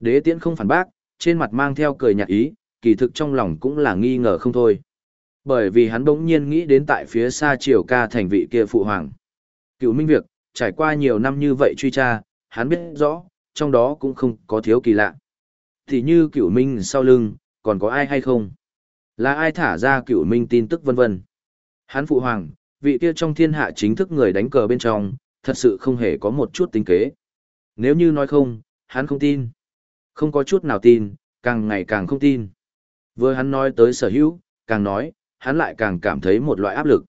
[SPEAKER 1] Đế tiễn không phản bác, trên mặt mang theo cười nhạt ý, kỳ thực trong lòng cũng là nghi ngờ không thôi. Bởi vì hắn bỗng nhiên nghĩ đến tại phía xa triều ca thành vị kia phụ hoàng. Cựu minh việc, trải qua nhiều năm như vậy truy tra, hắn biết rõ, trong đó cũng không có thiếu kỳ lạ. Thì như cựu minh sau lưng, còn có ai hay không? Là ai thả ra cựu minh tin tức vân vân? Hắn phụ hoàng, vị kia trong thiên hạ chính thức người đánh cờ bên trong, thật sự không hề có một chút tính kế. Nếu như nói không, hắn không tin. Không có chút nào tin, càng ngày càng không tin. Vừa hắn nói tới sở hữu, càng nói, hắn lại càng cảm thấy một loại áp lực.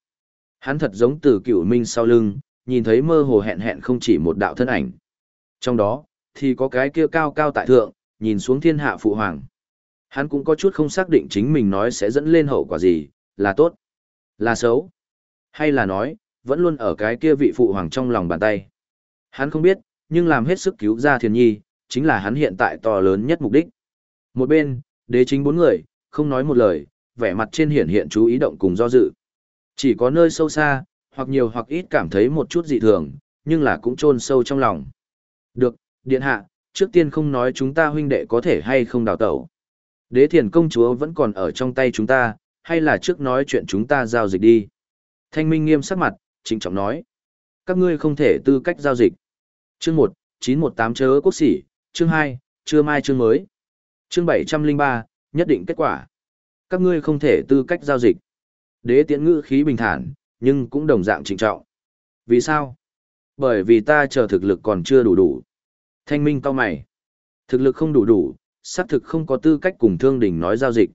[SPEAKER 1] Hắn thật giống từ cựu minh sau lưng, nhìn thấy mơ hồ hẹn hẹn không chỉ một đạo thân ảnh. Trong đó, thì có cái kia cao cao tại thượng, nhìn xuống thiên hạ phụ hoàng. Hắn cũng có chút không xác định chính mình nói sẽ dẫn lên hậu quả gì, là tốt, là xấu, hay là nói, vẫn luôn ở cái kia vị phụ hoàng trong lòng bàn tay. Hắn không biết, nhưng làm hết sức cứu ra thiền nhi, chính là hắn hiện tại to lớn nhất mục đích. Một bên, đế chính bốn người, không nói một lời, vẻ mặt trên hiển hiện chú ý động cùng do dự. Chỉ có nơi sâu xa, hoặc nhiều hoặc ít cảm thấy một chút dị thường, nhưng là cũng chôn sâu trong lòng. Được, điện hạ, trước tiên không nói chúng ta huynh đệ có thể hay không đào tẩu. Đế thiền công chúa vẫn còn ở trong tay chúng ta, hay là trước nói chuyện chúng ta giao dịch đi. Thanh Minh nghiêm sắc mặt, trịnh trọng nói. Các ngươi không thể tư cách giao dịch. Chương 1, 918 chớ quốc sĩ, chương 2, chưa mai chương mới. Chương 703, nhất định kết quả. Các ngươi không thể tư cách giao dịch. Đế tiễn ngữ khí bình thản, nhưng cũng đồng dạng trịnh trọng. Vì sao? Bởi vì ta chờ thực lực còn chưa đủ đủ. Thanh minh cao mày. Thực lực không đủ đủ, xác thực không có tư cách cùng thương đình nói giao dịch.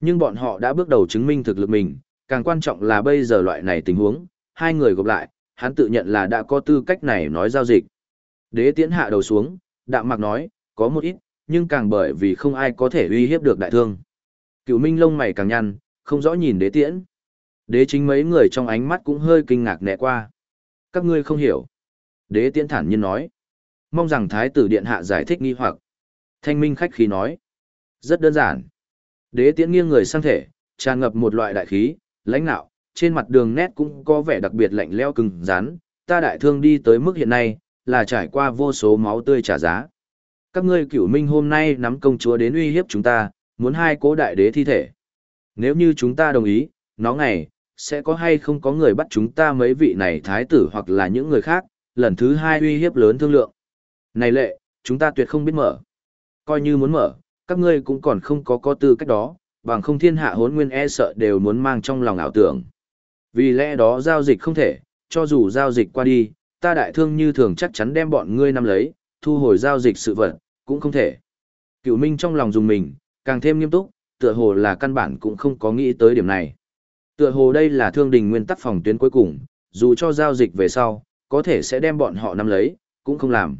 [SPEAKER 1] Nhưng bọn họ đã bước đầu chứng minh thực lực mình, càng quan trọng là bây giờ loại này tình huống, hai người gặp lại, hắn tự nhận là đã có tư cách này nói giao dịch. Đế tiễn hạ đầu xuống, đạm mạc nói, có một ít, nhưng càng bởi vì không ai có thể uy hiếp được đại thương. Cựu Minh lông mày càng nhăn, không rõ nhìn đế tiễn. Đế chính mấy người trong ánh mắt cũng hơi kinh ngạc nẹ qua. Các ngươi không hiểu. Đế tiễn thản nhiên nói. Mong rằng Thái tử Điện Hạ giải thích nghi hoặc. Thanh minh khách khí nói. Rất đơn giản. Đế tiễn nghiêng người sang thể, tràn ngập một loại đại khí, lãnh nạo, trên mặt đường nét cũng có vẻ đặc biệt lạnh leo cứng rắn. Ta đại thương đi tới mức hiện nay, là trải qua vô số máu tươi trả giá. Các ngươi cửu minh hôm nay nắm công chúa đến uy hiếp chúng ta, muốn hai cố đại đế thi thể. Nếu như chúng ta đồng ý, nó ngày, sẽ có hay không có người bắt chúng ta mấy vị này thái tử hoặc là những người khác, lần thứ hai uy hiếp lớn thương lượng. Này lệ, chúng ta tuyệt không biết mở. Coi như muốn mở, các ngươi cũng còn không có có tư cách đó, bằng không thiên hạ hốn nguyên e sợ đều muốn mang trong lòng ảo tưởng. Vì lẽ đó giao dịch không thể, cho dù giao dịch qua đi, ta đại thương như thường chắc chắn đem bọn ngươi nắm lấy, thu hồi giao dịch sự vật, cũng không thể. Cựu Minh trong lòng dùng mình, càng thêm nghiêm túc, tựa hồ là căn bản cũng không có nghĩ tới điểm này. Tựa hồ đây là thương đình nguyên tắc phòng tuyến cuối cùng, dù cho giao dịch về sau, có thể sẽ đem bọn họ nắm lấy, cũng không làm.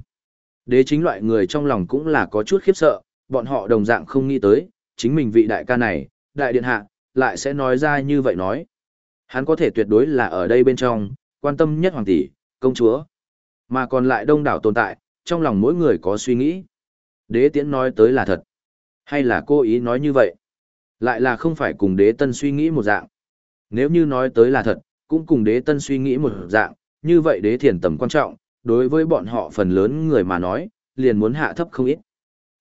[SPEAKER 1] Đế chính loại người trong lòng cũng là có chút khiếp sợ, bọn họ đồng dạng không nghĩ tới, chính mình vị đại ca này, đại điện hạ, lại sẽ nói ra như vậy nói. Hắn có thể tuyệt đối là ở đây bên trong, quan tâm nhất hoàng tỷ, công chúa. Mà còn lại đông đảo tồn tại, trong lòng mỗi người có suy nghĩ. Đế tiễn nói tới là thật. Hay là cô ý nói như vậy? Lại là không phải cùng đế tân suy nghĩ một dạng. Nếu như nói tới là thật, cũng cùng đế tân suy nghĩ một dạng, như vậy đế thiền tầm quan trọng, đối với bọn họ phần lớn người mà nói, liền muốn hạ thấp không ít.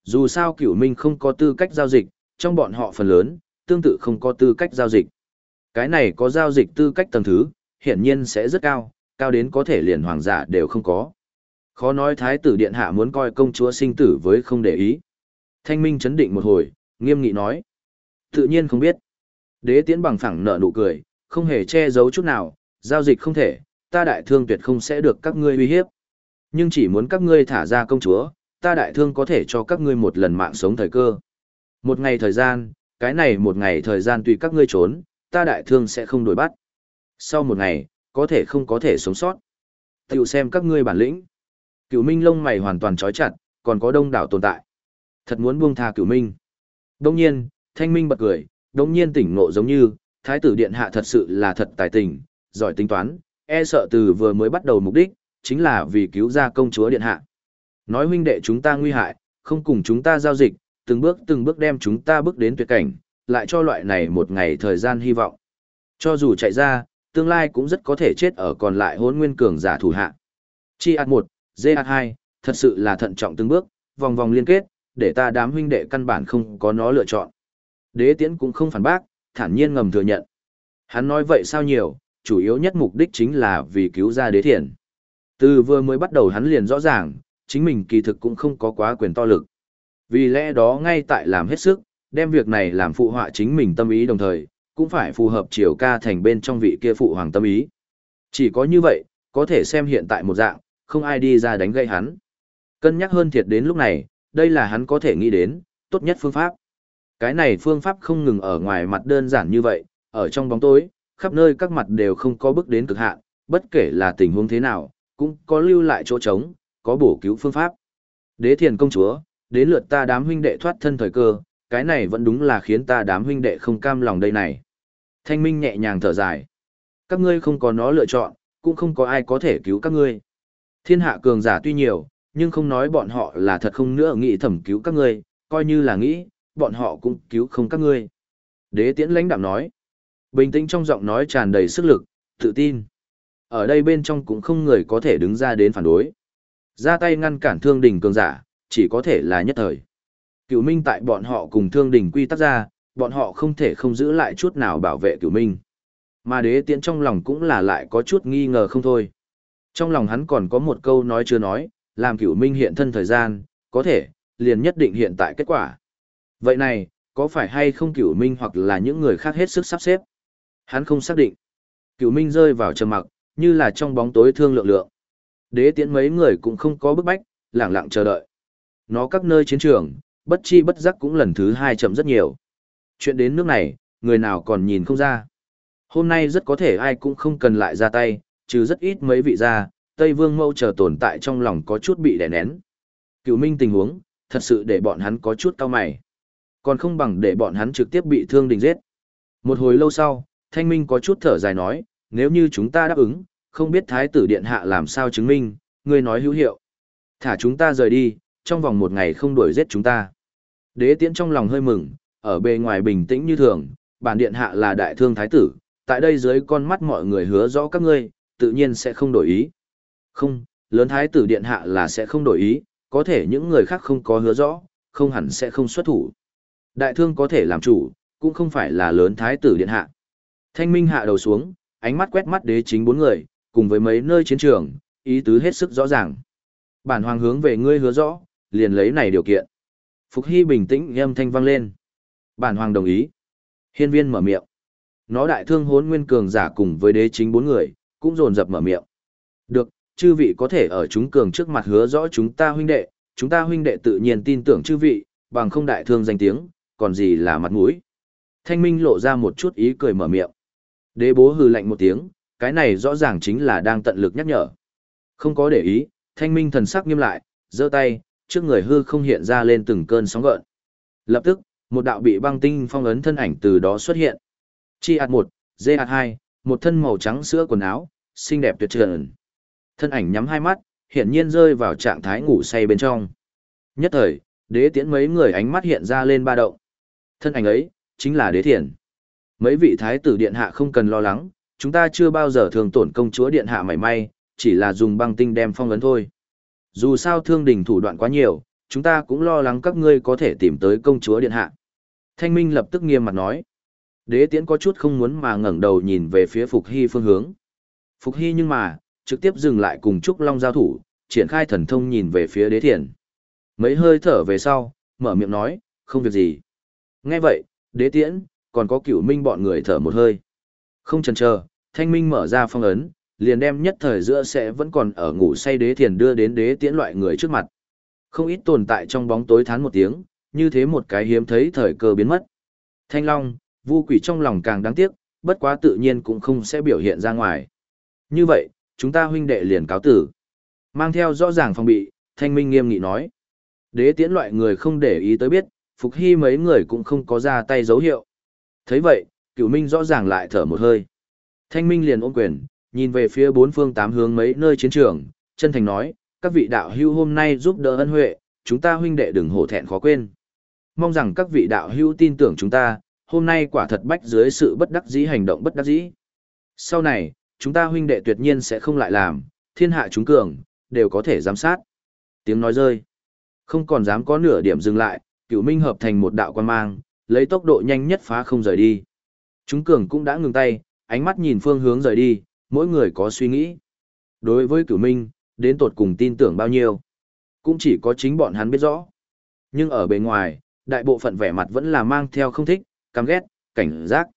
[SPEAKER 1] Dù sao cửu minh không có tư cách giao dịch, trong bọn họ phần lớn, tương tự không có tư cách giao dịch. Cái này có giao dịch tư cách tầng thứ, hiển nhiên sẽ rất cao, cao đến có thể liền hoàng giả đều không có. Khó nói thái tử điện hạ muốn coi công chúa sinh tử với không để ý. Thanh minh chấn định một hồi, nghiêm nghị nói. Tự nhiên không biết. Đế tiễn bằng phẳng nở nụ cười, không hề che giấu chút nào, giao dịch không thể, ta đại thương tuyệt không sẽ được các ngươi uy hiếp. Nhưng chỉ muốn các ngươi thả ra công chúa, ta đại thương có thể cho các ngươi một lần mạng sống thời cơ. Một ngày thời gian, cái này một ngày thời gian tùy các ngươi trốn, ta đại thương sẽ không đổi bắt. Sau một ngày, có thể không có thể sống sót. Tiểu xem các ngươi bản lĩnh. Cửu Minh lông mày hoàn toàn trói chặt, còn có đông đảo tồn tại. Thật muốn buông tha Cửu Minh. Đông nhiên, Thanh Minh bật cười, đông nhiên tỉnh ngộ giống như, Thái tử Điện Hạ thật sự là thật tài tình, giỏi tính toán, e sợ từ vừa mới bắt đầu mục đích, chính là vì cứu ra công chúa Điện Hạ. Nói huynh đệ chúng ta nguy hại, không cùng chúng ta giao dịch, từng bước từng bước đem chúng ta bước đến tuyệt cảnh, lại cho loại này một ngày thời gian hy vọng. Cho dù chạy ra, tương lai cũng rất có thể chết ở còn lại hôn nguyên cường giả thủ hạ. Chi ạt 1, dê ạt 2, thật sự là thận trọng từng bước, vòng vòng liên kết, để ta đám huynh đệ căn bản không có nó lựa chọn. Đế tiễn cũng không phản bác, thản nhiên ngầm thừa nhận. Hắn nói vậy sao nhiều, chủ yếu nhất mục đích chính là vì cứu ra đế thiền. Từ vừa mới bắt đầu hắn liền rõ ràng, chính mình kỳ thực cũng không có quá quyền to lực. Vì lẽ đó ngay tại làm hết sức, đem việc này làm phụ họa chính mình tâm ý đồng thời, cũng phải phù hợp chiều ca thành bên trong vị kia phụ hoàng tâm ý. Chỉ có như vậy, có thể xem hiện tại một dạng, không ai đi ra đánh gây hắn. Cân nhắc hơn thiệt đến lúc này, đây là hắn có thể nghĩ đến, tốt nhất phương pháp. Cái này phương pháp không ngừng ở ngoài mặt đơn giản như vậy, ở trong bóng tối, khắp nơi các mặt đều không có bước đến cực hạn, bất kể là tình huống thế nào, cũng có lưu lại chỗ trống, có bổ cứu phương pháp. Đế thiền công chúa, đến lượt ta đám huynh đệ thoát thân thời cơ, cái này vẫn đúng là khiến ta đám huynh đệ không cam lòng đây này. Thanh minh nhẹ nhàng thở dài. Các ngươi không có nó lựa chọn, cũng không có ai có thể cứu các ngươi. Thiên hạ cường giả tuy nhiều, nhưng không nói bọn họ là thật không nữa nghĩ thẩm cứu các ngươi, coi như là nghĩ, bọn họ cũng cứu không các ngươi. Đế tiễn lãnh đạm nói. Bình tĩnh trong giọng nói tràn đầy sức lực, tự tin. Ở đây bên trong cũng không người có thể đứng ra đến phản đối. Ra tay ngăn cản thương đình cường giả, chỉ có thể là nhất thời. Cựu Minh tại bọn họ cùng thương đình quy tắc ra, bọn họ không thể không giữ lại chút nào bảo vệ Cửu Minh. Mà đế tiễn trong lòng cũng là lại có chút nghi ngờ không thôi. Trong lòng hắn còn có một câu nói chưa nói, làm Cửu Minh hiện thân thời gian, có thể, liền nhất định hiện tại kết quả. Vậy này, có phải hay không Cửu Minh hoặc là những người khác hết sức sắp xếp? Hắn không xác định. Cửu Minh rơi vào trầm mặc, như là trong bóng tối thương lượng lượng. Đế tiễn mấy người cũng không có bức bách, lặng lặng chờ đợi. Nó các nơi chiến trường, bất chi bất giác cũng lần thứ hai chậm rất nhiều. Chuyện đến nước này, người nào còn nhìn không ra. Hôm nay rất có thể ai cũng không cần lại ra tay, trừ rất ít mấy vị ra, Tây Vương Mâu chờ tồn tại trong lòng có chút bị đè nén. Cựu Minh tình huống, thật sự để bọn hắn có chút cao mày. Còn không bằng để bọn hắn trực tiếp bị thương đình giết. Một hồi lâu sau, Thanh Minh có chút thở dài nói, nếu như chúng ta đáp ứng, không biết Thái tử Điện Hạ làm sao chứng minh, ngươi nói hữu hiệu. Thả chúng ta rời đi, trong vòng một ngày không đuổi giết chúng ta. Đế tiễn trong lòng hơi mừng, ở bề ngoài bình tĩnh như thường, bản điện hạ là đại thương thái tử, tại đây dưới con mắt mọi người hứa rõ các ngươi, tự nhiên sẽ không đổi ý. Không, lớn thái tử điện hạ là sẽ không đổi ý, có thể những người khác không có hứa rõ, không hẳn sẽ không xuất thủ. Đại thương có thể làm chủ, cũng không phải là lớn thái tử điện hạ. Thanh minh hạ đầu xuống, ánh mắt quét mắt đế chính bốn người, cùng với mấy nơi chiến trường, ý tứ hết sức rõ ràng. Bản hoàng hướng về ngươi hứa rõ, liền lấy này điều kiện. Phục Hy bình tĩnh âm thanh vang lên. Bản hoàng đồng ý. Hiên viên mở miệng. Nó đại thương hốn nguyên cường giả cùng với đế chính bốn người, cũng dồn dập mở miệng. Được, chư vị có thể ở chúng cường trước mặt hứa rõ chúng ta huynh đệ, chúng ta huynh đệ tự nhiên tin tưởng chư vị, bằng không đại thương danh tiếng, còn gì là mặt mũi. Thanh Minh lộ ra một chút ý cười mở miệng. Đế bố hừ lạnh một tiếng, cái này rõ ràng chính là đang tận lực nhắc nhở. Không có để ý, Thanh Minh thần sắc nghiêm lại, giơ tay, trước người hư không hiện ra lên từng cơn sóng gợn. Lập tức, một đạo bị băng tinh phong ấn thân ảnh từ đó xuất hiện. Chi ạt 1, dê ạt 2, một thân màu trắng sữa quần áo, xinh đẹp tuyệt trần. Thân ảnh nhắm hai mắt, hiển nhiên rơi vào trạng thái ngủ say bên trong. Nhất thời, đế tiễn mấy người ánh mắt hiện ra lên ba động. Thân ảnh ấy, chính là đế thiền. Mấy vị thái tử điện hạ không cần lo lắng, chúng ta chưa bao giờ thường tổn công chúa điện hạ mảy may, chỉ là dùng băng tinh đem phong ấn thôi. Dù sao thương đình thủ đoạn quá nhiều, chúng ta cũng lo lắng các ngươi có thể tìm tới công chúa điện hạ. Thanh Minh lập tức nghiêm mặt nói. Đế tiễn có chút không muốn mà ngẩng đầu nhìn về phía Phục Hy phương hướng. Phục Hy nhưng mà, trực tiếp dừng lại cùng Trúc Long giao thủ, triển khai thần thông nhìn về phía đế thiền. Mấy hơi thở về sau, mở miệng nói, không việc gì. Nghe vậy, đế tiễn, còn có cửu minh bọn người thở một hơi. Không chần chờ, thanh minh mở ra phong ấn, liền đem nhất thời giữa sẽ vẫn còn ở ngủ say đế thiền đưa đến đế tiễn loại người trước mặt. Không ít tồn tại trong bóng tối thán một tiếng, như thế một cái hiếm thấy thời cơ biến mất. Thanh Long, vu quỷ trong lòng càng đáng tiếc, bất quá tự nhiên cũng không sẽ biểu hiện ra ngoài. Như vậy, chúng ta huynh đệ liền cáo tử. Mang theo rõ ràng phòng bị, Thanh Minh nghiêm nghị nói. Đế tiễn loại người không để ý tới biết, Phục Hy mấy người cũng không có ra tay dấu hiệu. thấy vậy, cửu Minh rõ ràng lại thở một hơi. Thanh Minh liền ôm quyền, nhìn về phía bốn phương tám hướng mấy nơi chiến trường, chân thành nói, các vị đạo hữu hôm nay giúp đỡ ân huệ, chúng ta huynh đệ đừng hổ thẹn khó quên. Mong rằng các vị đạo hữu tin tưởng chúng ta, hôm nay quả thật bách dưới sự bất đắc dĩ hành động bất đắc dĩ. Sau này, chúng ta huynh đệ tuyệt nhiên sẽ không lại làm, thiên hạ chúng cường, đều có thể giám sát. Tiếng nói rơi, không còn dám có nửa điểm dừng lại, cửu minh hợp thành một đạo quan mang, lấy tốc độ nhanh nhất phá không rời đi. Chúng cường cũng đã ngừng tay, ánh mắt nhìn phương hướng rời đi, mỗi người có suy nghĩ. Đối với cửu minh, đến tột cùng tin tưởng bao nhiêu, cũng chỉ có chính bọn hắn biết rõ. Nhưng ở bề ngoài, đại bộ phận vẻ mặt vẫn là mang theo không thích, căm ghét, cảnh giác.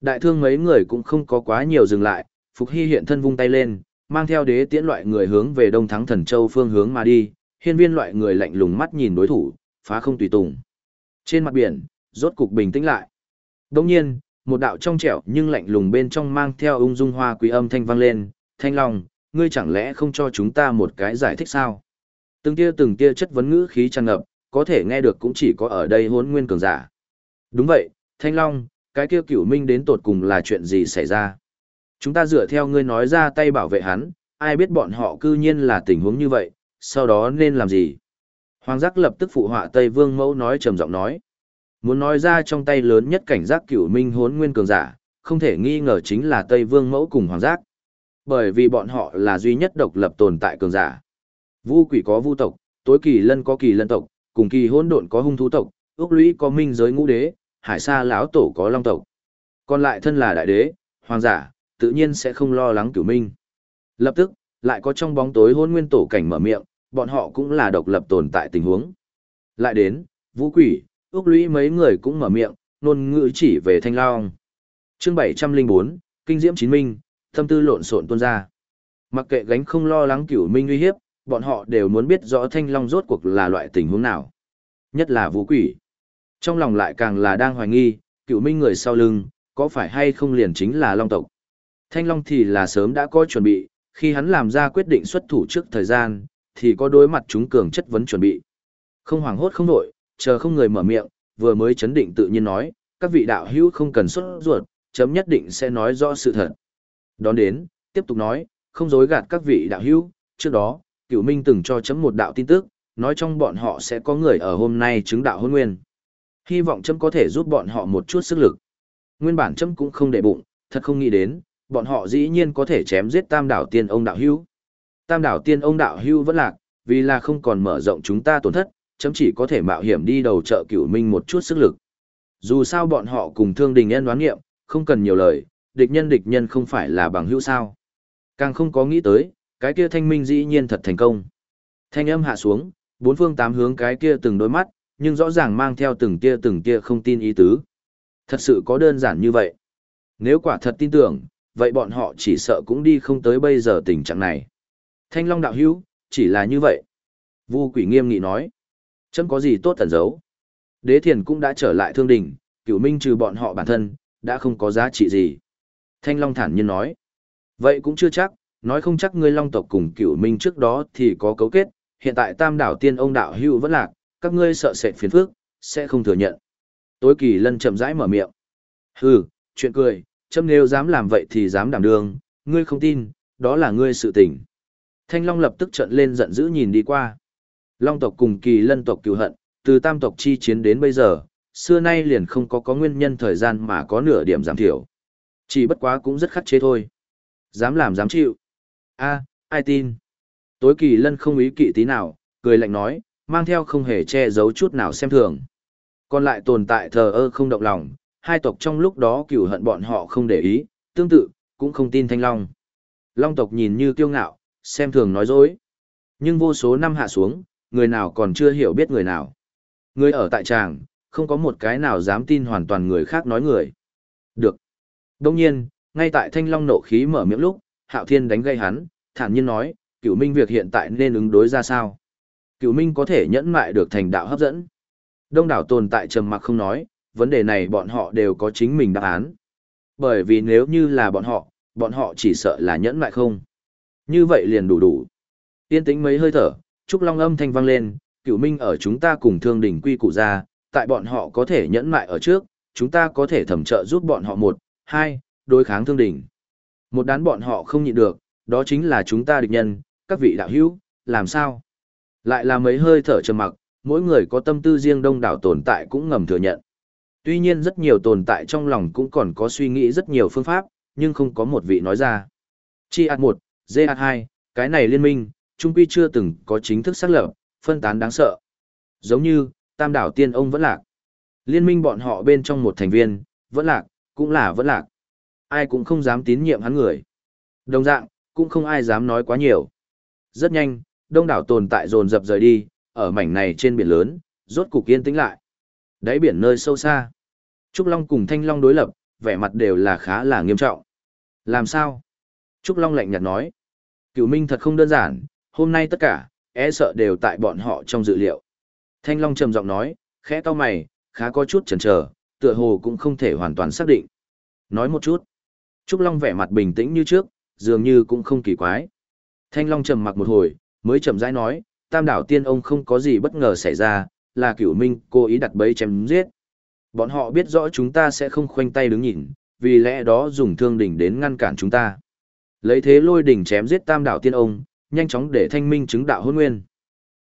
[SPEAKER 1] Đại thương mấy người cũng không có quá nhiều dừng lại, Phục Hy hiện thân vung tay lên, mang theo đế tiễn loại người hướng về Đông Thắng Thần Châu phương hướng mà đi, hiên viên loại người lạnh lùng mắt nhìn đối thủ, phá không tùy tùng. Trên mặt biển, rốt cục bình tĩnh lại. Đồng nhiên, một đạo trong trẻo nhưng lạnh lùng bên trong mang theo ung dung hoa quý âm thanh vang lên, thanh long, ngươi chẳng lẽ không cho chúng ta một cái giải thích sao? Từng tia từng tia chất vấn ngữ khí tràn ngập, có thể nghe được cũng chỉ có ở đây hốn nguyên cường giả. Đúng vậy, thanh long, cái kia cửu minh đến tột cùng là chuyện gì xảy ra? Chúng ta dựa theo ngươi nói ra tay bảo vệ hắn, ai biết bọn họ cư nhiên là tình huống như vậy, sau đó nên làm gì? Hoàng giác lập tức phụ họa Tây Vương Mẫu nói trầm giọng nói. Muốn nói ra trong tay lớn nhất cảnh giác cửu minh hốn nguyên cường giả, không thể nghi ngờ chính là Tây Vương Mẫu cùng Hoàng giác. Bởi vì bọn họ là duy nhất độc lập tồn tại cường giả. Vu quỷ có vu tộc, tối kỳ lân có kỳ lân tộc, cùng kỳ hỗn độn có hung thú tộc, ước lũy có minh giới ngũ đế, hải sa lão tổ có long tộc. Còn lại thân là đại đế, hoàng giả, tự nhiên sẽ không lo lắng cửu minh. Lập tức, lại có trong bóng tối hôn nguyên tổ cảnh mở miệng, bọn họ cũng là độc lập tồn tại tình huống. Lại đến, vũ quỷ, ước lũy mấy người cũng mở miệng, nôn ngữ chỉ về thanh long. chương 704, kinh diễm chín minh, tâm tư lộn xộn tuôn ra. Mặc kệ gánh không lo lắng cửu minh uy hiếp, bọn họ đều muốn biết rõ thanh long rốt cuộc là loại tình huống nào. Nhất là vũ quỷ. Trong lòng lại càng là đang hoài nghi, cửu minh người sau lưng, có phải hay không liền chính là long tộc. Thanh long thì là sớm đã có chuẩn bị, khi hắn làm ra quyết định xuất thủ trước thời gian, thì có đối mặt chúng cường chất vấn chuẩn bị. Không hoảng hốt không nổi, chờ không người mở miệng, vừa mới chấn định tự nhiên nói, các vị đạo hữu không cần xuất ruột, chấm nhất định sẽ nói rõ sự thật. Đón đến, tiếp tục nói, không dối gạt các vị đạo hữu, trước đó, cửu minh từng cho chấm một đạo tin tức, nói trong bọn họ sẽ có người ở hôm nay chứng đạo hôn nguyên. Hy vọng chấm có thể giúp bọn họ một chút sức lực. Nguyên bản chấm cũng không để bụng, thật không nghĩ đến, bọn họ dĩ nhiên có thể chém giết tam đảo tiên ông đạo hữu. Tam đảo tiên ông đạo hữu vẫn lạc, vì là không còn mở rộng chúng ta tổn thất, chấm chỉ có thể mạo hiểm đi đầu trợ cửu minh một chút sức lực. Dù sao bọn họ cùng thương đình nhân đoán nghiệm, không cần nhiều lời, địch nhân địch nhân không phải là bằng hữu sao. Càng không có nghĩ tới, cái kia thanh minh dĩ nhiên thật thành công. Thanh âm hạ xuống, bốn phương tám hướng cái kia từng đôi mắt, nhưng rõ ràng mang theo từng kia từng kia không tin ý tứ. Thật sự có đơn giản như vậy. Nếu quả thật tin tưởng, vậy bọn họ chỉ sợ cũng đi không tới bây giờ tình trạng này. Thanh Long đạo hữu, chỉ là như vậy. Vu quỷ nghiêm nghị nói. Chẳng có gì tốt tẩn giấu. Đế thiền cũng đã trở lại thương đình, cửu minh trừ bọn họ bản thân, đã không có giá trị gì. Thanh Long thản nhiên nói. Vậy cũng chưa chắc, nói không chắc ngươi Long tộc cùng cửu minh trước đó thì có cấu kết, hiện tại tam đảo tiên ông đạo hữu vẫn lạc, các ngươi sợ sệt phiền phức, sẽ không thừa nhận. Tối kỳ lân chậm rãi mở miệng. Hừ, chuyện cười, châm nếu dám làm vậy thì dám đảm đương, ngươi không tin, đó là ngươi sự tình. Thanh Long lập tức trận lên giận dữ nhìn đi qua. Long tộc cùng kỳ lân tộc cựu hận, từ tam tộc chi chiến đến bây giờ, xưa nay liền không có có nguyên nhân thời gian mà có nửa điểm giảm thiểu. Chỉ bất quá cũng rất khắt chế thôi. Dám làm dám chịu. a ai tin. Tối kỳ lân không ý kỵ tí nào, cười lạnh nói, mang theo không hề che giấu chút nào xem thường. Còn lại tồn tại thờ ơ không động lòng, hai tộc trong lúc đó cửu hận bọn họ không để ý, tương tự, cũng không tin Thanh Long. Long tộc nhìn như kiêu ngạo, xem thường nói dối. Nhưng vô số năm hạ xuống, người nào còn chưa hiểu biết người nào. Người ở tại tràng, không có một cái nào dám tin hoàn toàn người khác nói người. Được. Đông nhiên, ngay tại Thanh Long nộ khí mở miệng lúc, Hạo Thiên đánh gây hắn, thản nhiên nói, cửu minh việc hiện tại nên ứng đối ra sao? Cửu minh có thể nhẫn mại được thành đạo hấp dẫn. Đông đảo tồn tại trầm mặc không nói, vấn đề này bọn họ đều có chính mình đáp án. Bởi vì nếu như là bọn họ, bọn họ chỉ sợ là nhẫn mại không. Như vậy liền đủ đủ. Yên tĩnh mấy hơi thở, Trúc Long âm thanh vang lên, cửu minh ở chúng ta cùng thương đỉnh quy củ ra, tại bọn họ có thể nhẫn mại ở trước, chúng ta có thể thẩm trợ giúp bọn họ một, hai, đối kháng thương đỉnh. Một đán bọn họ không nhịn được, đó chính là chúng ta địch nhân, các vị đạo hữu, làm sao? Lại là mấy hơi thở trầm mặc, mỗi người có tâm tư riêng đông đảo tồn tại cũng ngầm thừa nhận. Tuy nhiên rất nhiều tồn tại trong lòng cũng còn có suy nghĩ rất nhiều phương pháp, nhưng không có một vị nói ra. Chi ạt 1, dê ạt 2, cái này liên minh, trung quy chưa từng có chính thức xác lập, phân tán đáng sợ. Giống như, tam đảo tiên ông vẫn lạc. Liên minh bọn họ bên trong một thành viên, vẫn lạc, cũng là vẫn lạc. Ai cũng không dám tín nhiệm hắn người. Đồng dạng, cũng không ai dám nói quá nhiều. Rất nhanh, đông đảo tồn tại dồn dập rời đi, ở mảnh này trên biển lớn, rốt cục yên tĩnh lại. Đáy biển nơi sâu xa. Trúc Long cùng Thanh Long đối lập, vẻ mặt đều là khá là nghiêm trọng. Làm sao? Trúc Long lạnh nhạt nói. Cửu Minh thật không đơn giản, hôm nay tất cả, e sợ đều tại bọn họ trong dự liệu. Thanh Long trầm giọng nói, khẽ to mày, khá có chút chần chờ, tựa hồ cũng không thể hoàn toàn xác định. Nói một chút. Trúc Long vẻ mặt bình tĩnh như trước, dường như cũng không kỳ quái. Thanh Long trầm mặc một hồi, mới chậm rãi nói, Tam đảo tiên ông không có gì bất ngờ xảy ra, là Cửu Minh cố ý đặt bẫy chém giết. Bọn họ biết rõ chúng ta sẽ không khoanh tay đứng nhìn, vì lẽ đó dùng thương đỉnh đến ngăn cản chúng ta. Lấy thế lôi đỉnh chém giết Tam đảo tiên ông, nhanh chóng để thanh minh chứng đạo hôn nguyên.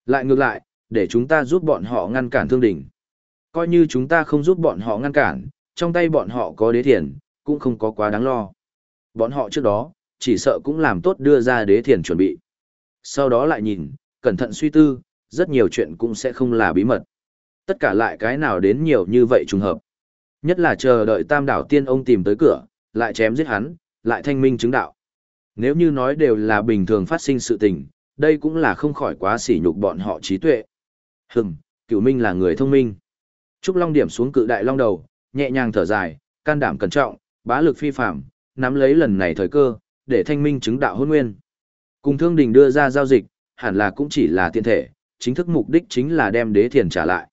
[SPEAKER 1] Lại ngược lại, để chúng ta giúp bọn họ ngăn cản thương đỉnh. Coi như chúng ta không giúp bọn họ ngăn cản, trong tay bọn họ có đế thiền, cũng không có quá đáng lo. Bọn họ trước đó, chỉ sợ cũng làm tốt đưa ra đế thiền chuẩn bị. Sau đó lại nhìn, cẩn thận suy tư, rất nhiều chuyện cũng sẽ không là bí mật. Tất cả lại cái nào đến nhiều như vậy trùng hợp. Nhất là chờ đợi tam đảo tiên ông tìm tới cửa, lại chém giết hắn, lại thanh minh chứng đạo. Nếu như nói đều là bình thường phát sinh sự tình, đây cũng là không khỏi quá sỉ nhục bọn họ trí tuệ. Hừm, cửu minh là người thông minh. Trúc Long điểm xuống cự đại long đầu, nhẹ nhàng thở dài, can đảm cẩn trọng, bá lực phi phạm, nắm lấy lần này thời cơ, để thanh minh chứng đạo hôn nguyên. Cùng thương đình đưa ra giao dịch, hẳn là cũng chỉ là tiện thể, chính thức mục đích chính là đem đế thiền trả lại.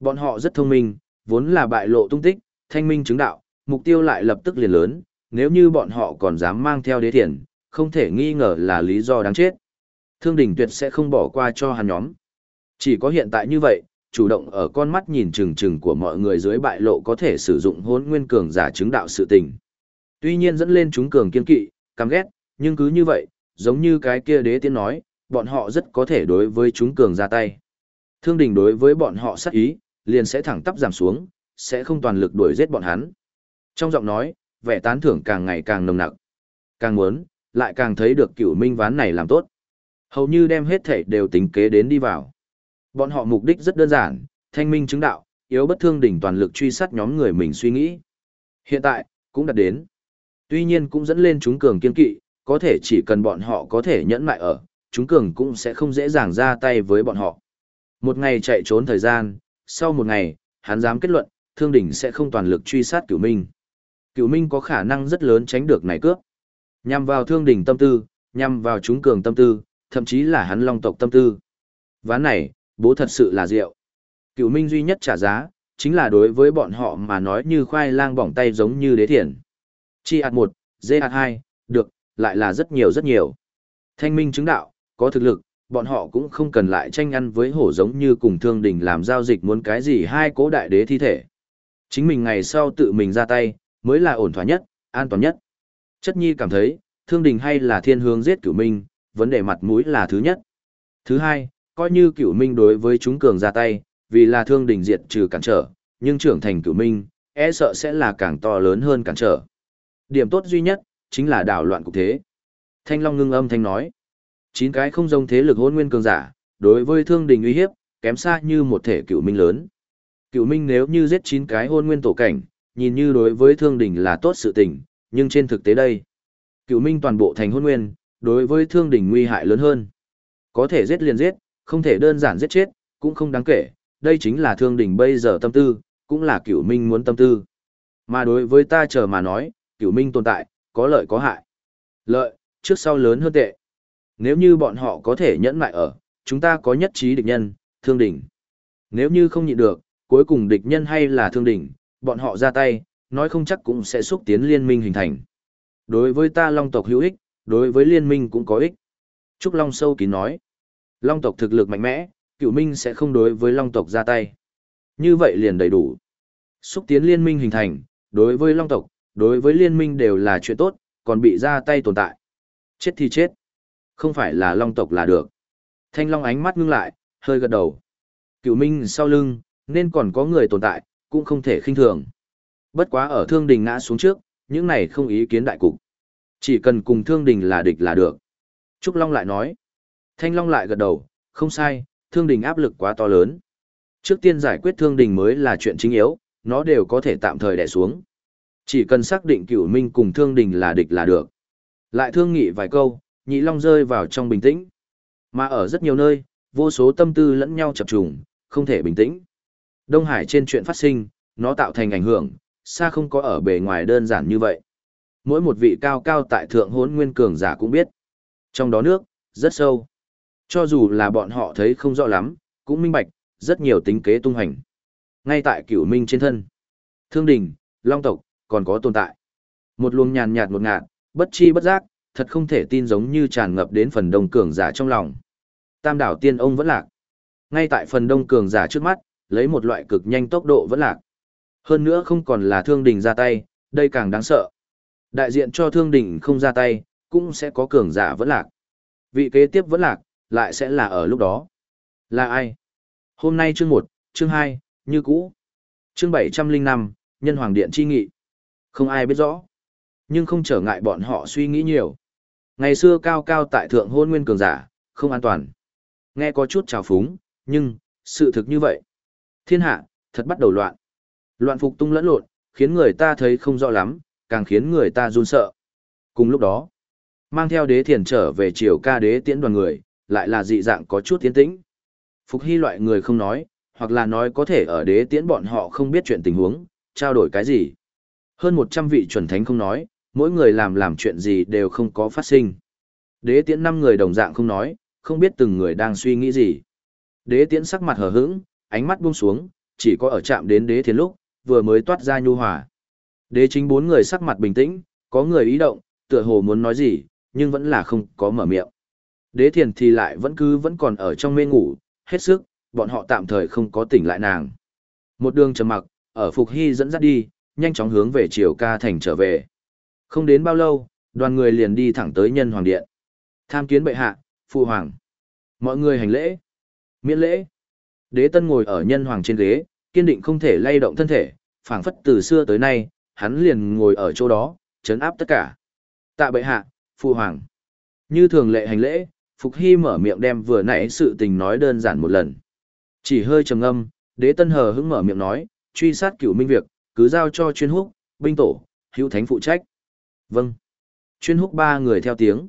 [SPEAKER 1] Bọn họ rất thông minh, vốn là bại lộ tung tích, thanh minh chứng đạo, mục tiêu lại lập tức liền lớn, nếu như bọn họ còn dám mang theo đế thiền, không thể nghi ngờ là lý do đáng chết. Thương đình tuyệt sẽ không bỏ qua cho hắn nhóm. Chỉ có hiện tại như vậy, chủ động ở con mắt nhìn chừng chừng của mọi người dưới bại lộ có thể sử dụng hôn nguyên cường giả chứng đạo sự tình. Tuy nhiên dẫn lên chúng cường kiên kỵ, căm ghét, nhưng cứ như vậy, giống như cái kia đế tiên nói, bọn họ rất có thể đối với chúng cường ra tay. Thương đình đối với bọn họ sát ý, liền sẽ thẳng tắp giảm xuống, sẽ không toàn lực đuổi giết bọn hắn. Trong giọng nói, vẻ tán thưởng càng ngày càng nồng nặc. Càng muốn, lại càng thấy được cửu minh ván này làm tốt. Hầu như đem hết thể đều tính kế đến đi vào. Bọn họ mục đích rất đơn giản, thanh minh chứng đạo, yếu bất thương đỉnh toàn lực truy sát nhóm người mình suy nghĩ. Hiện tại, cũng đạt đến. Tuy nhiên cũng dẫn lên chúng cường kiên kỵ, có thể chỉ cần bọn họ có thể nhẫn mại ở, chúng cường cũng sẽ không dễ dàng ra tay với bọn họ. Một ngày chạy trốn thời gian, sau một ngày, hắn dám kết luận, thương đỉnh sẽ không toàn lực truy sát cửu minh. Cửu minh có khả năng rất lớn tránh được này cướp. Nhằm vào thương đỉnh tâm tư, nhằm vào chúng cường tâm tư, thậm chí là hắn long tộc tâm tư. Ván này, bố thật sự là rượu. Cửu minh duy nhất trả giá, chính là đối với bọn họ mà nói như khoai lang bỏng tay giống như đế thiền. Chi hạt 1, dê hạt 2, được, lại là rất nhiều rất nhiều. Thanh minh chứng đạo, có thực lực, bọn họ cũng không cần lại tranh ăn với hổ giống như cùng thương đình làm giao dịch muốn cái gì hai cố đại đế thi thể. Chính mình ngày sau tự mình ra tay, mới là ổn thỏa nhất, an toàn nhất. Chất nhi cảm thấy, thương đình hay là thiên hướng giết cửu minh, vấn đề mặt mũi là thứ nhất. Thứ hai, coi như cửu minh đối với chúng cường ra tay, vì là thương đình diệt trừ cản trở, nhưng trưởng thành cửu minh, e sợ sẽ là càng to lớn hơn cản trở. Điểm tốt duy nhất, chính là đảo loạn cục thế. Thanh Long ngưng âm thanh nói, chín cái không giống thế lực hôn nguyên cường giả, đối với thương đình uy hiếp, kém xa như một thể cựu minh lớn. Cựu minh nếu như giết chín cái hôn nguyên tổ cảnh, nhìn như đối với thương đình là tốt sự tình, nhưng trên thực tế đây, cựu minh toàn bộ thành hôn nguyên, đối với thương đình nguy hại lớn hơn. Có thể giết liền giết, không thể đơn giản giết chết, cũng không đáng kể, đây chính là thương đình bây giờ tâm tư, cũng là cửu minh muốn tâm tư. Mà đối với ta chờ mà nói, cửu minh tồn tại, có lợi có hại. Lợi, trước sau lớn hơn tệ. Nếu như bọn họ có thể nhẫn lại ở, chúng ta có nhất trí địch nhân, thương đỉnh. Nếu như không nhịn được, cuối cùng địch nhân hay là thương đỉnh, bọn họ ra tay, nói không chắc cũng sẽ xúc tiến liên minh hình thành. Đối với ta long tộc hữu ích, đối với liên minh cũng có ích. Trúc Long sâu kín nói, long tộc thực lực mạnh mẽ, cựu minh sẽ không đối với long tộc ra tay. Như vậy liền đầy đủ. Xúc tiến liên minh hình thành, đối với long tộc, đối với liên minh đều là chuyện tốt, còn bị ra tay tồn tại. Chết thì chết. Không phải là long tộc là được. Thanh long ánh mắt ngưng lại, hơi gật đầu. Cựu minh sau lưng, nên còn có người tồn tại, cũng không thể khinh thường. Bất quá ở thương đình ngã xuống trước, những này không ý kiến đại cục. Chỉ cần cùng thương đình là địch là được. Trúc Long lại nói. Thanh Long lại gật đầu, không sai, thương đình áp lực quá to lớn. Trước tiên giải quyết thương đình mới là chuyện chính yếu, nó đều có thể tạm thời đè xuống. Chỉ cần xác định cửu minh cùng thương đình là địch là được. Lại thương nghị vài câu, nhị long rơi vào trong bình tĩnh. Mà ở rất nhiều nơi, vô số tâm tư lẫn nhau chập trùng, không thể bình tĩnh. Đông Hải trên chuyện phát sinh, nó tạo thành ảnh hưởng, xa không có ở bề ngoài đơn giản như vậy. Mỗi một vị cao cao tại thượng hốn nguyên cường giả cũng biết. Trong đó nước, rất sâu. Cho dù là bọn họ thấy không rõ lắm, cũng minh bạch, rất nhiều tính kế tung hành. Ngay tại cửu minh trên thân. Thương đình, long tộc, còn có tồn tại. Một luồng nhàn nhạt một ngạt, bất chi bất giác, thật không thể tin giống như tràn ngập đến phần đông cường giả trong lòng. Tam đảo tiên ông vẫn lạc. Ngay tại phần đông cường giả trước mắt, lấy một loại cực nhanh tốc độ vẫn lạc. Hơn nữa không còn là thương đình ra tay, đây càng đáng sợ. Đại diện cho thương đình không ra tay, cũng sẽ có cường giả vẫn lạc. Vị kế tiếp vẫn lạc, lại sẽ là ở lúc đó. Là ai? Hôm nay chương 1, chương 2, như cũ. Chương 705, Nhân Hoàng Điện chi nghị. Không ai biết rõ. Nhưng không trở ngại bọn họ suy nghĩ nhiều. Ngày xưa cao cao tại thượng hôn nguyên cường giả, không an toàn. Nghe có chút trào phúng, nhưng, sự thực như vậy. Thiên hạ, thật bắt đầu loạn. Loạn phục tung lẫn lộn, khiến người ta thấy không rõ lắm, càng khiến người ta run sợ. Cùng lúc đó, mang theo đế thiền trở về triều ca đế tiễn đoàn người, lại là dị dạng có chút tiến tĩnh. Phục hy loại người không nói, hoặc là nói có thể ở đế tiễn bọn họ không biết chuyện tình huống, trao đổi cái gì. Hơn 100 vị chuẩn thánh không nói, mỗi người làm làm chuyện gì đều không có phát sinh. Đế tiễn năm người đồng dạng không nói, không biết từng người đang suy nghĩ gì. Đế tiễn sắc mặt hờ hững, ánh mắt buông xuống, chỉ có ở chạm đến đế thiền lúc, vừa mới toát ra nhu hòa. Đế chính bốn người sắc mặt bình tĩnh, có người ý động, tựa hồ muốn nói gì, nhưng vẫn là không có mở miệng. Đế thiền thì lại vẫn cứ vẫn còn ở trong mê ngủ, hết sức, bọn họ tạm thời không có tỉnh lại nàng. Một đường trầm mặc, ở Phục Hy dẫn dắt đi, nhanh chóng hướng về Triều Ca Thành trở về. Không đến bao lâu, đoàn người liền đi thẳng tới nhân hoàng điện. Tham kiến bệ hạ, phụ hoàng. Mọi người hành lễ. Miễn lễ. Đế tân ngồi ở nhân hoàng trên ghế, kiên định không thể lay động thân thể, phảng phất từ xưa tới nay, hắn liền ngồi ở chỗ đó, chấn áp tất cả. Tạ bệ hạ, phụ hoàng. Như thường lệ hành lễ, Phục Hy mở miệng đem vừa nãy sự tình nói đơn giản một lần. Chỉ hơi trầm ngâm, đế tân hờ hững mở miệng nói, truy sát cửu minh việc, cứ giao cho chuyên húc, binh tổ, hữu thánh phụ trách. Vâng. Chuyên húc ba người theo tiếng.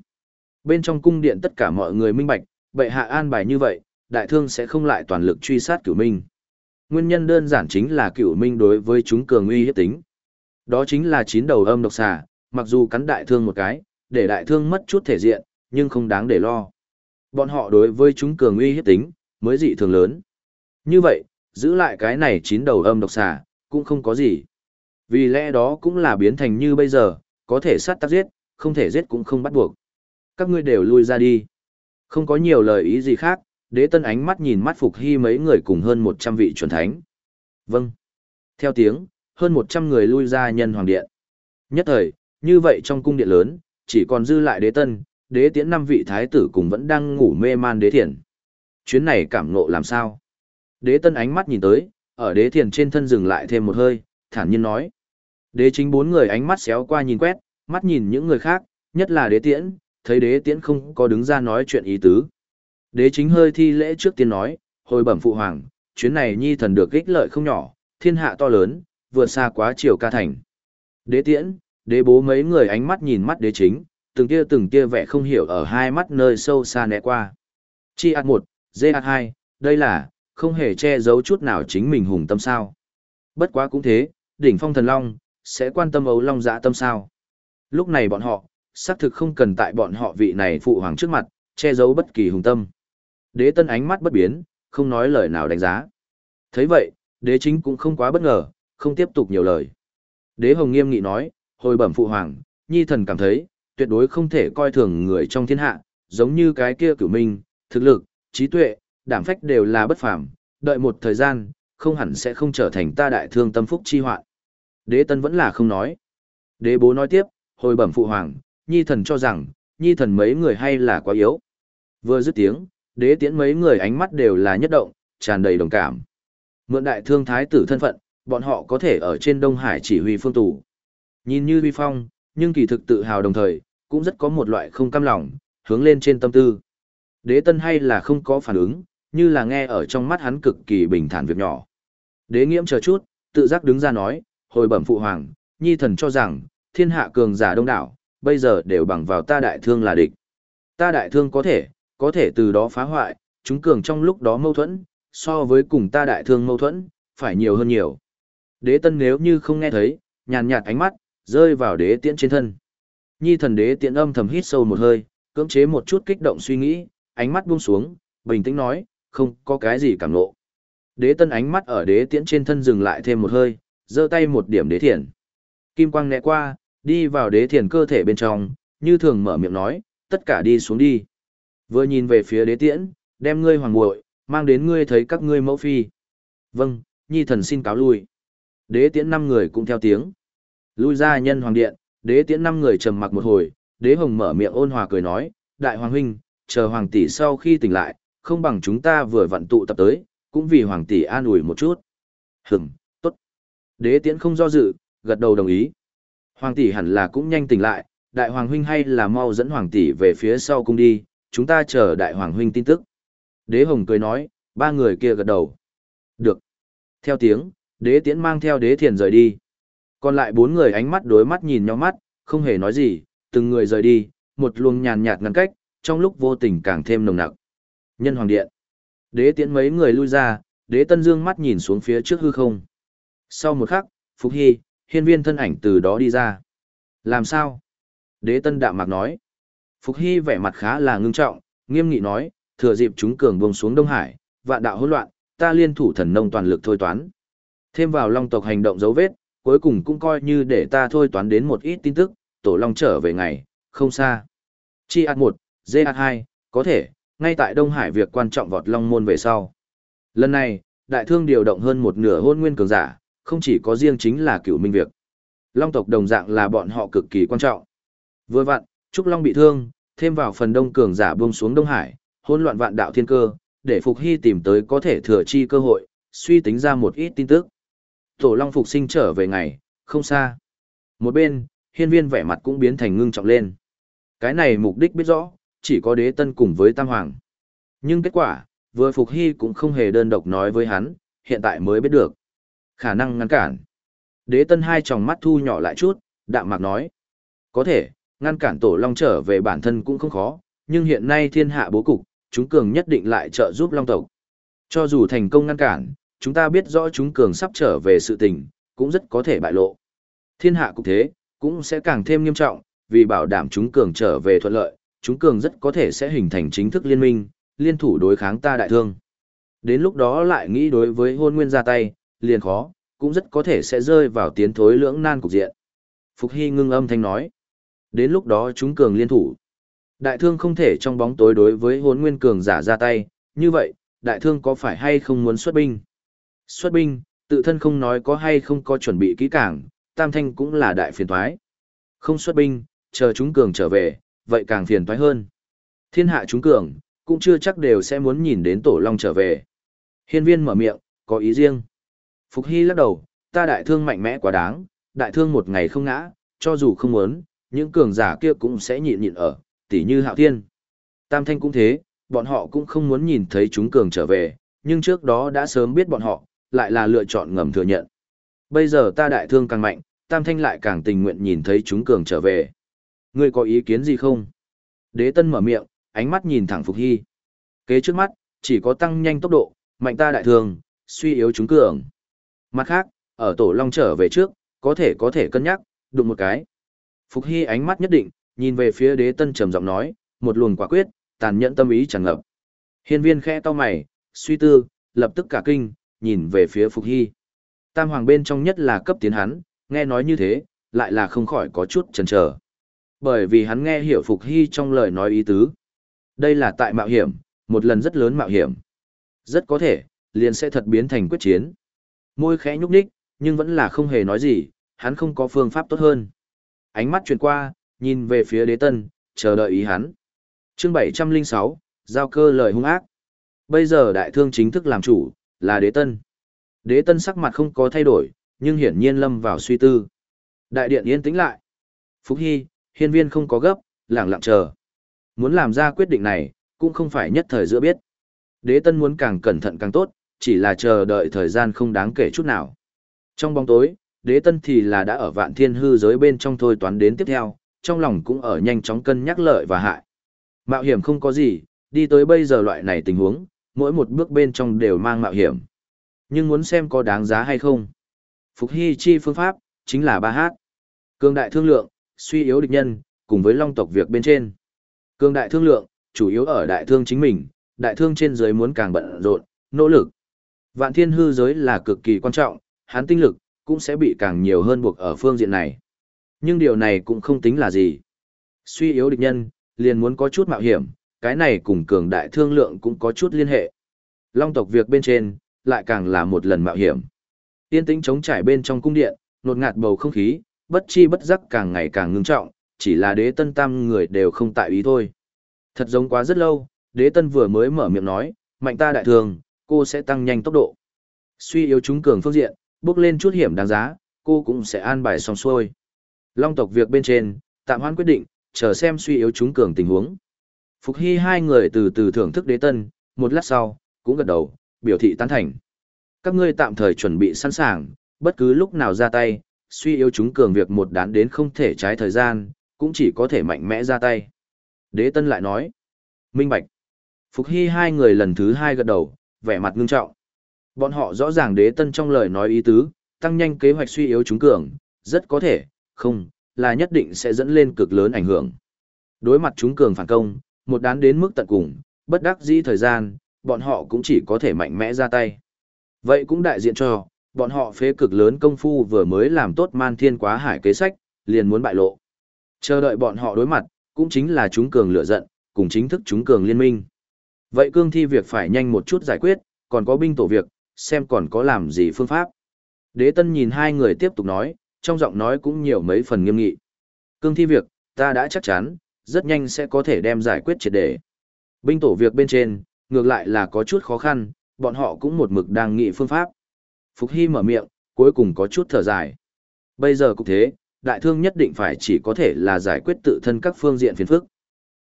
[SPEAKER 1] Bên trong cung điện tất cả mọi người minh bạch, bệ hạ an bài như vậy, đại thương sẽ không lại toàn lực truy sát cửu minh. Nguyên nhân đơn giản chính là cửu minh đối với chúng cường uy hiếp tính. Đó chính là chín đầu âm độc xà, mặc dù cắn đại thương một cái, để đại thương mất chút thể diện, nhưng không đáng để lo. Bọn họ đối với chúng cường uy hiếp tính, mới dị thường lớn. Như vậy, giữ lại cái này chín đầu âm độc xà, cũng không có gì. Vì lẽ đó cũng là biến thành như bây giờ, có thể sát tác giết, không thể giết cũng không bắt buộc. Các ngươi đều lui ra đi. Không có nhiều lời ý gì khác, đế tân ánh mắt nhìn mắt phục hy mấy người cùng hơn 100 vị chuẩn thánh. Vâng. Theo tiếng, hơn 100 người lui ra nhân hoàng điện. Nhất thời, như vậy trong cung điện lớn, chỉ còn dư lại đế tân, đế tiễn năm vị thái tử cùng vẫn đang ngủ mê man đế thiền. Chuyến này cảm ngộ làm sao? Đế tân ánh mắt nhìn tới, ở đế thiền trên thân dừng lại thêm một hơi, thản nhiên nói. Đế chính bốn người ánh mắt xéo qua nhìn quét, mắt nhìn những người khác, nhất là đế tiễn, thấy đế tiễn không có đứng ra nói chuyện ý tứ. Đế chính hơi thi lễ trước tiên nói, hồi bẩm phụ hoàng, chuyến này nhi thần được ích lợi không nhỏ, thiên hạ to lớn, vượt xa quá chiều ca thành. Đế tiễn, đế bố mấy người ánh mắt nhìn mắt đế chính, từng tia từng tia vẻ không hiểu ở hai mắt nơi sâu xa né qua. Chi ạt một, dê ạt hai, đây là, không hề che giấu chút nào chính mình hùng tâm sao. Bất quá cũng thế, đỉnh phong thần long, sẽ quan tâm ấu long dã tâm sao. Lúc này bọn họ, xác thực không cần tại bọn họ vị này phụ hoàng trước mặt, che giấu bất kỳ hùng tâm. Đế tân ánh mắt bất biến, không nói lời nào đánh giá. thấy vậy, đế chính cũng không quá bất ngờ, không tiếp tục nhiều lời. Đế hồng nghiêm nghị nói, hồi bẩm phụ hoàng, nhi thần cảm thấy, tuyệt đối không thể coi thường người trong thiên hạ, giống như cái kia cửu minh, thực lực, trí tuệ, đảm phách đều là bất phàm, đợi một thời gian, không hẳn sẽ không trở thành ta đại thương tâm phúc chi hoạn. Đế tân vẫn là không nói. Đế bố nói tiếp, hồi bẩm phụ hoàng, nhi thần cho rằng, nhi thần mấy người hay là quá yếu. Vừa dứt tiếng, đế tiễn mấy người ánh mắt đều là nhất động, tràn đầy đồng cảm. Mượn đại thương thái tử thân phận, bọn họ có thể ở trên Đông Hải chỉ huy phương tù. Nhìn như huy phong, nhưng kỳ thực tự hào đồng thời, cũng rất có một loại không cam lòng, hướng lên trên tâm tư. Đế tân hay là không có phản ứng, như là nghe ở trong mắt hắn cực kỳ bình thản việc nhỏ. Đế nghiễm chờ chút, tự giác đứng ra nói, hồi bẩm phụ hoàng, nhi thần cho rằng, thiên hạ cường giả đông đảo, bây giờ đều bằng vào ta đại thương là địch. Ta đại thương có thể, có thể từ đó phá hoại, chúng cường trong lúc đó mâu thuẫn, so với cùng ta đại thương mâu thuẫn, phải nhiều hơn nhiều. Đế tân nếu như không nghe thấy, nhàn nhạt ánh mắt, rơi vào đế tiễn trên thân. Nhi thần đế tiễn âm thầm hít sâu một hơi, cưỡng chế một chút kích động suy nghĩ, ánh mắt buông xuống, bình tĩnh nói, không có cái gì cảm nộ. Đế tân ánh mắt ở đế tiễn trên thân dừng lại thêm một hơi, giơ tay một điểm đế thiền. Kim quang nẹ qua, đi vào đế thiền cơ thể bên trong, như thường mở miệng nói, tất cả đi xuống đi. Vừa nhìn về phía đế tiễn, đem ngươi hoàng muội mang đến ngươi thấy các ngươi mẫu phi. Vâng, nhi thần xin cáo lui. Đế tiễn năm người cũng theo tiếng. Lui ra nhân hoàng điện, đế tiễn năm người trầm mặc một hồi, đế hồng mở miệng ôn hòa cười nói, đại hoàng huynh, chờ hoàng tỷ sau khi tỉnh lại, không bằng chúng ta vừa vận tụ tập tới, cũng vì hoàng tỷ an ủi một chút. Hừm, tốt. Đế tiễn không do dự, gật đầu đồng ý. Hoàng tỷ hẳn là cũng nhanh tỉnh lại, đại hoàng huynh hay là mau dẫn hoàng tỷ về phía sau cung đi, chúng ta chờ đại hoàng huynh tin tức. Đế hồng cười nói, ba người kia gật đầu. Được. Theo tiếng, đế tiễn mang theo đế thiền rời đi. Còn lại bốn người ánh mắt đối mắt nhìn nhau mắt, không hề nói gì, từng người rời đi, một luồng nhàn nhạt ngăn cách, trong lúc vô tình càng thêm nồng nặc. Nhân hoàng điện. Đế tiễn mấy người lui ra, đế tân dương mắt nhìn xuống phía trước hư không. Sau một khắc, Phục Hy, hiên viên thân ảnh từ đó đi ra. Làm sao? Đế tân đạm mạc nói. Phục Hy vẻ mặt khá là ngưng trọng, nghiêm nghị nói, thừa dịp chúng cường bông xuống Đông Hải, vạn đạo hỗn loạn, ta liên thủ thần nông toàn lực thôi toán. Thêm vào long tộc hành động dấu vết, cuối cùng cũng coi như để ta thôi toán đến một ít tin tức, tổ long trở về ngày, không xa. Chi ạt 1, dê ạt 2, có thể, ngay tại Đông Hải việc quan trọng vọt long môn về sau. Lần này, đại thương điều động hơn một nửa hôn nguyên cường giả, không chỉ có riêng chính là cựu minh việc. Long tộc đồng dạng là bọn họ cực kỳ quan trọng. Vừa vặn, Trúc Long bị thương, thêm vào phần đông cường giả buông xuống Đông Hải, hỗn loạn vạn đạo thiên cơ, để Phục Hy tìm tới có thể thừa chi cơ hội, suy tính ra một ít tin tức. Tổ Long phục sinh trở về ngày, không xa. Một bên, hiên viên vẻ mặt cũng biến thành ngưng trọng lên. Cái này mục đích biết rõ, chỉ có đế tân cùng với Tam Hoàng. Nhưng kết quả, vừa Phục Hy cũng không hề đơn độc nói với hắn, hiện tại mới biết được. Khả năng ngăn cản. Đế tân hai tròng mắt thu nhỏ lại chút, đạm mạc nói. Có thể, ngăn cản tổ long trở về bản thân cũng không khó, nhưng hiện nay thiên hạ bố cục, chúng cường nhất định lại trợ giúp long tộc. Cho dù thành công ngăn cản, chúng ta biết rõ chúng cường sắp trở về sự tình, cũng rất có thể bại lộ. Thiên hạ cục thế, cũng sẽ càng thêm nghiêm trọng, vì bảo đảm chúng cường trở về thuận lợi, chúng cường rất có thể sẽ hình thành chính thức liên minh, liên thủ đối kháng ta đại thương. Đến lúc đó lại nghĩ đối với hôn nguyên ra tay, liền khó, cũng rất có thể sẽ rơi vào tiến thối lưỡng nan cục diện. Phục Hy ngưng âm thanh nói. Đến lúc đó chúng cường liên thủ. Đại thương không thể trong bóng tối đối với hôn nguyên cường giả ra tay, như vậy, đại thương có phải hay không muốn xuất binh? Xuất binh, tự thân không nói có hay không có chuẩn bị kỹ càng, tam thanh cũng là đại phiền thoái. Không xuất binh, chờ chúng cường trở về, vậy càng phiền thoái hơn. Thiên hạ chúng cường, cũng chưa chắc đều sẽ muốn nhìn đến tổ long trở về. Hiên viên mở miệng, có ý riêng. Phục Hy lắc đầu, ta đại thương mạnh mẽ quá đáng, đại thương một ngày không ngã, cho dù không muốn, những cường giả kia cũng sẽ nhịn nhịn ở, tỉ như hạo thiên. Tam thanh cũng thế, bọn họ cũng không muốn nhìn thấy chúng cường trở về, nhưng trước đó đã sớm biết bọn họ, lại là lựa chọn ngầm thừa nhận. Bây giờ ta đại thương càng mạnh, tam thanh lại càng tình nguyện nhìn thấy chúng cường trở về. Ngươi có ý kiến gì không? Đế tân mở miệng, ánh mắt nhìn thẳng Phục Hy. Kế trước mắt, chỉ có tăng nhanh tốc độ, mạnh ta đại thương, suy yếu chúng cường. Mặt khác, ở tổ long trở về trước, có thể có thể cân nhắc, đụng một cái. Phục Hy ánh mắt nhất định, nhìn về phía đế tân trầm giọng nói, một luồng quả quyết, tàn nhẫn tâm ý tràn ngập. Hiên viên khẽ to mày, suy tư, lập tức cả kinh, nhìn về phía Phục Hy. Tam hoàng bên trong nhất là cấp tiến hắn, nghe nói như thế, lại là không khỏi có chút chần chờ. Bởi vì hắn nghe hiểu Phục Hy trong lời nói ý tứ. Đây là tại mạo hiểm, một lần rất lớn mạo hiểm. Rất có thể, liền sẽ thật biến thành quyết chiến. Môi khẽ nhúc nhích, nhưng vẫn là không hề nói gì, hắn không có phương pháp tốt hơn. Ánh mắt chuyển qua, nhìn về phía đế tân, chờ đợi ý hắn. chương 706, giao cơ lời hung ác. Bây giờ đại thương chính thức làm chủ, là đế tân. Đế tân sắc mặt không có thay đổi, nhưng hiển nhiên lâm vào suy tư. Đại điện yên tĩnh lại. Phúc Hy, hiên viên không có gấp, lặng lặng chờ. Muốn làm ra quyết định này, cũng không phải nhất thời giữa biết. Đế tân muốn càng cẩn thận càng tốt, chỉ là chờ đợi thời gian không đáng kể chút nào. Trong bóng tối, đế tân thì là đã ở vạn thiên hư giới bên trong thôi toán đến tiếp theo, trong lòng cũng ở nhanh chóng cân nhắc lợi và hại. Mạo hiểm không có gì, đi tới bây giờ loại này tình huống, mỗi một bước bên trong đều mang mạo hiểm. Nhưng muốn xem có đáng giá hay không. Phục hy chi phương pháp, chính là ba hát. Cương đại thương lượng, suy yếu địch nhân, cùng với long tộc việc bên trên. Cương đại thương lượng, chủ yếu ở đại thương chính mình, đại thương trên dưới muốn càng bận rộn, nỗ lực. Vạn thiên hư giới là cực kỳ quan trọng, hắn tinh lực, cũng sẽ bị càng nhiều hơn buộc ở phương diện này. Nhưng điều này cũng không tính là gì. Suy yếu địch nhân, liền muốn có chút mạo hiểm, cái này cùng cường đại thương lượng cũng có chút liên hệ. Long tộc việc bên trên, lại càng là một lần mạo hiểm. Tiên tĩnh chống trải bên trong cung điện, nột ngạt bầu không khí, bất chi bất giác càng ngày càng ngưng trọng, chỉ là đế tân tam người đều không tại ý thôi. Thật giống quá rất lâu, đế tân vừa mới mở miệng nói, mạnh ta đại thường, cô sẽ tăng nhanh tốc độ. Suy yếu chúng cường phương diện, bước lên chút hiểm đáng giá, cô cũng sẽ an bài xong xuôi. Long tộc việc bên trên, tạm hoãn quyết định, chờ xem suy yếu chúng cường tình huống. Phục Hy hai người từ từ thưởng thức đế tân, một lát sau, cũng gật đầu, biểu thị tán thành. Các ngươi tạm thời chuẩn bị sẵn sàng, bất cứ lúc nào ra tay, suy yếu chúng cường việc một đán đến không thể trái thời gian, cũng chỉ có thể mạnh mẽ ra tay. Đế tân lại nói, minh bạch. Phục Hy hai người lần thứ hai gật đầu, vẻ mặt ngưng trọng. Bọn họ rõ ràng đế tân trong lời nói ý tứ, tăng nhanh kế hoạch suy yếu chúng cường, rất có thể, không, là nhất định sẽ dẫn lên cực lớn ảnh hưởng. Đối mặt chúng cường phản công, một đán đến mức tận cùng, bất đắc dĩ thời gian, bọn họ cũng chỉ có thể mạnh mẽ ra tay. Vậy cũng đại diện cho, bọn họ phế cực lớn công phu vừa mới làm tốt man thiên quá hải kế sách, liền muốn bại lộ. Chờ đợi bọn họ đối mặt, cũng chính là chúng cường lựa giận, cùng chính thức chúng cường liên minh. Vậy cương thi việc phải nhanh một chút giải quyết, còn có binh tổ việc, xem còn có làm gì phương pháp. Đế tân nhìn hai người tiếp tục nói, trong giọng nói cũng nhiều mấy phần nghiêm nghị. Cương thi việc, ta đã chắc chắn, rất nhanh sẽ có thể đem giải quyết triệt đề. Binh tổ việc bên trên, ngược lại là có chút khó khăn, bọn họ cũng một mực đang nghị phương pháp. Phục Hy mở miệng, cuối cùng có chút thở dài. Bây giờ cũng thế, đại thương nhất định phải chỉ có thể là giải quyết tự thân các phương diện phiền phức.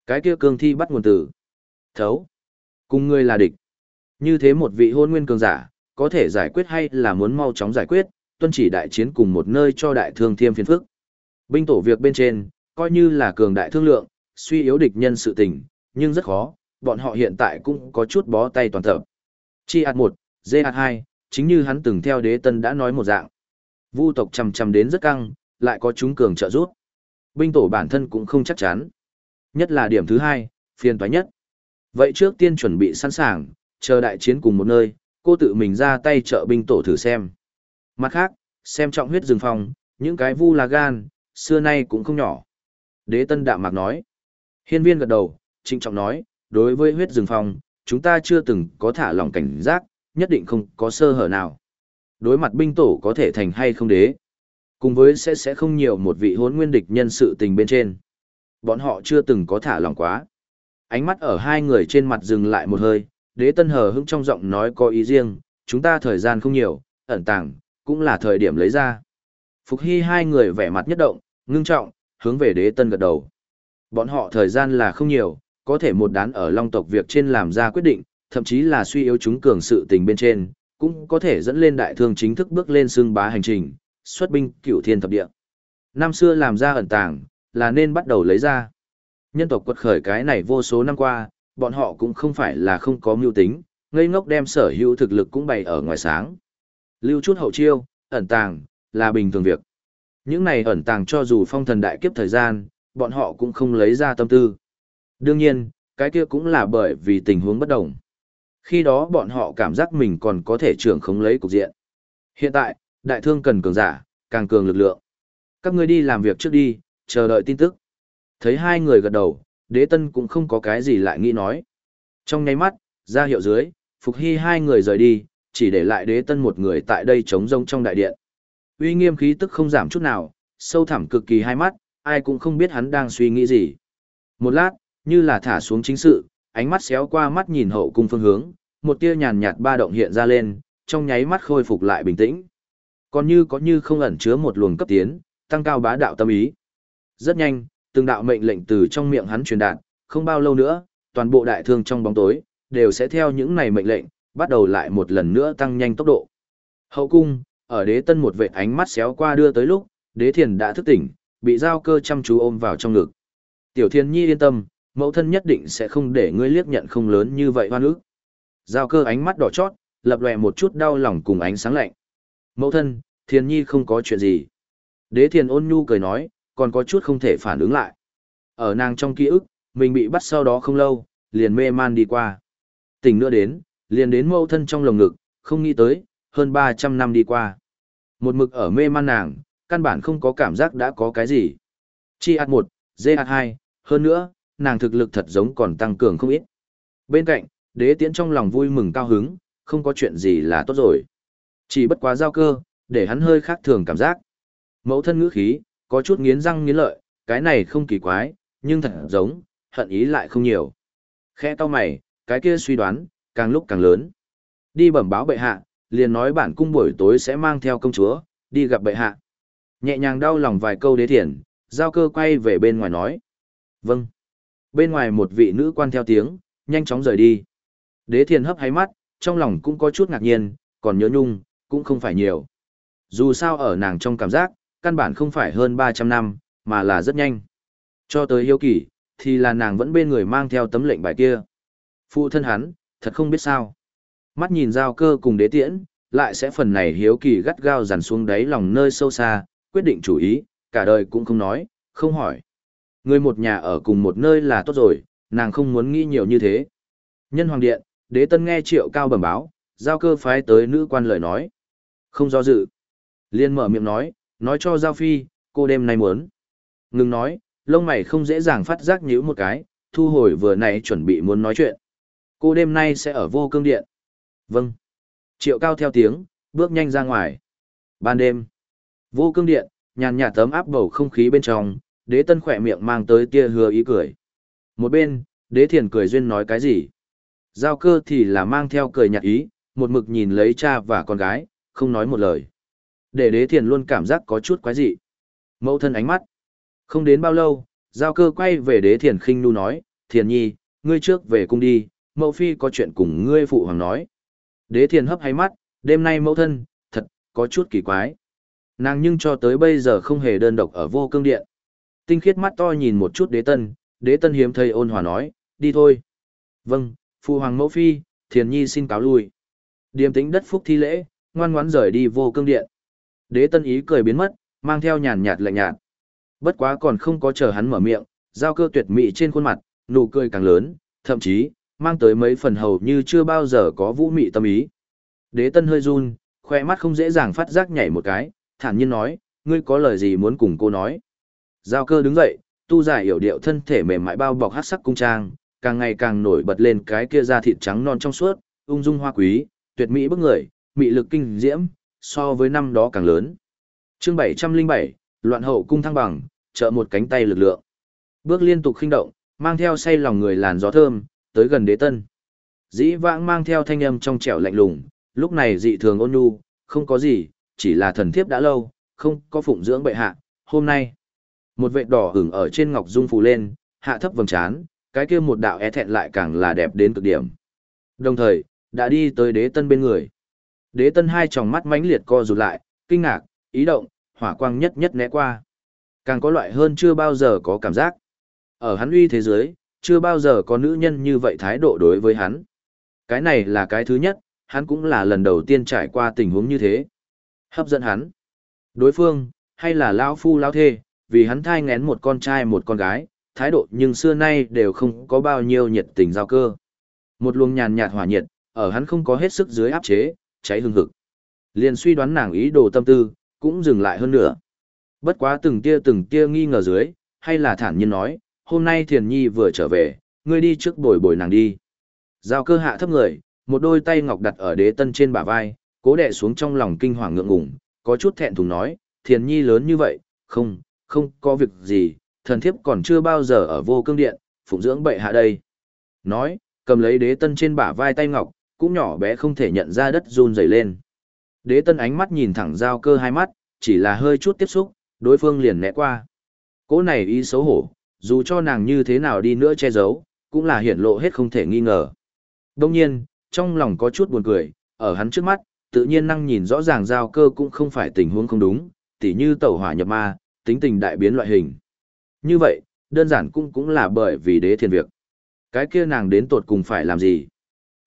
[SPEAKER 1] Cái kia cương thi bắt nguồn từ thấu, cùng ngươi là địch. Như thế một vị hôn nguyên cường giả, có thể giải quyết hay là muốn mau chóng giải quyết, tuân chỉ đại chiến cùng một nơi cho đại thương thiêm phiền phức. Binh tổ việc bên trên, coi như là cường đại thương lượng, suy yếu địch nhân sự tình, nhưng rất khó, bọn họ hiện tại cũng có chút bó tay toàn tập. Chi ạt 1, dê ạt 2, chính như hắn từng theo đế tân đã nói một dạng. Vu tộc chầm chầm đến rất căng, lại có chúng cường trợ giúp. Binh tổ bản thân cũng không chắc chắn. Nhất là điểm thứ hai, phiền toái nhất. Vậy trước tiên chuẩn bị sẵn sàng, chờ đại chiến cùng một nơi, cô tự mình ra tay trợ binh tổ thử xem. Mặt khác, xem trọng huyết rừng phòng những cái vu là gan, xưa nay cũng không nhỏ. Đế tân đạm mạc nói. Hiên viên gật đầu, trịnh trọng nói, đối với huyết rừng phong, chúng ta chưa từng có thả lòng cảnh giác, nhất định không có sơ hở nào. Đối mặt binh tổ có thể thành hay không đế. Cùng với sẽ sẽ không nhiều một vị hốn nguyên địch nhân sự tình bên trên. Bọn họ chưa từng có thả lòng quá. Ánh mắt ở hai người trên mặt dừng lại một hơi, đế tân hờ hững trong giọng nói có ý riêng, chúng ta thời gian không nhiều, ẩn tàng, cũng là thời điểm lấy ra. Phục hy hai người vẻ mặt nhất động, ngưng trọng, hướng về đế tân gật đầu. Bọn họ thời gian là không nhiều, có thể một đán ở long tộc việc trên làm ra quyết định, thậm chí là suy yếu chúng cường sự tình bên trên, cũng có thể dẫn lên đại thương chính thức bước lên xương bá hành trình, xuất binh cửu thiên thập địa. Năm xưa làm ra ẩn tàng, là nên bắt đầu lấy ra. Nhân tộc quật khởi cái này vô số năm qua, bọn họ cũng không phải là không có mưu tính, ngây ngốc đem sở hữu thực lực cũng bày ở ngoài sáng. Lưu chút hậu chiêu, ẩn tàng, là bình thường việc. Những này ẩn tàng cho dù phong thần đại kiếp thời gian, bọn họ cũng không lấy ra tâm tư. Đương nhiên, cái kia cũng là bởi vì tình huống bất đồng. Khi đó bọn họ cảm giác mình còn có thể trưởng không lấy cục diện. Hiện tại, đại thương cần cường giả, càng cường lực lượng. Các ngươi đi làm việc trước đi, chờ đợi tin tức. Thấy hai người gật đầu, đế tân cũng không có cái gì lại nghĩ nói. Trong nháy mắt, ra hiệu dưới, Phục Hy hai người rời đi, chỉ để lại đế tân một người tại đây trống rông trong đại điện. Uy nghiêm khí tức không giảm chút nào, sâu thẳm cực kỳ hai mắt, ai cũng không biết hắn đang suy nghĩ gì. Một lát, như là thả xuống chính sự, ánh mắt xéo qua mắt nhìn hậu cung phương hướng, một tia nhàn nhạt ba động hiện ra lên, trong nháy mắt khôi phục lại bình tĩnh. Còn như có như không ẩn chứa một luồng cấp tiến, tăng cao bá đạo tâm ý. Rất nhanh, từng đạo mệnh lệnh từ trong miệng hắn truyền đạt, không bao lâu nữa, toàn bộ đại thương trong bóng tối, đều sẽ theo những này mệnh lệnh, bắt đầu lại một lần nữa tăng nhanh tốc độ. Hậu cung, ở đế tân một vệ ánh mắt xéo qua đưa tới lúc, đế thiền đã thức tỉnh, bị giao cơ chăm chú ôm vào trong ngực. Tiểu thiên nhi yên tâm, mẫu thân nhất định sẽ không để ngươi liếc nhận không lớn như vậy hoan ức. Giao cơ ánh mắt đỏ chót, lập lòe một chút đau lòng cùng ánh sáng lạnh. Mẫu thân, thiên nhi không có chuyện gì. Đế thiền ôn nhu cười nói, còn có chút không thể phản ứng lại. Ở nàng trong ký ức, mình bị bắt sau đó không lâu, liền mê man đi qua. Tỉnh nữa đến, liền đến mẫu thân trong lồng ngực, không nghĩ tới, hơn 300 năm đi qua. Một mực ở mê man nàng, căn bản không có cảm giác đã có cái gì. Chi ạt 1, dê ạt 2, hơn nữa, nàng thực lực thật giống còn tăng cường không ít. Bên cạnh, đế tiễn trong lòng vui mừng cao hứng, không có chuyện gì là tốt rồi. Chỉ bất quá giao cơ, để hắn hơi khác thường cảm giác. Mẫu thân ngữ khí, có chút nghiến răng nghiến lợi, cái này không kỳ quái, nhưng thật giống, hận ý lại không nhiều. Khẽ to mày, cái kia suy đoán, càng lúc càng lớn. Đi bẩm báo bệ hạ, liền nói bản cung buổi tối sẽ mang theo công chúa, đi gặp bệ hạ. Nhẹ nhàng đau lòng vài câu đế thiền, giao cơ quay về bên ngoài nói. Vâng. Bên ngoài một vị nữ quan theo tiếng, nhanh chóng rời đi. Đế thiền hấp hay mắt, trong lòng cũng có chút ngạc nhiên, còn nhớ nhung, cũng không phải nhiều. Dù sao ở nàng trong cảm giác, căn bản không phải hơn 300 năm, mà là rất nhanh. Cho tới hiếu kỳ, thì là nàng vẫn bên người mang theo tấm lệnh bài kia. Phụ thân hắn, thật không biết sao. Mắt nhìn giao cơ cùng đế tiễn, lại sẽ phần này hiếu kỳ gắt gao dằn xuống đáy lòng nơi sâu xa, quyết định chủ ý, cả đời cũng không nói, không hỏi. Người một nhà ở cùng một nơi là tốt rồi, nàng không muốn nghĩ nhiều như thế. Nhân hoàng điện, đế tân nghe triệu cao bẩm báo, giao cơ phái tới nữ quan lời nói. Không do dự. Liên mở miệng nói, nói cho giao phi, cô đêm nay muốn. Ngừng nói, lông mày không dễ dàng phát giác nhíu một cái, thu hồi vừa nãy chuẩn bị muốn nói chuyện. Cô đêm nay sẽ ở vô cương điện. Vâng. Triệu cao theo tiếng, bước nhanh ra ngoài. Ban đêm, vô cương điện, nhàn nhạt tấm áp bầu không khí bên trong, đế tân khỏe miệng mang tới tia hứa ý cười. Một bên, đế thiền cười duyên nói cái gì? Giao cơ thì là mang theo cười nhạt ý, một mực nhìn lấy cha và con gái, không nói một lời. Để đế thiền luôn cảm giác có chút quái dị. Mẫu thân ánh mắt. Không đến bao lâu, giao cơ quay về đế thiền khinh nu nói, thiền nhi, ngươi trước về cung đi, mẫu phi có chuyện cùng ngươi phụ hoàng nói. Đế thiền hấp hay mắt, đêm nay mẫu thân, thật, có chút kỳ quái. Nàng nhưng cho tới bây giờ không hề đơn độc ở vô cương điện. Tinh khiết mắt to nhìn một chút đế tân, đế tân hiếm thầy ôn hòa nói, đi thôi. Vâng, phụ hoàng mẫu phi, thiền nhi xin cáo lui. Điềm tính đất phúc thi lễ, ngoan ngoãn rời đi vô cương điện. Đế tân ý cười biến mất, mang theo nhàn nhạt lạnh nhạt. Bất quá còn không có chờ hắn mở miệng, giao cơ tuyệt mỹ trên khuôn mặt, nụ cười càng lớn, thậm chí, mang tới mấy phần hầu như chưa bao giờ có vũ mị tâm ý. Đế tân hơi run, khoe mắt không dễ dàng phát giác nhảy một cái, thản nhiên nói, ngươi có lời gì muốn cùng cô nói. Giao cơ đứng dậy, tu giải hiểu điệu thân thể mềm mại bao bọc hát sắc cung trang, càng ngày càng nổi bật lên cái kia da thịt trắng non trong suốt, ung dung hoa quý, tuyệt mỹ bức người, mị lực kinh diễm, so với năm đó càng lớn. Chương 707, loạn hậu cung thăng bằng, trợ một cánh tay lực lượng. Bước liên tục khinh động, mang theo say lòng người làn gió thơm, tới gần đế tân. Dĩ vãng mang theo thanh âm trong trẻo lạnh lùng, lúc này dị thường ôn nhu, không có gì, chỉ là thần thiếp đã lâu, không có phụng dưỡng bệ hạ, hôm nay. Một vệ đỏ hửng ở trên ngọc dung phù lên, hạ thấp vầng trán, cái kia một đạo é thẹn lại càng là đẹp đến cực điểm. Đồng thời, đã đi tới đế tân bên người. Đế tân hai tròng mắt mãnh liệt co rụt lại, kinh ngạc, ý động, hỏa quang nhất nhất né qua. Càng có loại hơn chưa bao giờ có cảm giác. Ở hắn uy thế giới, chưa bao giờ có nữ nhân như vậy thái độ đối với hắn. Cái này là cái thứ nhất, hắn cũng là lần đầu tiên trải qua tình huống như thế. Hấp dẫn hắn. Đối phương, hay là lão phu lão thê, vì hắn thai ngén một con trai một con gái, thái độ nhưng xưa nay đều không có bao nhiêu nhiệt tình giao cơ. Một luồng nhàn nhạt hỏa nhiệt, ở hắn không có hết sức dưới áp chế, cháy hừng hực. Liền suy đoán nàng ý đồ tâm tư, cũng dừng lại hơn nữa. Bất quá từng tia từng tia nghi ngờ dưới, hay là thản nhiên nói, hôm nay thiền nhi vừa trở về, ngươi đi trước bồi bồi nàng đi. Giao cơ hạ thấp người, một đôi tay ngọc đặt ở đế tân trên bả vai, cố đè xuống trong lòng kinh hoàng ngượng ngùng, có chút thẹn thùng nói, thiền nhi lớn như vậy, không, không có việc gì, thần thiếp còn chưa bao giờ ở vô cương điện, phụng dưỡng bệ hạ đây. Nói, cầm lấy đế tân trên bả vai tay ngọc, cũng nhỏ bé không thể nhận ra đất run rẩy lên. Đế tân ánh mắt nhìn thẳng giao cơ hai mắt, chỉ là hơi chút tiếp xúc, đối phương liền né qua. Cố này ý xấu hổ, dù cho nàng như thế nào đi nữa che giấu, cũng là hiển lộ hết không thể nghi ngờ. Đông nhiên, trong lòng có chút buồn cười, ở hắn trước mắt, tự nhiên năng nhìn rõ ràng giao cơ cũng không phải tình huống không đúng, tỉ như tẩu hỏa nhập ma, tính tình đại biến loại hình. Như vậy, đơn giản cũng cũng là bởi vì đế thiên việc. Cái kia nàng đến tột cùng phải làm gì?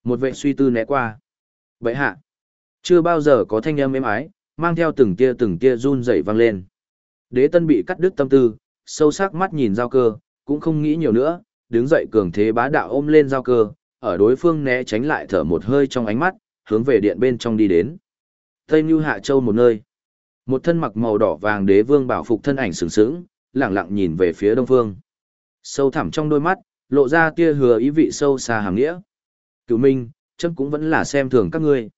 [SPEAKER 1] Một vệ suy tư né qua. Vậy hạ, chưa bao giờ có thanh âm êm ái, mang theo từng tia từng tia run rẩy vang lên. Đế tân bị cắt đứt tâm tư, sâu sắc mắt nhìn giao cơ, cũng không nghĩ nhiều nữa, đứng dậy cường thế bá đạo ôm lên giao cơ, ở đối phương né tránh lại thở một hơi trong ánh mắt, hướng về điện bên trong đi đến. Tây Nhu Hạ Châu một nơi. Một thân mặc màu đỏ vàng đế vương bảo phục thân ảnh sừng sững, lặng lặng nhìn về phía đông phương. Sâu thẳm trong đôi mắt, lộ ra tia hứa ý vị sâu xa hàng nghĩa. Cửu Minh, chấm cũng vẫn là xem thường các ngươi.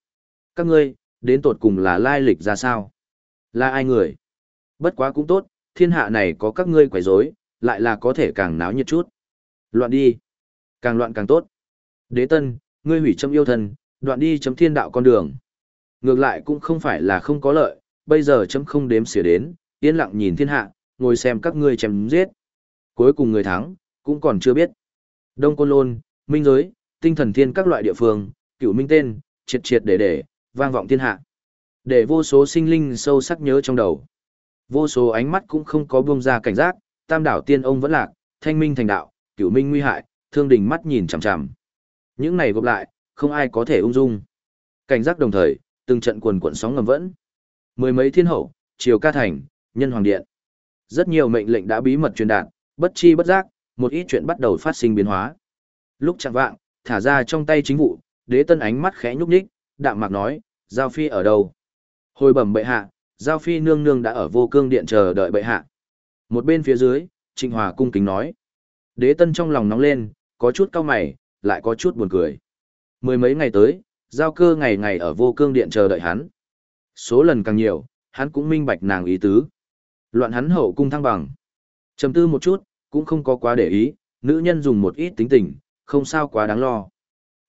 [SPEAKER 1] Các ngươi, đến tột cùng là lai lịch ra sao? Là ai người? Bất quá cũng tốt, thiên hạ này có các ngươi quấy rối, lại là có thể càng náo nhiệt chút. Loạn đi. Càng loạn càng tốt. Đế tân, ngươi hủy châm yêu thân, đoạn đi chấm thiên đạo con đường. Ngược lại cũng không phải là không có lợi, bây giờ chấm không đếm xỉa đến, yên lặng nhìn thiên hạ, ngồi xem các ngươi chém giết. Cuối cùng người thắng, cũng còn chưa biết. Đông Côn Lôn, Minh Giới, Tinh Thần Thiên các loại địa phương, cựu minh tên, triệt triệt để để, vang vọng thiên hạ. Để vô số sinh linh sâu sắc nhớ trong đầu. Vô số ánh mắt cũng không có buông ra cảnh giác, tam đảo tiên ông vẫn lạc, thanh minh thành đạo, cửu minh nguy hại, thương đình mắt nhìn chằm chằm. Những này gộp lại, không ai có thể ung dung. Cảnh giác đồng thời, từng trận quần quận sóng ngầm vẫn. Mười mấy thiên hậu, triều ca thành, nhân hoàng điện. Rất nhiều mệnh lệnh đã bí mật truyền đạt, bất chi bất giác, một ít chuyện bắt đầu phát sinh biến hóa. Lúc chẳng vạng, thả ra trong tay chính vụ, đế tân ánh mắt khẽ nhúc nhích, đạm mạc nói, Giao Phi ở đâu? Hồi bẩm bệ hạ, Giao Phi nương nương đã ở vô cương điện chờ đợi bệ hạ. Một bên phía dưới, Trịnh Hòa cung kính nói. Đế tân trong lòng nóng lên, có chút cao mày, lại có chút buồn cười. Mười mấy ngày tới, giao cơ ngày ngày ở vô cương điện chờ đợi hắn. Số lần càng nhiều, hắn cũng minh bạch nàng ý tứ. Loạn hắn hậu cung thăng bằng. trầm tư một chút, cũng không có quá để ý, nữ nhân dùng một ít tính tình, không sao quá đáng lo.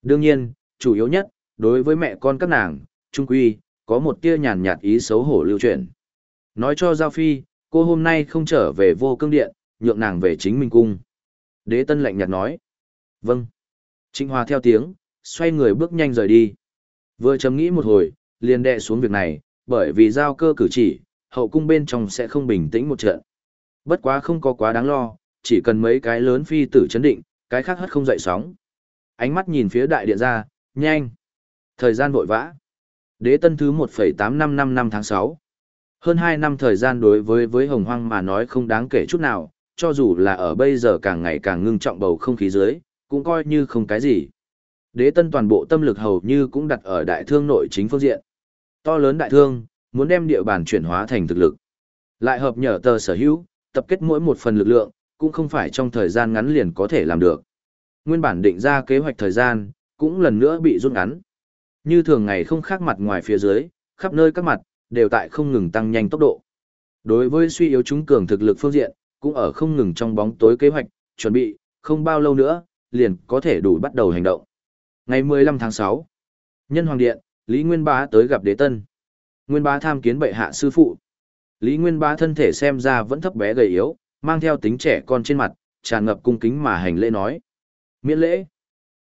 [SPEAKER 1] Đương nhiên, chủ yếu nhất, đối với mẹ con các nàng, trung quy, có một tia nhàn nhạt ý xấu hổ lưu truyền. Nói cho Giao Phi, cô hôm nay không trở về vô cương điện, nhượng nàng về chính mình cung. Đế tân lạnh nhạt nói. Vâng. Trịnh Hòa theo tiếng, xoay người bước nhanh rời đi. Vừa chấm nghĩ một hồi, liền đệ xuống việc này, bởi vì giao cơ cử chỉ, hậu cung bên trong sẽ không bình tĩnh một trận. Bất quá không có quá đáng lo, chỉ cần mấy cái lớn phi tử chấn định, cái khác hất không dậy sóng. Ánh mắt nhìn phía đại điện ra, nhanh. Thời gian vội vã. Đế tân thứ 1,8555 năm tháng 6. Hơn 2 năm thời gian đối với với hồng hoang mà nói không đáng kể chút nào, cho dù là ở bây giờ càng ngày càng ngưng trọng bầu không khí dưới, cũng coi như không cái gì. Đế tân toàn bộ tâm lực hầu như cũng đặt ở đại thương nội chính phương diện. To lớn đại thương, muốn đem địa bàn chuyển hóa thành thực lực. Lại hợp nhở tờ sở hữu, tập kết mỗi một phần lực lượng, cũng không phải trong thời gian ngắn liền có thể làm được. Nguyên bản định ra kế hoạch thời gian, cũng lần nữa bị rút ngắn. Như thường ngày không khác mặt ngoài phía dưới, khắp nơi các mặt, đều tại không ngừng tăng nhanh tốc độ. Đối với suy yếu chúng cường thực lực phương diện, cũng ở không ngừng trong bóng tối kế hoạch, chuẩn bị, không bao lâu nữa, liền có thể đủ bắt đầu hành động. Ngày 15 tháng 6, Nhân Hoàng Điện, Lý Nguyên Bá tới gặp đế tân. Nguyên Bá tham kiến bệ hạ sư phụ. Lý Nguyên Bá thân thể xem ra vẫn thấp bé gầy yếu, mang theo tính trẻ con trên mặt, tràn ngập cung kính mà hành lễ nói. Miễn lễ.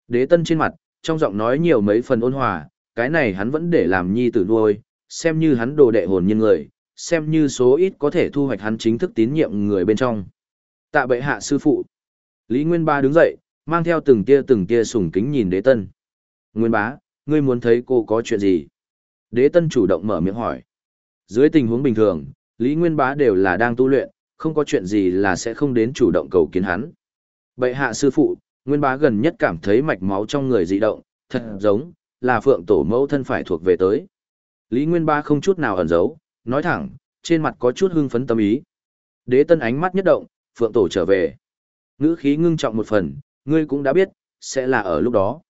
[SPEAKER 1] Đế tân trên mặt, trong giọng nói nhiều mấy phần ôn hòa, cái này hắn vẫn để làm nhi tử nuôi, xem như hắn đồ đệ hồn nhân người, xem như số ít có thể thu hoạch hắn chính thức tín nhiệm người bên trong. Tạ bệ hạ sư phụ. Lý Nguyên Bá đứng dậy, mang theo từng tia từng tia sùng kính nhìn đế tân. Nguyên bá, ngươi muốn thấy cô có chuyện gì? Đế tân chủ động mở miệng hỏi. Dưới tình huống bình thường, Lý Nguyên bá đều là đang tu luyện, không có chuyện gì là sẽ không đến chủ động cầu kiến hắn. Bệ hạ sư phụ, Nguyên bá gần nhất cảm thấy mạch máu trong người dị động, thật giống, là phượng tổ mẫu thân phải thuộc về tới. Lý Nguyên bá không chút nào ẩn giấu, nói thẳng, trên mặt có chút hưng phấn tâm ý. Đế tân ánh mắt nhất động, phượng tổ trở về. Ngữ khí ngưng trọng một phần, ngươi cũng đã biết, sẽ là ở lúc đó.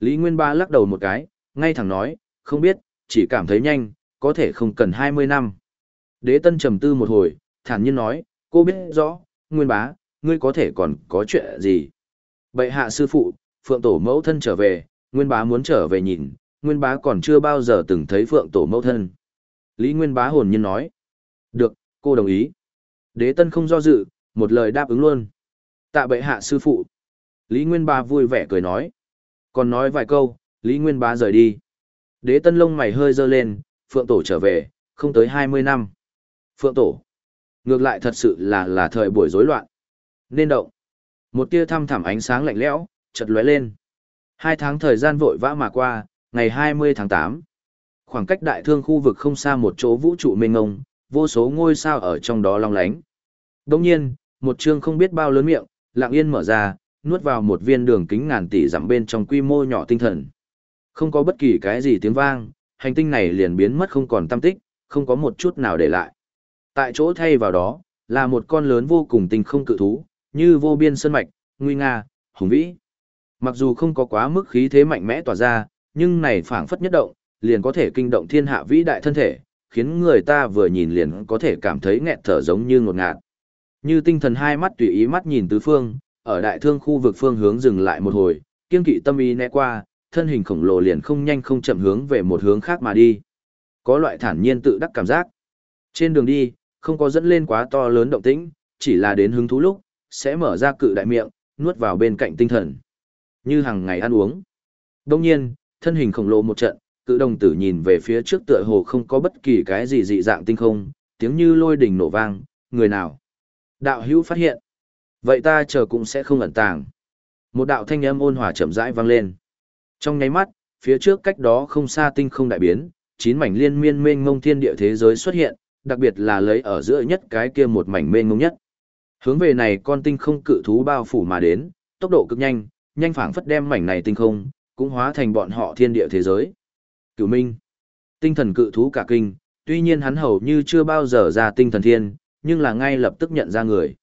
[SPEAKER 1] Lý Nguyên Ba lắc đầu một cái, ngay thẳng nói, không biết, chỉ cảm thấy nhanh, có thể không cần 20 năm. Đế Tân trầm tư một hồi, thản nhiên nói, cô biết rõ, Nguyên Bá, ngươi có thể còn có chuyện gì. Bệ hạ sư phụ, Phượng Tổ mẫu thân trở về, Nguyên Bá muốn trở về nhìn, Nguyên Bá còn chưa bao giờ từng thấy Phượng Tổ mẫu thân. Lý Nguyên Bá hồn nhiên nói, được, cô đồng ý. Đế Tân không do dự, một lời đáp ứng luôn. Tạ bệ hạ sư phụ. Lý Nguyên Ba vui vẻ cười nói. Còn nói vài câu, Lý Nguyên Ba rời đi. Đế tân lông mày hơi dơ lên, Phượng Tổ trở về, không tới 20 năm. Phượng Tổ. Ngược lại thật sự là là thời buổi rối loạn. Nên động. Một tia thăm thẳm ánh sáng lạnh lẽo, chợt lóe lên. Hai tháng thời gian vội vã mà qua, ngày 20 tháng 8. Khoảng cách đại thương khu vực không xa một chỗ vũ trụ mênh ngông, vô số ngôi sao ở trong đó long lánh. Đồng nhiên, một chương không biết bao lớn miệng, lặng yên mở ra, nuốt vào một viên đường kính ngàn tỷ dặm bên trong quy mô nhỏ tinh thần. Không có bất kỳ cái gì tiếng vang, hành tinh này liền biến mất không còn tâm tích, không có một chút nào để lại. Tại chỗ thay vào đó, là một con lớn vô cùng tinh không cự thú, như vô biên sơn mạch, nguy nga, hùng vĩ. Mặc dù không có quá mức khí thế mạnh mẽ tỏa ra, nhưng này phảng phất nhất động, liền có thể kinh động thiên hạ vĩ đại thân thể, khiến người ta vừa nhìn liền có thể cảm thấy nghẹt thở giống như ngột ngạt. Như tinh thần hai mắt tùy ý mắt nhìn tứ phương, ở đại thương khu vực phương hướng dừng lại một hồi, kiên kỵ tâm ý né qua, thân hình khổng lồ liền không nhanh không chậm hướng về một hướng khác mà đi. Có loại thản nhiên tự đắc cảm giác. Trên đường đi, không có dẫn lên quá to lớn động tĩnh, chỉ là đến hứng thú lúc, sẽ mở ra cự đại miệng, nuốt vào bên cạnh tinh thần. Như hàng ngày ăn uống. Đông nhiên, thân hình khổng lồ một trận, cự đồng tử nhìn về phía trước tựa hồ không có bất kỳ cái gì dị dạng tinh không, tiếng như lôi đình nổ vang, người nào. Đạo hữu phát hiện. Vậy ta chờ cũng sẽ không ẩn tàng. Một đạo thanh âm ôn hòa chậm rãi vang lên. Trong nháy mắt, phía trước cách đó không xa tinh không đại biến, chín mảnh liên miên mênh mông thiên địa thế giới xuất hiện, đặc biệt là lấy ở giữa nhất cái kia một mảnh mênh mông nhất. Hướng về này con tinh không cự thú bao phủ mà đến, tốc độ cực nhanh, nhanh phảng phất đem mảnh này tinh không, cũng hóa thành bọn họ thiên địa thế giới. Cửu Minh, tinh thần cự thú cả kinh, tuy nhiên hắn hầu như chưa bao giờ ra tinh thần thiên, nhưng là ngay lập tức nhận ra người.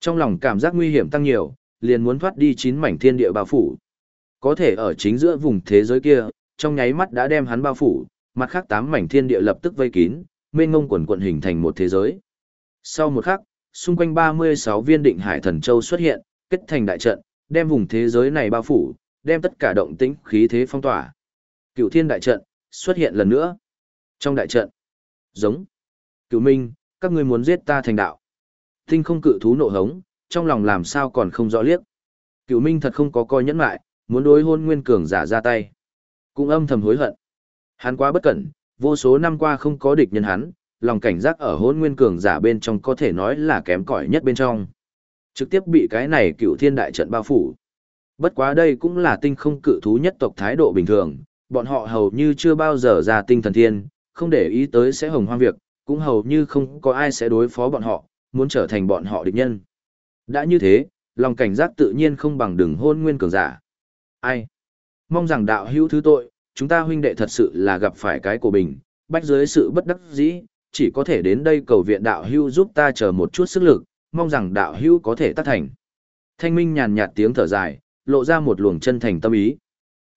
[SPEAKER 1] Trong lòng cảm giác nguy hiểm tăng nhiều, liền muốn thoát đi chín mảnh thiên địa bao phủ. Có thể ở chính giữa vùng thế giới kia, trong nháy mắt đã đem hắn bao phủ, mặt khác tám mảnh thiên địa lập tức vây kín, mênh ngông quần quận hình thành một thế giới. Sau một khắc, xung quanh 36 viên định hải thần châu xuất hiện, kết thành đại trận, đem vùng thế giới này bao phủ, đem tất cả động tĩnh khí thế phong tỏa. Cựu thiên đại trận, xuất hiện lần nữa. Trong đại trận, giống. Cựu minh, các ngươi muốn giết ta thành đạo. Tinh không cự thú nộ hống, trong lòng làm sao còn không rõ liếc. Cựu minh thật không có coi nhẫn lại, muốn đối hôn nguyên cường giả ra tay. Cũng âm thầm hối hận. Hắn quá bất cẩn, vô số năm qua không có địch nhân hắn, lòng cảnh giác ở hôn nguyên cường giả bên trong có thể nói là kém cỏi nhất bên trong. Trực tiếp bị cái này cựu thiên đại trận bao phủ. Bất quá đây cũng là tinh không cự thú nhất tộc thái độ bình thường, bọn họ hầu như chưa bao giờ ra tinh thần thiên, không để ý tới sẽ hồng hoang việc, cũng hầu như không có ai sẽ đối phó bọn họ, muốn trở thành bọn họ địch nhân. Đã như thế, lòng cảnh giác tự nhiên không bằng đường hôn nguyên cường giả. Ai? Mong rằng đạo hữu thứ tội, chúng ta huynh đệ thật sự là gặp phải cái của bình, bách dưới sự bất đắc dĩ, chỉ có thể đến đây cầu viện đạo hữu giúp ta chờ một chút sức lực, mong rằng đạo hữu có thể tác thành. Thanh minh nhàn nhạt tiếng thở dài, lộ ra một luồng chân thành tâm ý.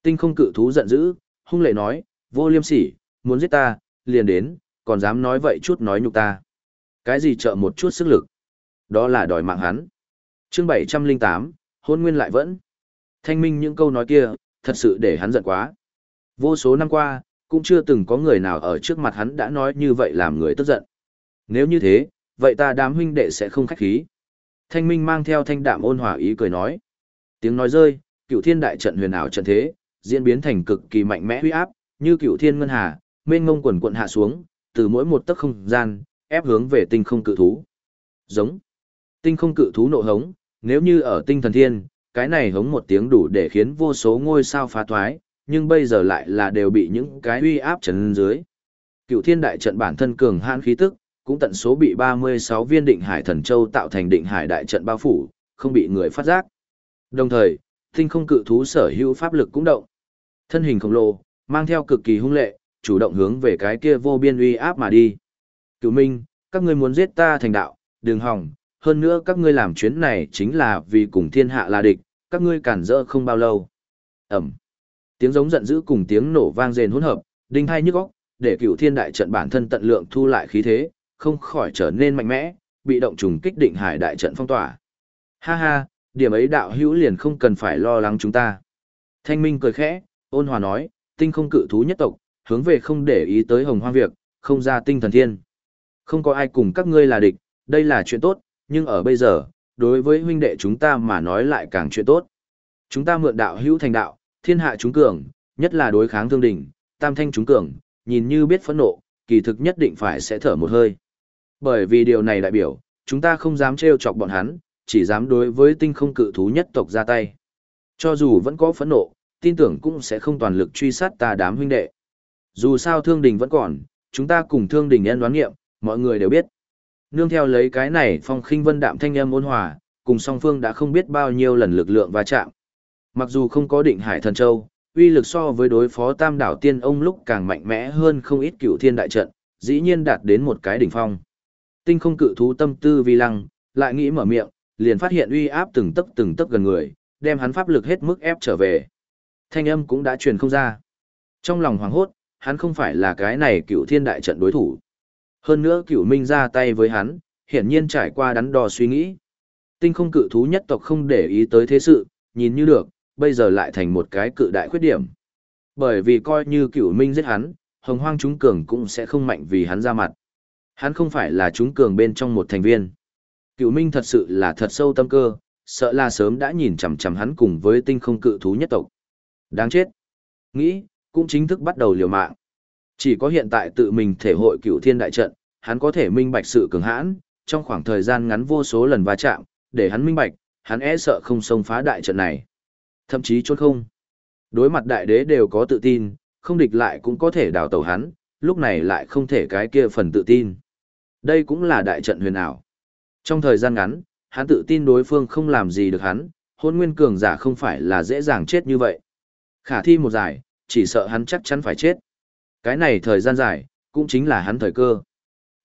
[SPEAKER 1] Tinh không cự thú giận dữ, hung lệ nói, vô liêm sỉ, muốn giết ta, liền đến, còn dám nói vậy chút nói nhục ta. Cái gì trợ một chút sức lực? Đó là đòi mạng hắn. chương 708, hôn nguyên lại vẫn. Thanh minh những câu nói kia, thật sự để hắn giận quá. Vô số năm qua, cũng chưa từng có người nào ở trước mặt hắn đã nói như vậy làm người tức giận. Nếu như thế, vậy ta đám huynh đệ sẽ không khách khí. Thanh minh mang theo thanh đạm ôn hòa ý cười nói. Tiếng nói rơi, cựu thiên đại trận huyền ảo trận thế, diễn biến thành cực kỳ mạnh mẽ huy áp, như cựu thiên ngân hà, mênh ngông quần quận hạ xuống, từ mỗi một tấc không gian, ép hướng về tinh không cự thú. Giống. Tinh không cự thú nộ hống, nếu như ở tinh thần thiên, cái này hống một tiếng đủ để khiến vô số ngôi sao phá thoái, nhưng bây giờ lại là đều bị những cái uy áp trần dưới. Cựu thiên đại trận bản thân cường hãn khí tức, cũng tận số bị 36 viên định hải thần châu tạo thành định hải đại trận bao phủ, không bị người phát giác. Đồng thời, tinh không cự thú sở hữu pháp lực cũng động. Thân hình khổng lồ, mang theo cực kỳ hung lệ, chủ động hướng về cái kia vô biên uy áp mà đi. Cửu Minh, các ngươi muốn giết ta thành đạo, đừng hỏng, hơn nữa các ngươi làm chuyến này chính là vì cùng thiên hạ là địch, các ngươi cản rỡ không bao lâu. Ẩm. Tiếng giống giận dữ cùng tiếng nổ vang rền hỗn hợp, đinh hai nhức óc, để cửu thiên đại trận bản thân tận lượng thu lại khí thế, không khỏi trở nên mạnh mẽ, bị động trùng kích định hải đại trận phong tỏa. Ha ha, điểm ấy đạo hữu liền không cần phải lo lắng chúng ta. Thanh Minh cười khẽ, ôn hòa nói, tinh không cự thú nhất tộc, hướng về không để ý tới hồng hoang việc, không ra tinh thần thiên. Không có ai cùng các ngươi là địch, đây là chuyện tốt, nhưng ở bây giờ, đối với huynh đệ chúng ta mà nói lại càng chuyện tốt. Chúng ta mượn đạo hữu thành đạo, thiên hạ chúng cường, nhất là đối kháng thương đỉnh, tam thanh chúng cường, nhìn như biết phẫn nộ, kỳ thực nhất định phải sẽ thở một hơi. Bởi vì điều này đại biểu, chúng ta không dám trêu chọc bọn hắn, chỉ dám đối với tinh không cự thú nhất tộc ra tay. Cho dù vẫn có phẫn nộ, tin tưởng cũng sẽ không toàn lực truy sát ta đám huynh đệ. Dù sao thương đình vẫn còn, chúng ta cùng thương đình nhân đoán nghiệm, mọi người đều biết. Nương theo lấy cái này phong khinh vân đạm thanh âm ôn hòa, cùng song phương đã không biết bao nhiêu lần lực lượng va chạm. Mặc dù không có định hải thần châu, uy lực so với đối phó tam đảo tiên ông lúc càng mạnh mẽ hơn không ít cựu thiên đại trận, dĩ nhiên đạt đến một cái đỉnh phong. Tinh không cự thú tâm tư vi lăng, lại nghĩ mở miệng, liền phát hiện uy áp từng tấc từng tấc gần người, đem hắn pháp lực hết mức ép trở về. Thanh âm cũng đã truyền không ra. Trong lòng hoảng hốt, hắn không phải là cái này cựu thiên đại trận đối thủ. Hơn nữa cửu minh ra tay với hắn, hiển nhiên trải qua đắn đo suy nghĩ. Tinh không cự thú nhất tộc không để ý tới thế sự, nhìn như được, bây giờ lại thành một cái cự đại khuyết điểm. Bởi vì coi như cửu minh giết hắn, hồng hoang chúng cường cũng sẽ không mạnh vì hắn ra mặt. Hắn không phải là chúng cường bên trong một thành viên. cửu minh thật sự là thật sâu tâm cơ, sợ là sớm đã nhìn chằm chằm hắn cùng với tinh không cự thú nhất tộc. Đáng chết. Nghĩ, cũng chính thức bắt đầu liều mạng. Chỉ có hiện tại tự mình thể hội cựu thiên đại trận, hắn có thể minh bạch sự cường hãn, trong khoảng thời gian ngắn vô số lần va chạm, để hắn minh bạch, hắn e sợ không xông phá đại trận này. Thậm chí chốt không. Đối mặt đại đế đều có tự tin, không địch lại cũng có thể đào tẩu hắn, lúc này lại không thể cái kia phần tự tin. Đây cũng là đại trận huyền ảo. Trong thời gian ngắn, hắn tự tin đối phương không làm gì được hắn, hôn nguyên cường giả không phải là dễ dàng chết như vậy. Khả thi một giải, chỉ sợ hắn chắc chắn phải chết. Cái này thời gian dài, cũng chính là hắn thời cơ.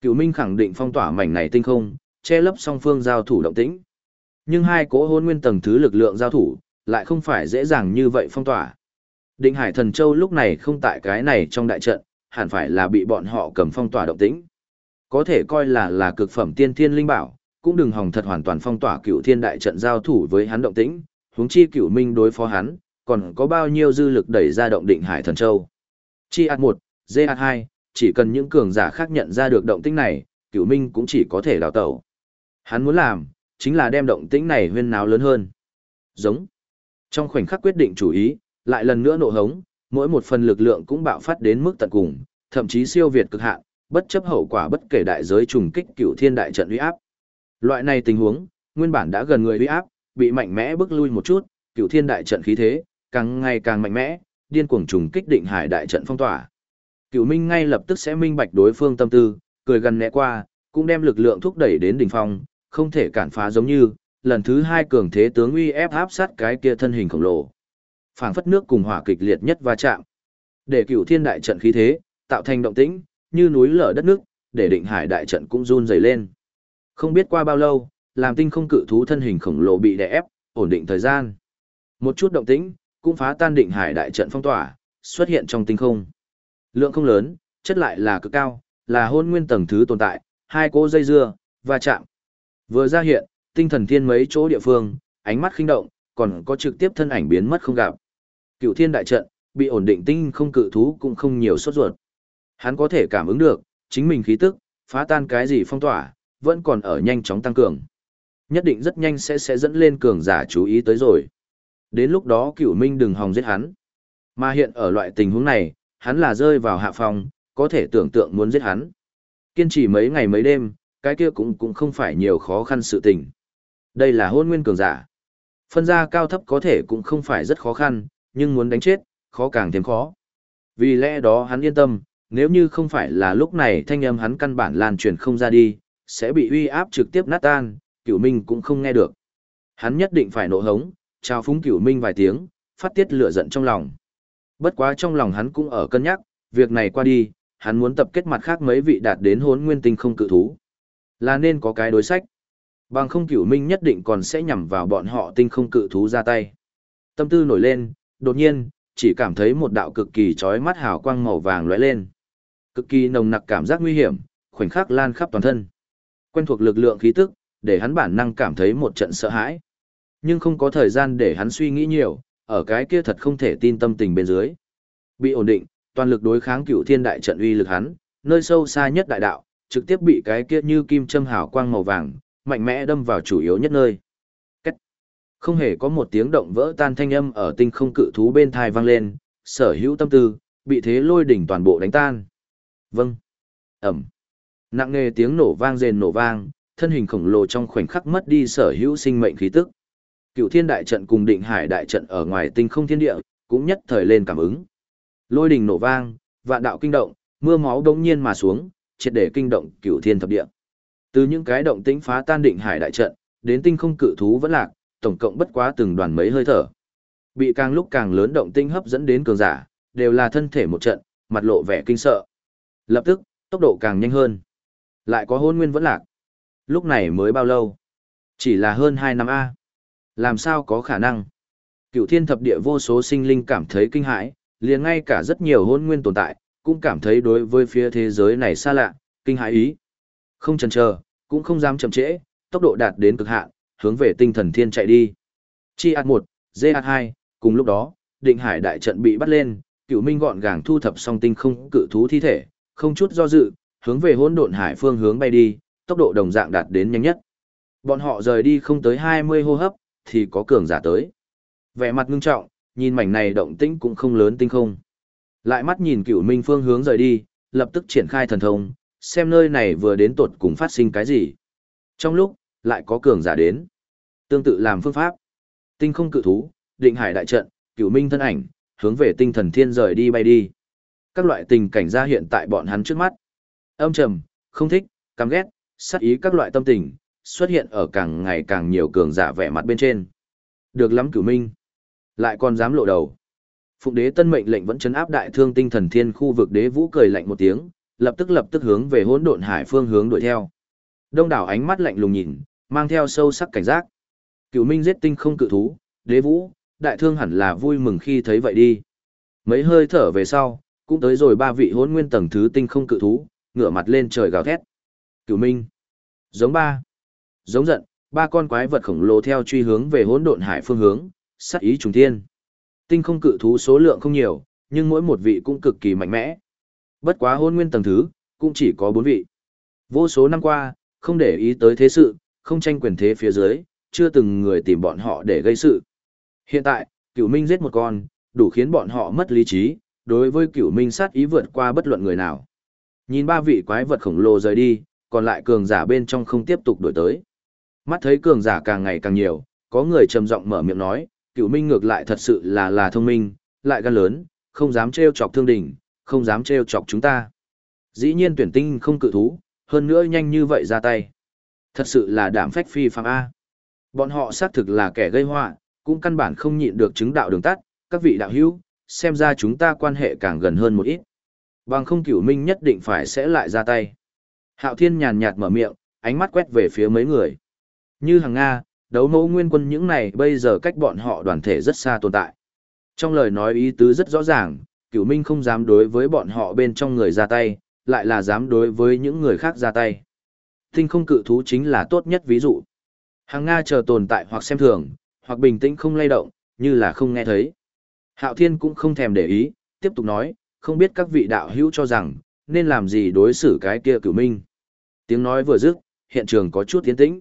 [SPEAKER 1] Cựu Minh khẳng định phong tỏa mảnh này tinh không, che lấp song phương giao thủ động tĩnh. Nhưng hai cỗ hôn nguyên tầng thứ lực lượng giao thủ, lại không phải dễ dàng như vậy phong tỏa. Định Hải Thần Châu lúc này không tại cái này trong đại trận, hẳn phải là bị bọn họ cầm phong tỏa động tĩnh. Có thể coi là là cực phẩm tiên thiên linh bảo, cũng đừng hòng thật hoàn toàn phong tỏa cựu thiên đại trận giao thủ với hắn động tĩnh, huống chi cựu minh đối phó hắn, còn có bao nhiêu dư lực đẩy ra động định Hải Thần Châu. Chi ạt một, ZH2, chỉ cần những cường giả khác nhận ra được động tĩnh này, cửu minh cũng chỉ có thể đào tẩu. Hắn muốn làm, chính là đem động tĩnh này huyên náo lớn hơn. Giống. Trong khoảnh khắc quyết định chủ ý, lại lần nữa nộ hống, mỗi một phần lực lượng cũng bạo phát đến mức tận cùng, thậm chí siêu việt cực hạn, bất chấp hậu quả bất kể đại giới trùng kích cửu thiên đại trận uy áp. Loại này tình huống, nguyên bản đã gần người uy áp, bị mạnh mẽ bước lui một chút, cửu thiên đại trận khí thế càng ngày càng mạnh mẽ, điên cuồng trùng kích định hải đại trận phong tỏa. Cựu Minh ngay lập tức sẽ minh bạch đối phương tâm tư, cười gần né qua, cũng đem lực lượng thúc đẩy đến đỉnh phong, không thể cản phá giống như, lần thứ hai cường thế tướng uy ép áp sát cái kia thân hình khổng lồ. Phảng phất nước cùng hỏa kịch liệt nhất va chạm. Để Cựu thiên đại trận khí thế, tạo thành động tĩnh, như núi lở đất nước, để định hải đại trận cũng run rẩy lên. Không biết qua bao lâu, làm tinh không cự thú thân hình khổng lồ bị đè ép, ổn định thời gian. Một chút động tĩnh, cũng phá tan định hải đại trận phong tỏa, xuất hiện trong tinh không. Lượng không lớn, chất lại là cực cao, là hôn nguyên tầng thứ tồn tại, hai cỗ dây dưa, va chạm. Vừa ra hiện, tinh thần thiên mấy chỗ địa phương, ánh mắt khinh động, còn có trực tiếp thân ảnh biến mất không gặp. Cựu thiên đại trận, bị ổn định tinh không cự thú cũng không nhiều sốt ruột. Hắn có thể cảm ứng được, chính mình khí tức, phá tan cái gì phong tỏa, vẫn còn ở nhanh chóng tăng cường. Nhất định rất nhanh sẽ sẽ dẫn lên cường giả chú ý tới rồi. Đến lúc đó cửu minh đừng hòng giết hắn. Mà hiện ở loại tình huống này, hắn là rơi vào hạ phòng, có thể tưởng tượng muốn giết hắn. Kiên trì mấy ngày mấy đêm, cái kia cũng cũng không phải nhiều khó khăn sự tình. Đây là hôn nguyên cường giả. Phân ra cao thấp có thể cũng không phải rất khó khăn, nhưng muốn đánh chết, khó càng thêm khó. Vì lẽ đó hắn yên tâm, nếu như không phải là lúc này thanh âm hắn căn bản lan truyền không ra đi, sẽ bị uy áp trực tiếp nát tan, cửu minh cũng không nghe được. Hắn nhất định phải nổ hống, chào phúng cửu minh vài tiếng, phát tiết lửa giận trong lòng. Bất quá trong lòng hắn cũng ở cân nhắc, việc này qua đi, hắn muốn tập kết mặt khác mấy vị đạt đến hốn nguyên tinh không cự thú. Là nên có cái đối sách. Bằng không cửu minh nhất định còn sẽ nhằm vào bọn họ tinh không cự thú ra tay. Tâm tư nổi lên, đột nhiên, chỉ cảm thấy một đạo cực kỳ chói mắt hào quang màu vàng lóe lên. Cực kỳ nồng nặc cảm giác nguy hiểm, khoảnh khắc lan khắp toàn thân. Quen thuộc lực lượng khí tức, để hắn bản năng cảm thấy một trận sợ hãi. Nhưng không có thời gian để hắn suy nghĩ nhiều, ở cái kia thật không thể tin tâm tình bên dưới. Bị ổn định, toàn lực đối kháng cửu thiên đại trận uy lực hắn, nơi sâu xa nhất đại đạo, trực tiếp bị cái kia như kim châm hào quang màu vàng, mạnh mẽ đâm vào chủ yếu nhất nơi. Cách. Không hề có một tiếng động vỡ tan thanh âm ở tinh không cự thú bên thai vang lên, sở hữu tâm tư, bị thế lôi đỉnh toàn bộ đánh tan. Vâng. Ẩm. Nặng nghe tiếng nổ vang rền nổ vang, thân hình khổng lồ trong khoảnh khắc mất đi sở hữu sinh mệnh khí tức. Cựu thiên đại trận cùng định hải đại trận ở ngoài tinh không thiên địa, cũng nhất thời lên cảm ứng. Lôi đình nổ vang, vạn đạo kinh động, mưa máu đống nhiên mà xuống, triệt để kinh động cựu thiên thập địa. Từ những cái động tĩnh phá tan định hải đại trận, đến tinh không cự thú vẫn lạc, tổng cộng bất quá từng đoàn mấy hơi thở. Bị càng lúc càng lớn động tĩnh hấp dẫn đến cường giả, đều là thân thể một trận, mặt lộ vẻ kinh sợ. Lập tức, tốc độ càng nhanh hơn. Lại có hôn nguyên vẫn lạc. Lúc này mới bao lâu? Chỉ là hơn 2 năm A. Làm sao có khả năng? Cựu thiên thập địa vô số sinh linh cảm thấy kinh hãi, liền ngay cả rất nhiều hôn nguyên tồn tại, cũng cảm thấy đối với phía thế giới này xa lạ, kinh hãi ý. Không chần chờ, cũng không dám chậm trễ, tốc độ đạt đến cực hạn, hướng về tinh thần thiên chạy đi. Chi ạt 1, dê ạt 2, cùng lúc đó, định hải đại trận bị bắt lên, cựu minh gọn gàng thu thập xong tinh không cự thú thi thể, không chút do dự, hướng về hỗn độn hải phương hướng bay đi, tốc độ đồng dạng đạt đến nhanh nhất. Bọn họ rời đi không tới 20 hô hấp, thì có cường giả tới. Vẻ mặt ngưng trọng, nhìn mảnh này động tĩnh cũng không lớn tinh không. Lại mắt nhìn cửu minh phương hướng rời đi, lập tức triển khai thần thông, xem nơi này vừa đến tột cùng phát sinh cái gì. Trong lúc, lại có cường giả đến. Tương tự làm phương pháp. Tinh không cự thú, định hải đại trận, cửu minh thân ảnh, hướng về tinh thần thiên rời đi bay đi. Các loại tình cảnh ra hiện tại bọn hắn trước mắt. Âm trầm, không thích, căm ghét, sát ý các loại tâm tình, xuất hiện ở càng ngày càng nhiều cường giả vẻ mặt bên trên. Được lắm cửu minh. Lại còn dám lộ đầu. Phụng đế tân mệnh lệnh vẫn chấn áp đại thương tinh thần thiên khu vực đế vũ cười lạnh một tiếng, lập tức lập tức hướng về hỗn độn hải phương hướng đuổi theo. Đông đảo ánh mắt lạnh lùng nhìn, mang theo sâu sắc cảnh giác. Cửu Minh giết tinh không cự thú, đế vũ, đại thương hẳn là vui mừng khi thấy vậy đi. Mấy hơi thở về sau, cũng tới rồi ba vị hỗn nguyên tầng thứ tinh không cự thú, ngửa mặt lên trời gào thét. Cửu Minh. Giống ba. Giống giận, ba con quái vật khổng lồ theo truy hướng về hỗn độn hải phương hướng, sát ý trùng thiên. Tinh không cự thú số lượng không nhiều, nhưng mỗi một vị cũng cực kỳ mạnh mẽ. Bất quá hôn nguyên tầng thứ, cũng chỉ có bốn vị. Vô số năm qua, không để ý tới thế sự, không tranh quyền thế phía dưới, chưa từng người tìm bọn họ để gây sự. Hiện tại, cửu minh giết một con, đủ khiến bọn họ mất lý trí, đối với cửu minh sát ý vượt qua bất luận người nào. Nhìn ba vị quái vật khổng lồ rời đi, còn lại cường giả bên trong không tiếp tục đổi tới. Mắt thấy cường giả càng ngày càng nhiều, có người trầm giọng mở miệng nói, cửu minh ngược lại thật sự là là thông minh, lại gan lớn, không dám trêu chọc thương đỉnh, không dám trêu chọc chúng ta. Dĩ nhiên tuyển tinh không cự thú, hơn nữa nhanh như vậy ra tay. Thật sự là đảm phách phi phàm A. Bọn họ xác thực là kẻ gây họa, cũng căn bản không nhịn được chứng đạo đường tắt, các vị đạo hữu, xem ra chúng ta quan hệ càng gần hơn một ít. Bằng không cửu minh nhất định phải sẽ lại ra tay. Hạo thiên nhàn nhạt mở miệng, ánh mắt quét về phía mấy người. Như hàng Nga, đấu mẫu nguyên quân những này bây giờ cách bọn họ đoàn thể rất xa tồn tại. Trong lời nói ý tứ rất rõ ràng, cửu minh không dám đối với bọn họ bên trong người ra tay, lại là dám đối với những người khác ra tay. Tinh không cự thú chính là tốt nhất ví dụ. Hàng Nga chờ tồn tại hoặc xem thường, hoặc bình tĩnh không lay động, như là không nghe thấy. Hạo Thiên cũng không thèm để ý, tiếp tục nói, không biết các vị đạo hữu cho rằng, nên làm gì đối xử cái kia cửu minh. Tiếng nói vừa dứt, hiện trường có chút tiến tĩnh.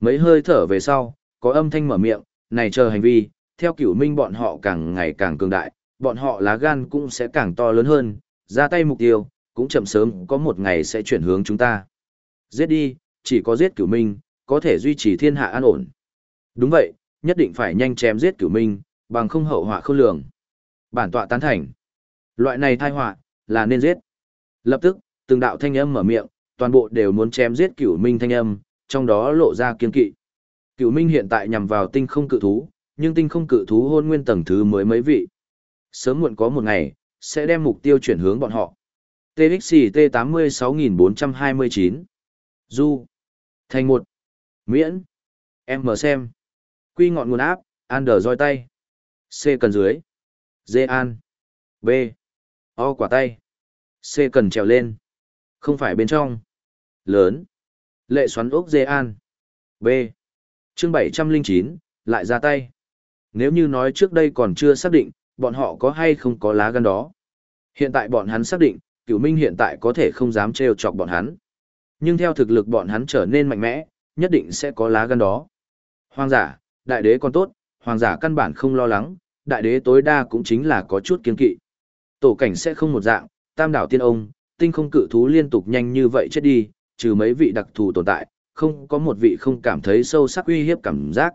[SPEAKER 1] Mấy hơi thở về sau, có âm thanh mở miệng, này chờ hành vi, theo cửu minh bọn họ càng ngày càng cường đại, bọn họ lá gan cũng sẽ càng to lớn hơn, ra tay mục tiêu, cũng chậm sớm có một ngày sẽ chuyển hướng chúng ta. Giết đi, chỉ có giết cửu minh, có thể duy trì thiên hạ an ổn. Đúng vậy, nhất định phải nhanh chém giết cửu minh, bằng không hậu họa không lường. Bản tọa tán thành. Loại này thai họa, là nên giết. Lập tức, từng đạo thanh âm mở miệng, toàn bộ đều muốn chém giết cửu minh thanh âm, trong đó lộ ra kiên kỵ. cựu minh hiện tại nhằm vào tinh không cự thú, nhưng tinh không cự thú hôn nguyên tầng thứ mới mấy vị. Sớm muộn có một ngày, sẽ đem mục tiêu chuyển hướng bọn họ. TXT 86429 Du Thành một. Miễn. Em mở xem. Quy ngọn nguồn áp, Ander roi tay. C cần dưới. D an. B. O quả tay. C cần trèo lên. Không phải bên trong. Lớn. Lệ xoắn ốc Dê an B chương 709, lại ra tay nếu như nói trước đây còn chưa xác định, bọn họ có hay không có lá gan đó. Hiện tại bọn hắn xác định, cửu minh hiện tại có thể không dám trêu chọc bọn hắn. Nhưng theo thực lực bọn hắn trở nên mạnh mẽ, nhất định sẽ có lá gan đó. Hoàng giả, đại đế còn tốt, hoàng giả căn bản không lo lắng, đại đế tối đa cũng chính là có chút kiên kỵ. Tổ cảnh sẽ không một dạng, tam đảo tiên ông, tinh không cự thú liên tục nhanh như vậy chết đi, trừ mấy vị đặc thù tồn tại, không có một vị không cảm thấy sâu sắc uy hiếp cảm giác.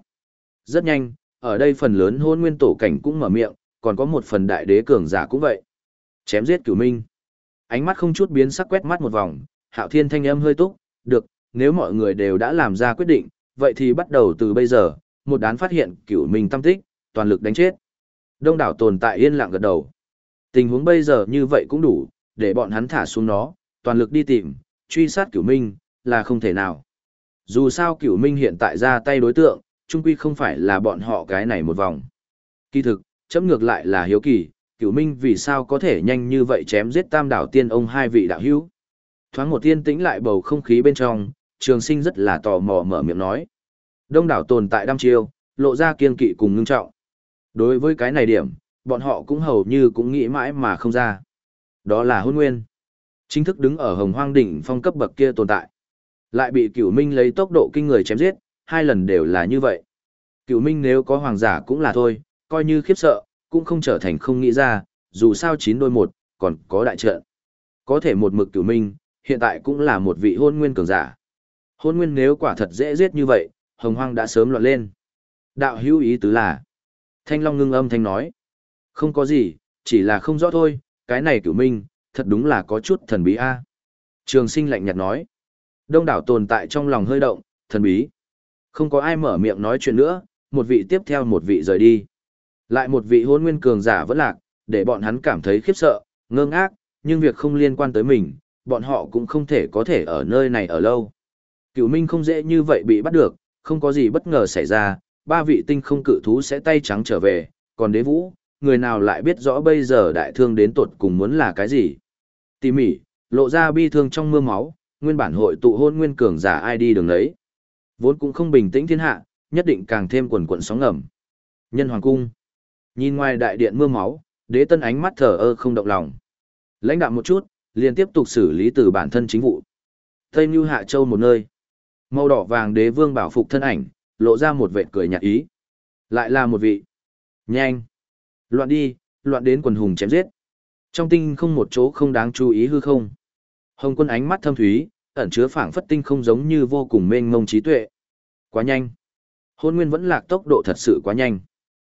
[SPEAKER 1] Rất nhanh, ở đây phần lớn hôn nguyên tổ cảnh cũng mở miệng, còn có một phần đại đế cường giả cũng vậy. Chém giết cửu minh. Ánh mắt không chút biến sắc quét mắt một vòng, hạo thiên thanh âm hơi túc, được, nếu mọi người đều đã làm ra quyết định, vậy thì bắt đầu từ bây giờ, một đán phát hiện cửu minh tâm tích, toàn lực đánh chết. Đông đảo tồn tại yên lặng gật đầu. Tình huống bây giờ như vậy cũng đủ, để bọn hắn thả xuống nó, toàn lực đi tìm, truy sát cửu minh, là không thể nào. Dù sao cửu minh hiện tại ra tay đối tượng, trung quy không phải là bọn họ cái này một vòng. Kỳ thực, chấm ngược lại là hiếu kỳ, cửu minh vì sao có thể nhanh như vậy chém giết tam đảo tiên ông hai vị đạo hữu. Thoáng một tiên tĩnh lại bầu không khí bên trong, trường sinh rất là tò mò mở miệng nói. Đông đảo tồn tại đăm chiêu, lộ ra kiên kỵ cùng ngưng trọng. Đối với cái này điểm, bọn họ cũng hầu như cũng nghĩ mãi mà không ra. Đó là hôn nguyên. Chính thức đứng ở hồng hoang đỉnh phong cấp bậc kia tồn tại. Lại bị cửu minh lấy tốc độ kinh người chém giết, hai lần đều là như vậy. cửu Minh nếu có hoàng giả cũng là thôi, coi như khiếp sợ, cũng không trở thành không nghĩ ra, dù sao chín đôi một, còn có đại trận. Có thể một mực cửu Minh, hiện tại cũng là một vị hôn nguyên cường giả. Hôn nguyên nếu quả thật dễ giết như vậy, hồng hoang đã sớm loạn lên. Đạo hữu ý tứ là, Thanh Long ngưng âm thanh nói, không có gì, chỉ là không rõ thôi, cái này cửu Minh, thật đúng là có chút thần bí a. Trường sinh lạnh nhạt nói, đông đảo tồn tại trong lòng hơi động, thần bí. Không có ai mở miệng nói chuyện nữa, một vị tiếp theo một vị rời đi. Lại một vị hôn nguyên cường giả vẫn lạc, để bọn hắn cảm thấy khiếp sợ, ngơ ngác, nhưng việc không liên quan tới mình, bọn họ cũng không thể có thể ở nơi này ở lâu. Cửu Minh không dễ như vậy bị bắt được, không có gì bất ngờ xảy ra, ba vị tinh không cự thú sẽ tay trắng trở về, còn đế vũ, người nào lại biết rõ bây giờ đại thương đến tột cùng muốn là cái gì. Tỉ mỉ, lộ ra bi thương trong mưa máu, nguyên bản hội tụ hôn nguyên cường giả ai đi đường lấy. Vốn cũng không bình tĩnh thiên hạ, nhất định càng thêm quần quận sóng ngầm. Nhân hoàng cung. Nhìn ngoài đại điện mưa máu, đế tân ánh mắt thở ơ không động lòng. Lãnh đạo một chút, liền tiếp tục xử lý từ bản thân chính vụ. Tây Như Hạ Châu một nơi. Màu đỏ vàng đế vương bảo phục thân ảnh, lộ ra một vệt cười nhạt ý. Lại là một vị. Nhanh. Loạn đi, loạn đến quần hùng chém giết. Trong tinh không một chỗ không đáng chú ý hư không. Hồng quân ánh mắt thâm thúy, ẩn chứa phảng phất tinh không giống như vô cùng mênh mông trí tuệ. Quá nhanh. Hôn nguyên vẫn lạc tốc độ thật sự quá nhanh.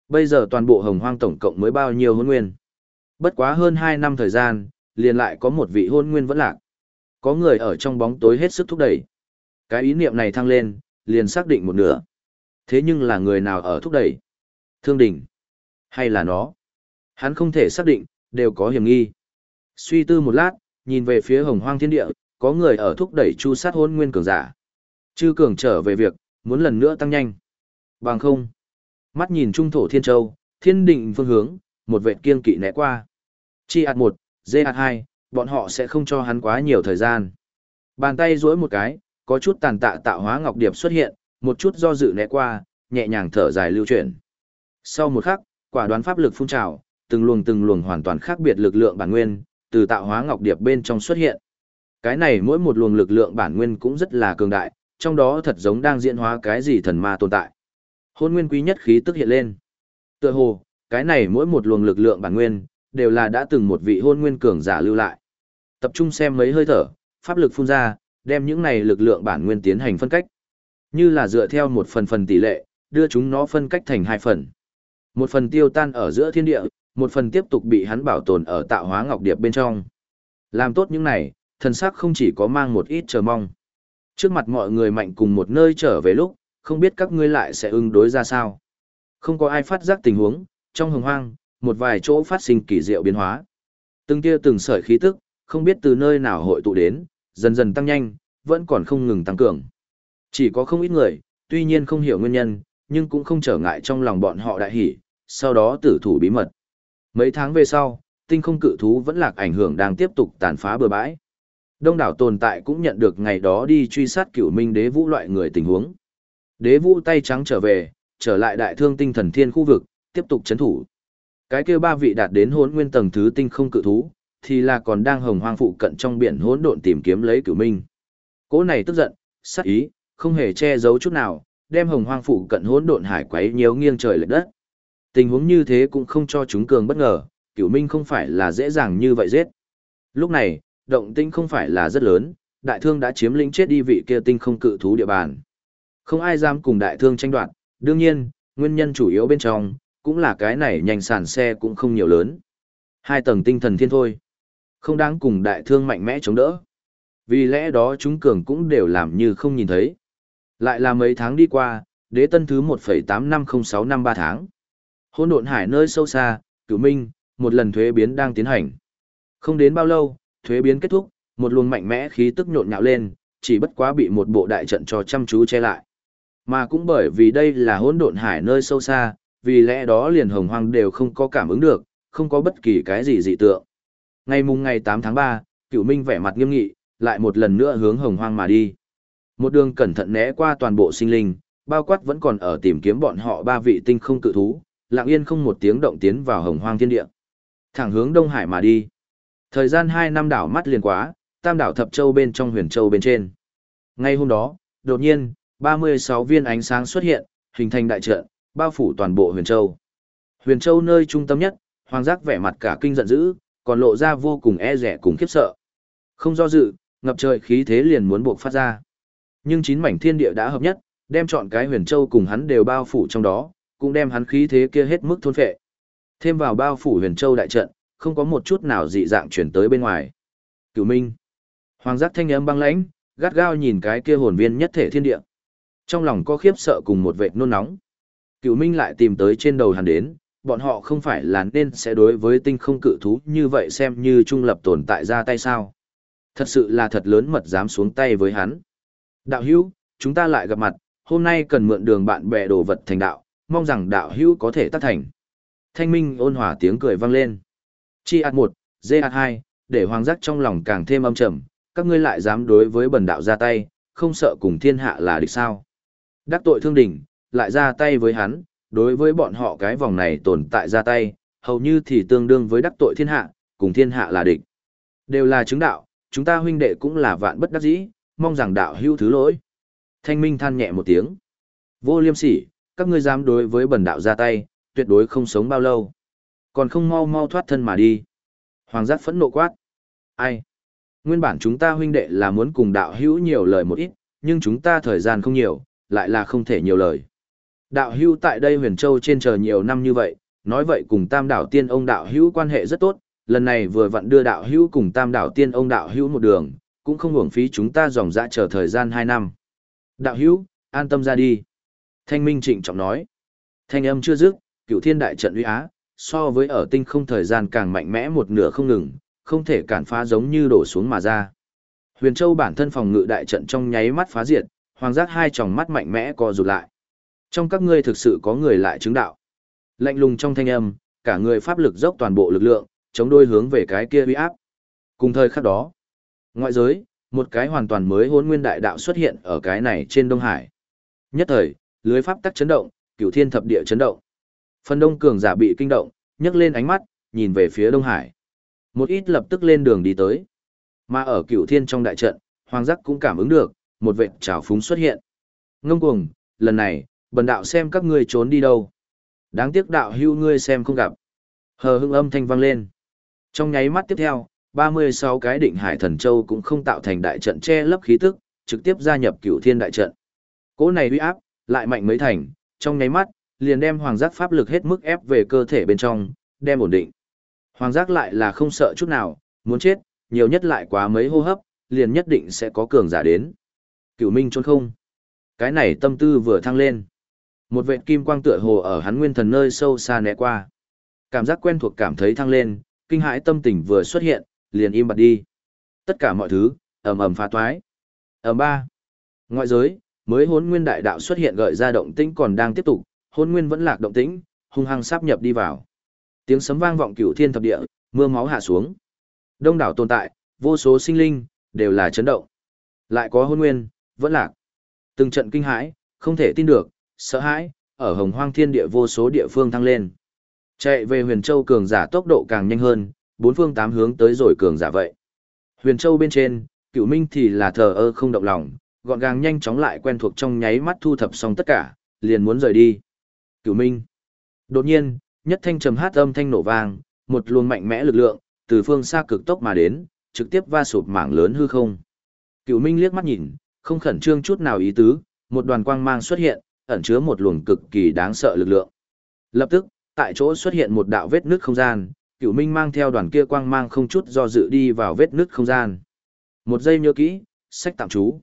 [SPEAKER 1] Bây giờ toàn bộ hồng hoang tổng cộng mới bao nhiêu hôn nguyên. Bất quá hơn 2 năm thời gian, liền lại có một vị hôn nguyên vẫn lạc. Có người ở trong bóng tối hết sức thúc đẩy. Cái ý niệm này thăng lên, liền xác định một nửa. Thế nhưng là người nào ở thúc đẩy? Thương đỉnh. Hay là nó? Hắn không thể xác định, đều có hiểm nghi. Suy tư một lát, nhìn về phía hồng hoang thiên địa, có người ở thúc đẩy chu sát hôn nguyên cường giả. Chư cường trở về việc, muốn lần nữa tăng nhanh. Bằng không. Mắt nhìn trung thổ thiên châu, thiên định phương hướng, một vệ kiên kỵ né qua. Chi ạt một, dê ạt hai, bọn họ sẽ không cho hắn quá nhiều thời gian. Bàn tay duỗi một cái, có chút tàn tạ tạo hóa ngọc điệp xuất hiện, một chút do dự né qua, nhẹ nhàng thở dài lưu chuyển. Sau một khắc, quả đoán pháp lực phun trào, từng luồng từng luồng hoàn toàn khác biệt lực lượng bản nguyên, từ tạo hóa ngọc điệp bên trong xuất hiện. Cái này mỗi một luồng lực lượng bản nguyên cũng rất là cường đại, trong đó thật giống đang diễn hóa cái gì thần ma tồn tại. Hôn nguyên quý nhất khí tức hiện lên. Tựa hồ, cái này mỗi một luồng lực lượng bản nguyên, đều là đã từng một vị hôn nguyên cường giả lưu lại. Tập trung xem mấy hơi thở, pháp lực phun ra, đem những này lực lượng bản nguyên tiến hành phân cách. Như là dựa theo một phần phần tỷ lệ, đưa chúng nó phân cách thành hai phần. Một phần tiêu tan ở giữa thiên địa, một phần tiếp tục bị hắn bảo tồn ở tạo hóa ngọc điệp bên trong. Làm tốt những này, thần sắc không chỉ có mang một ít chờ mong. Trước mặt mọi người mạnh cùng một nơi trở về lúc, không biết các ngươi lại sẽ ứng đối ra sao. Không có ai phát giác tình huống, trong hồng hoang, một vài chỗ phát sinh kỳ diệu biến hóa. Từng tia từng sợi khí tức, không biết từ nơi nào hội tụ đến, dần dần tăng nhanh, vẫn còn không ngừng tăng cường. Chỉ có không ít người, tuy nhiên không hiểu nguyên nhân, nhưng cũng không trở ngại trong lòng bọn họ đại hỉ, sau đó tử thủ bí mật. Mấy tháng về sau, tinh không cự thú vẫn lạc ảnh hưởng đang tiếp tục tàn phá bừa bãi. Đông đảo tồn tại cũng nhận được ngày đó đi truy sát cửu minh đế vũ loại người tình huống. Đế vũ tay trắng trở về, trở lại đại thương tinh thần thiên khu vực, tiếp tục chấn thủ. Cái kia ba vị đạt đến hỗn nguyên tầng thứ tinh không cự thú, thì là còn đang hồng hoang phụ cận trong biển hỗn độn tìm kiếm lấy cửu minh. Cố này tức giận, sắc ý, không hề che giấu chút nào, đem hồng hoang phụ cận hỗn độn hải quấy nhiều nghiêng trời lệch đất. Tình huống như thế cũng không cho chúng cường bất ngờ, cửu minh không phải là dễ dàng như vậy giết. Lúc này, động tinh không phải là rất lớn, đại thương đã chiếm lĩnh chết đi vị kia tinh không cự thú địa bàn. Không ai dám cùng đại thương tranh đoạt, đương nhiên, nguyên nhân chủ yếu bên trong, cũng là cái này nhanh sàn xe cũng không nhiều lớn. Hai tầng tinh thần thiên thôi. Không đáng cùng đại thương mạnh mẽ chống đỡ. Vì lẽ đó chúng cường cũng đều làm như không nhìn thấy. Lại là mấy tháng đi qua, đế tân thứ 1,85063 năm ba tháng. Hôn độn hải nơi sâu xa, cửu minh, một lần thuế biến đang tiến hành. Không đến bao lâu, thuế biến kết thúc, một luồng mạnh mẽ khí tức nhộn nhạo lên, chỉ bất quá bị một bộ đại trận cho chăm chú che lại. Mà cũng bởi vì đây là hỗn độn hải nơi sâu xa, vì lẽ đó liền hồng hoang đều không có cảm ứng được, không có bất kỳ cái gì dị tượng. Ngày mùng ngày 8 tháng 3, cửu minh vẻ mặt nghiêm nghị, lại một lần nữa hướng hồng hoang mà đi. Một đường cẩn thận né qua toàn bộ sinh linh, bao quát vẫn còn ở tìm kiếm bọn họ ba vị tinh không cự thú, lặng yên không một tiếng động tiến vào hồng hoang thiên địa. Thẳng hướng Đông Hải mà đi. Thời gian hai năm đảo mắt liền quá, tam đảo thập châu bên trong huyền châu bên trên. Ngay hôm đó, đột nhiên, 36 viên ánh sáng xuất hiện, hình thành đại trận, bao phủ toàn bộ huyền châu. Huyền châu nơi trung tâm nhất, hoàng giác vẻ mặt cả kinh giận dữ, còn lộ ra vô cùng e rẻ cùng khiếp sợ. Không do dự, ngập trời khí thế liền muốn buộc phát ra. Nhưng chín mảnh thiên địa đã hợp nhất, đem chọn cái huyền châu cùng hắn đều bao phủ trong đó, cũng đem hắn khí thế kia hết mức thôn phệ. Thêm vào bao phủ huyền châu đại trận, không có một chút nào dị dạng chuyển tới bên ngoài. Cửu Minh. Hoàng giác thanh âm băng lãnh, gắt gao nhìn cái kia hồn viên nhất thể thiên địa. Trong lòng có khiếp sợ cùng một vệt nôn nóng. Cửu Minh lại tìm tới trên đầu hắn đến, bọn họ không phải là nên sẽ đối với tinh không cự thú như vậy xem như trung lập tồn tại ra tay sao. Thật sự là thật lớn mật dám xuống tay với hắn. Đạo hữu, chúng ta lại gặp mặt, hôm nay cần mượn đường bạn bè đồ vật thành đạo, mong rằng đạo hữu có thể tác thành. Thanh minh ôn hòa tiếng cười vang lên. Chi ạt một, dê ạt hai, để hoàng giác trong lòng càng thêm âm trầm, các ngươi lại dám đối với bần đạo ra tay, không sợ cùng thiên hạ là địch sao. Đắc tội thương đỉnh, lại ra tay với hắn, đối với bọn họ cái vòng này tồn tại ra tay, hầu như thì tương đương với đắc tội thiên hạ, cùng thiên hạ là địch. Đều là chứng đạo, chúng ta huynh đệ cũng là vạn bất đắc dĩ, mong rằng đạo hữu thứ lỗi. Thanh minh than nhẹ một tiếng. Vô liêm sỉ, các ngươi dám đối với bần đạo ra tay, tuyệt đối không sống bao lâu. Còn không mau mau thoát thân mà đi. Hoàng giác phẫn nộ quát. Ai? Nguyên bản chúng ta huynh đệ là muốn cùng đạo hữu nhiều lời một ít, nhưng chúng ta thời gian không nhiều, lại là không thể nhiều lời. Đạo hữu tại đây huyền châu trên chờ nhiều năm như vậy, nói vậy cùng tam đảo tiên ông đạo hữu quan hệ rất tốt, lần này vừa vặn đưa đạo hữu cùng tam đảo tiên ông đạo hữu một đường, cũng không hưởng phí chúng ta dòng dã chờ thời gian 2 năm. Đạo hữu, an tâm ra đi. Thanh Minh trịnh trọng nói. Thanh âm chưa dứt, cựu thiên đại trận uy á, so với ở tinh không thời gian càng mạnh mẽ một nửa không ngừng, không thể cản phá giống như đổ xuống mà ra. Huyền Châu bản thân phòng ngự đại trận trong nháy mắt phá diệt, hoàng giác hai tròng mắt mạnh mẽ co rụt lại. Trong các ngươi thực sự có người lại chứng đạo. Lạnh lùng trong thanh âm, cả người pháp lực dốc toàn bộ lực lượng, chống đôi hướng về cái kia uy áp. Cùng thời khắc đó, ngoại giới, một cái hoàn toàn mới hôn nguyên đại đạo xuất hiện ở cái này trên Đông Hải. Nhất thời, lưới pháp tắc chấn động, cửu thiên thập địa chấn động. Phần đông cường giả bị kinh động, nhấc lên ánh mắt, nhìn về phía Đông Hải. Một ít lập tức lên đường đi tới. Mà ở cửu thiên trong đại trận, hoàng giác cũng cảm ứng được, một vệt trào phúng xuất hiện. Ngông cuồng, lần này, bần đạo xem các ngươi trốn đi đâu. Đáng tiếc đạo hưu ngươi xem không gặp. Hờ hững âm thanh vang lên. Trong nháy mắt tiếp theo, 36 cái định hải thần châu cũng không tạo thành đại trận che lấp khí tức, trực tiếp gia nhập cửu thiên đại trận. Cỗ này uy áp, lại mạnh mấy thành, trong nháy mắt, liền đem hoàng giác pháp lực hết mức ép về cơ thể bên trong, đem ổn định. Hoàng giác lại là không sợ chút nào, muốn chết, nhiều nhất lại quá mấy hô hấp, liền nhất định sẽ có cường giả đến. Cửu minh trốn không. Cái này tâm tư vừa thăng lên. Một vệt kim quang tựa hồ ở hắn nguyên thần nơi sâu xa né qua. Cảm giác quen thuộc cảm thấy thăng lên, kinh hãi tâm tình vừa xuất hiện, liền im bặt đi. Tất cả mọi thứ, ầm ầm phá toái. Ầm ba. Ngoại giới, mới hốn nguyên đại đạo xuất hiện gợi ra động tĩnh còn đang tiếp tục, hôn nguyên vẫn lạc động tĩnh, hung hăng sáp nhập đi vào. Tiếng sấm vang vọng cửu thiên thập địa, mưa máu hạ xuống. Đông đảo tồn tại, vô số sinh linh, đều là chấn động. Lại có hôn nguyên, vẫn lạc. Từng trận kinh hãi, không thể tin được, sợ hãi, ở hồng hoang thiên địa vô số địa phương thăng lên. Chạy về huyền châu cường giả tốc độ càng nhanh hơn, bốn phương tám hướng tới rồi cường giả vậy. Huyền châu bên trên, cửu minh thì là thờ ơ không động lòng, gọn gàng nhanh chóng lại quen thuộc trong nháy mắt thu thập xong tất cả, liền muốn rời đi. Cửu Minh. Đột nhiên, nhất thanh trầm hát âm thanh nổ vang, một luồng mạnh mẽ lực lượng từ phương xa cực tốc mà đến, trực tiếp va sụp mảng lớn hư không. Cửu Minh liếc mắt nhìn, không khẩn trương chút nào ý tứ, một đoàn quang mang xuất hiện, ẩn chứa một luồng cực kỳ đáng sợ lực lượng. Lập tức, tại chỗ xuất hiện một đạo vết nứt không gian, Cửu Minh mang theo đoàn kia quang mang không chút do dự đi vào vết nứt không gian. Một giây nhớ kỹ, sách tạm chú.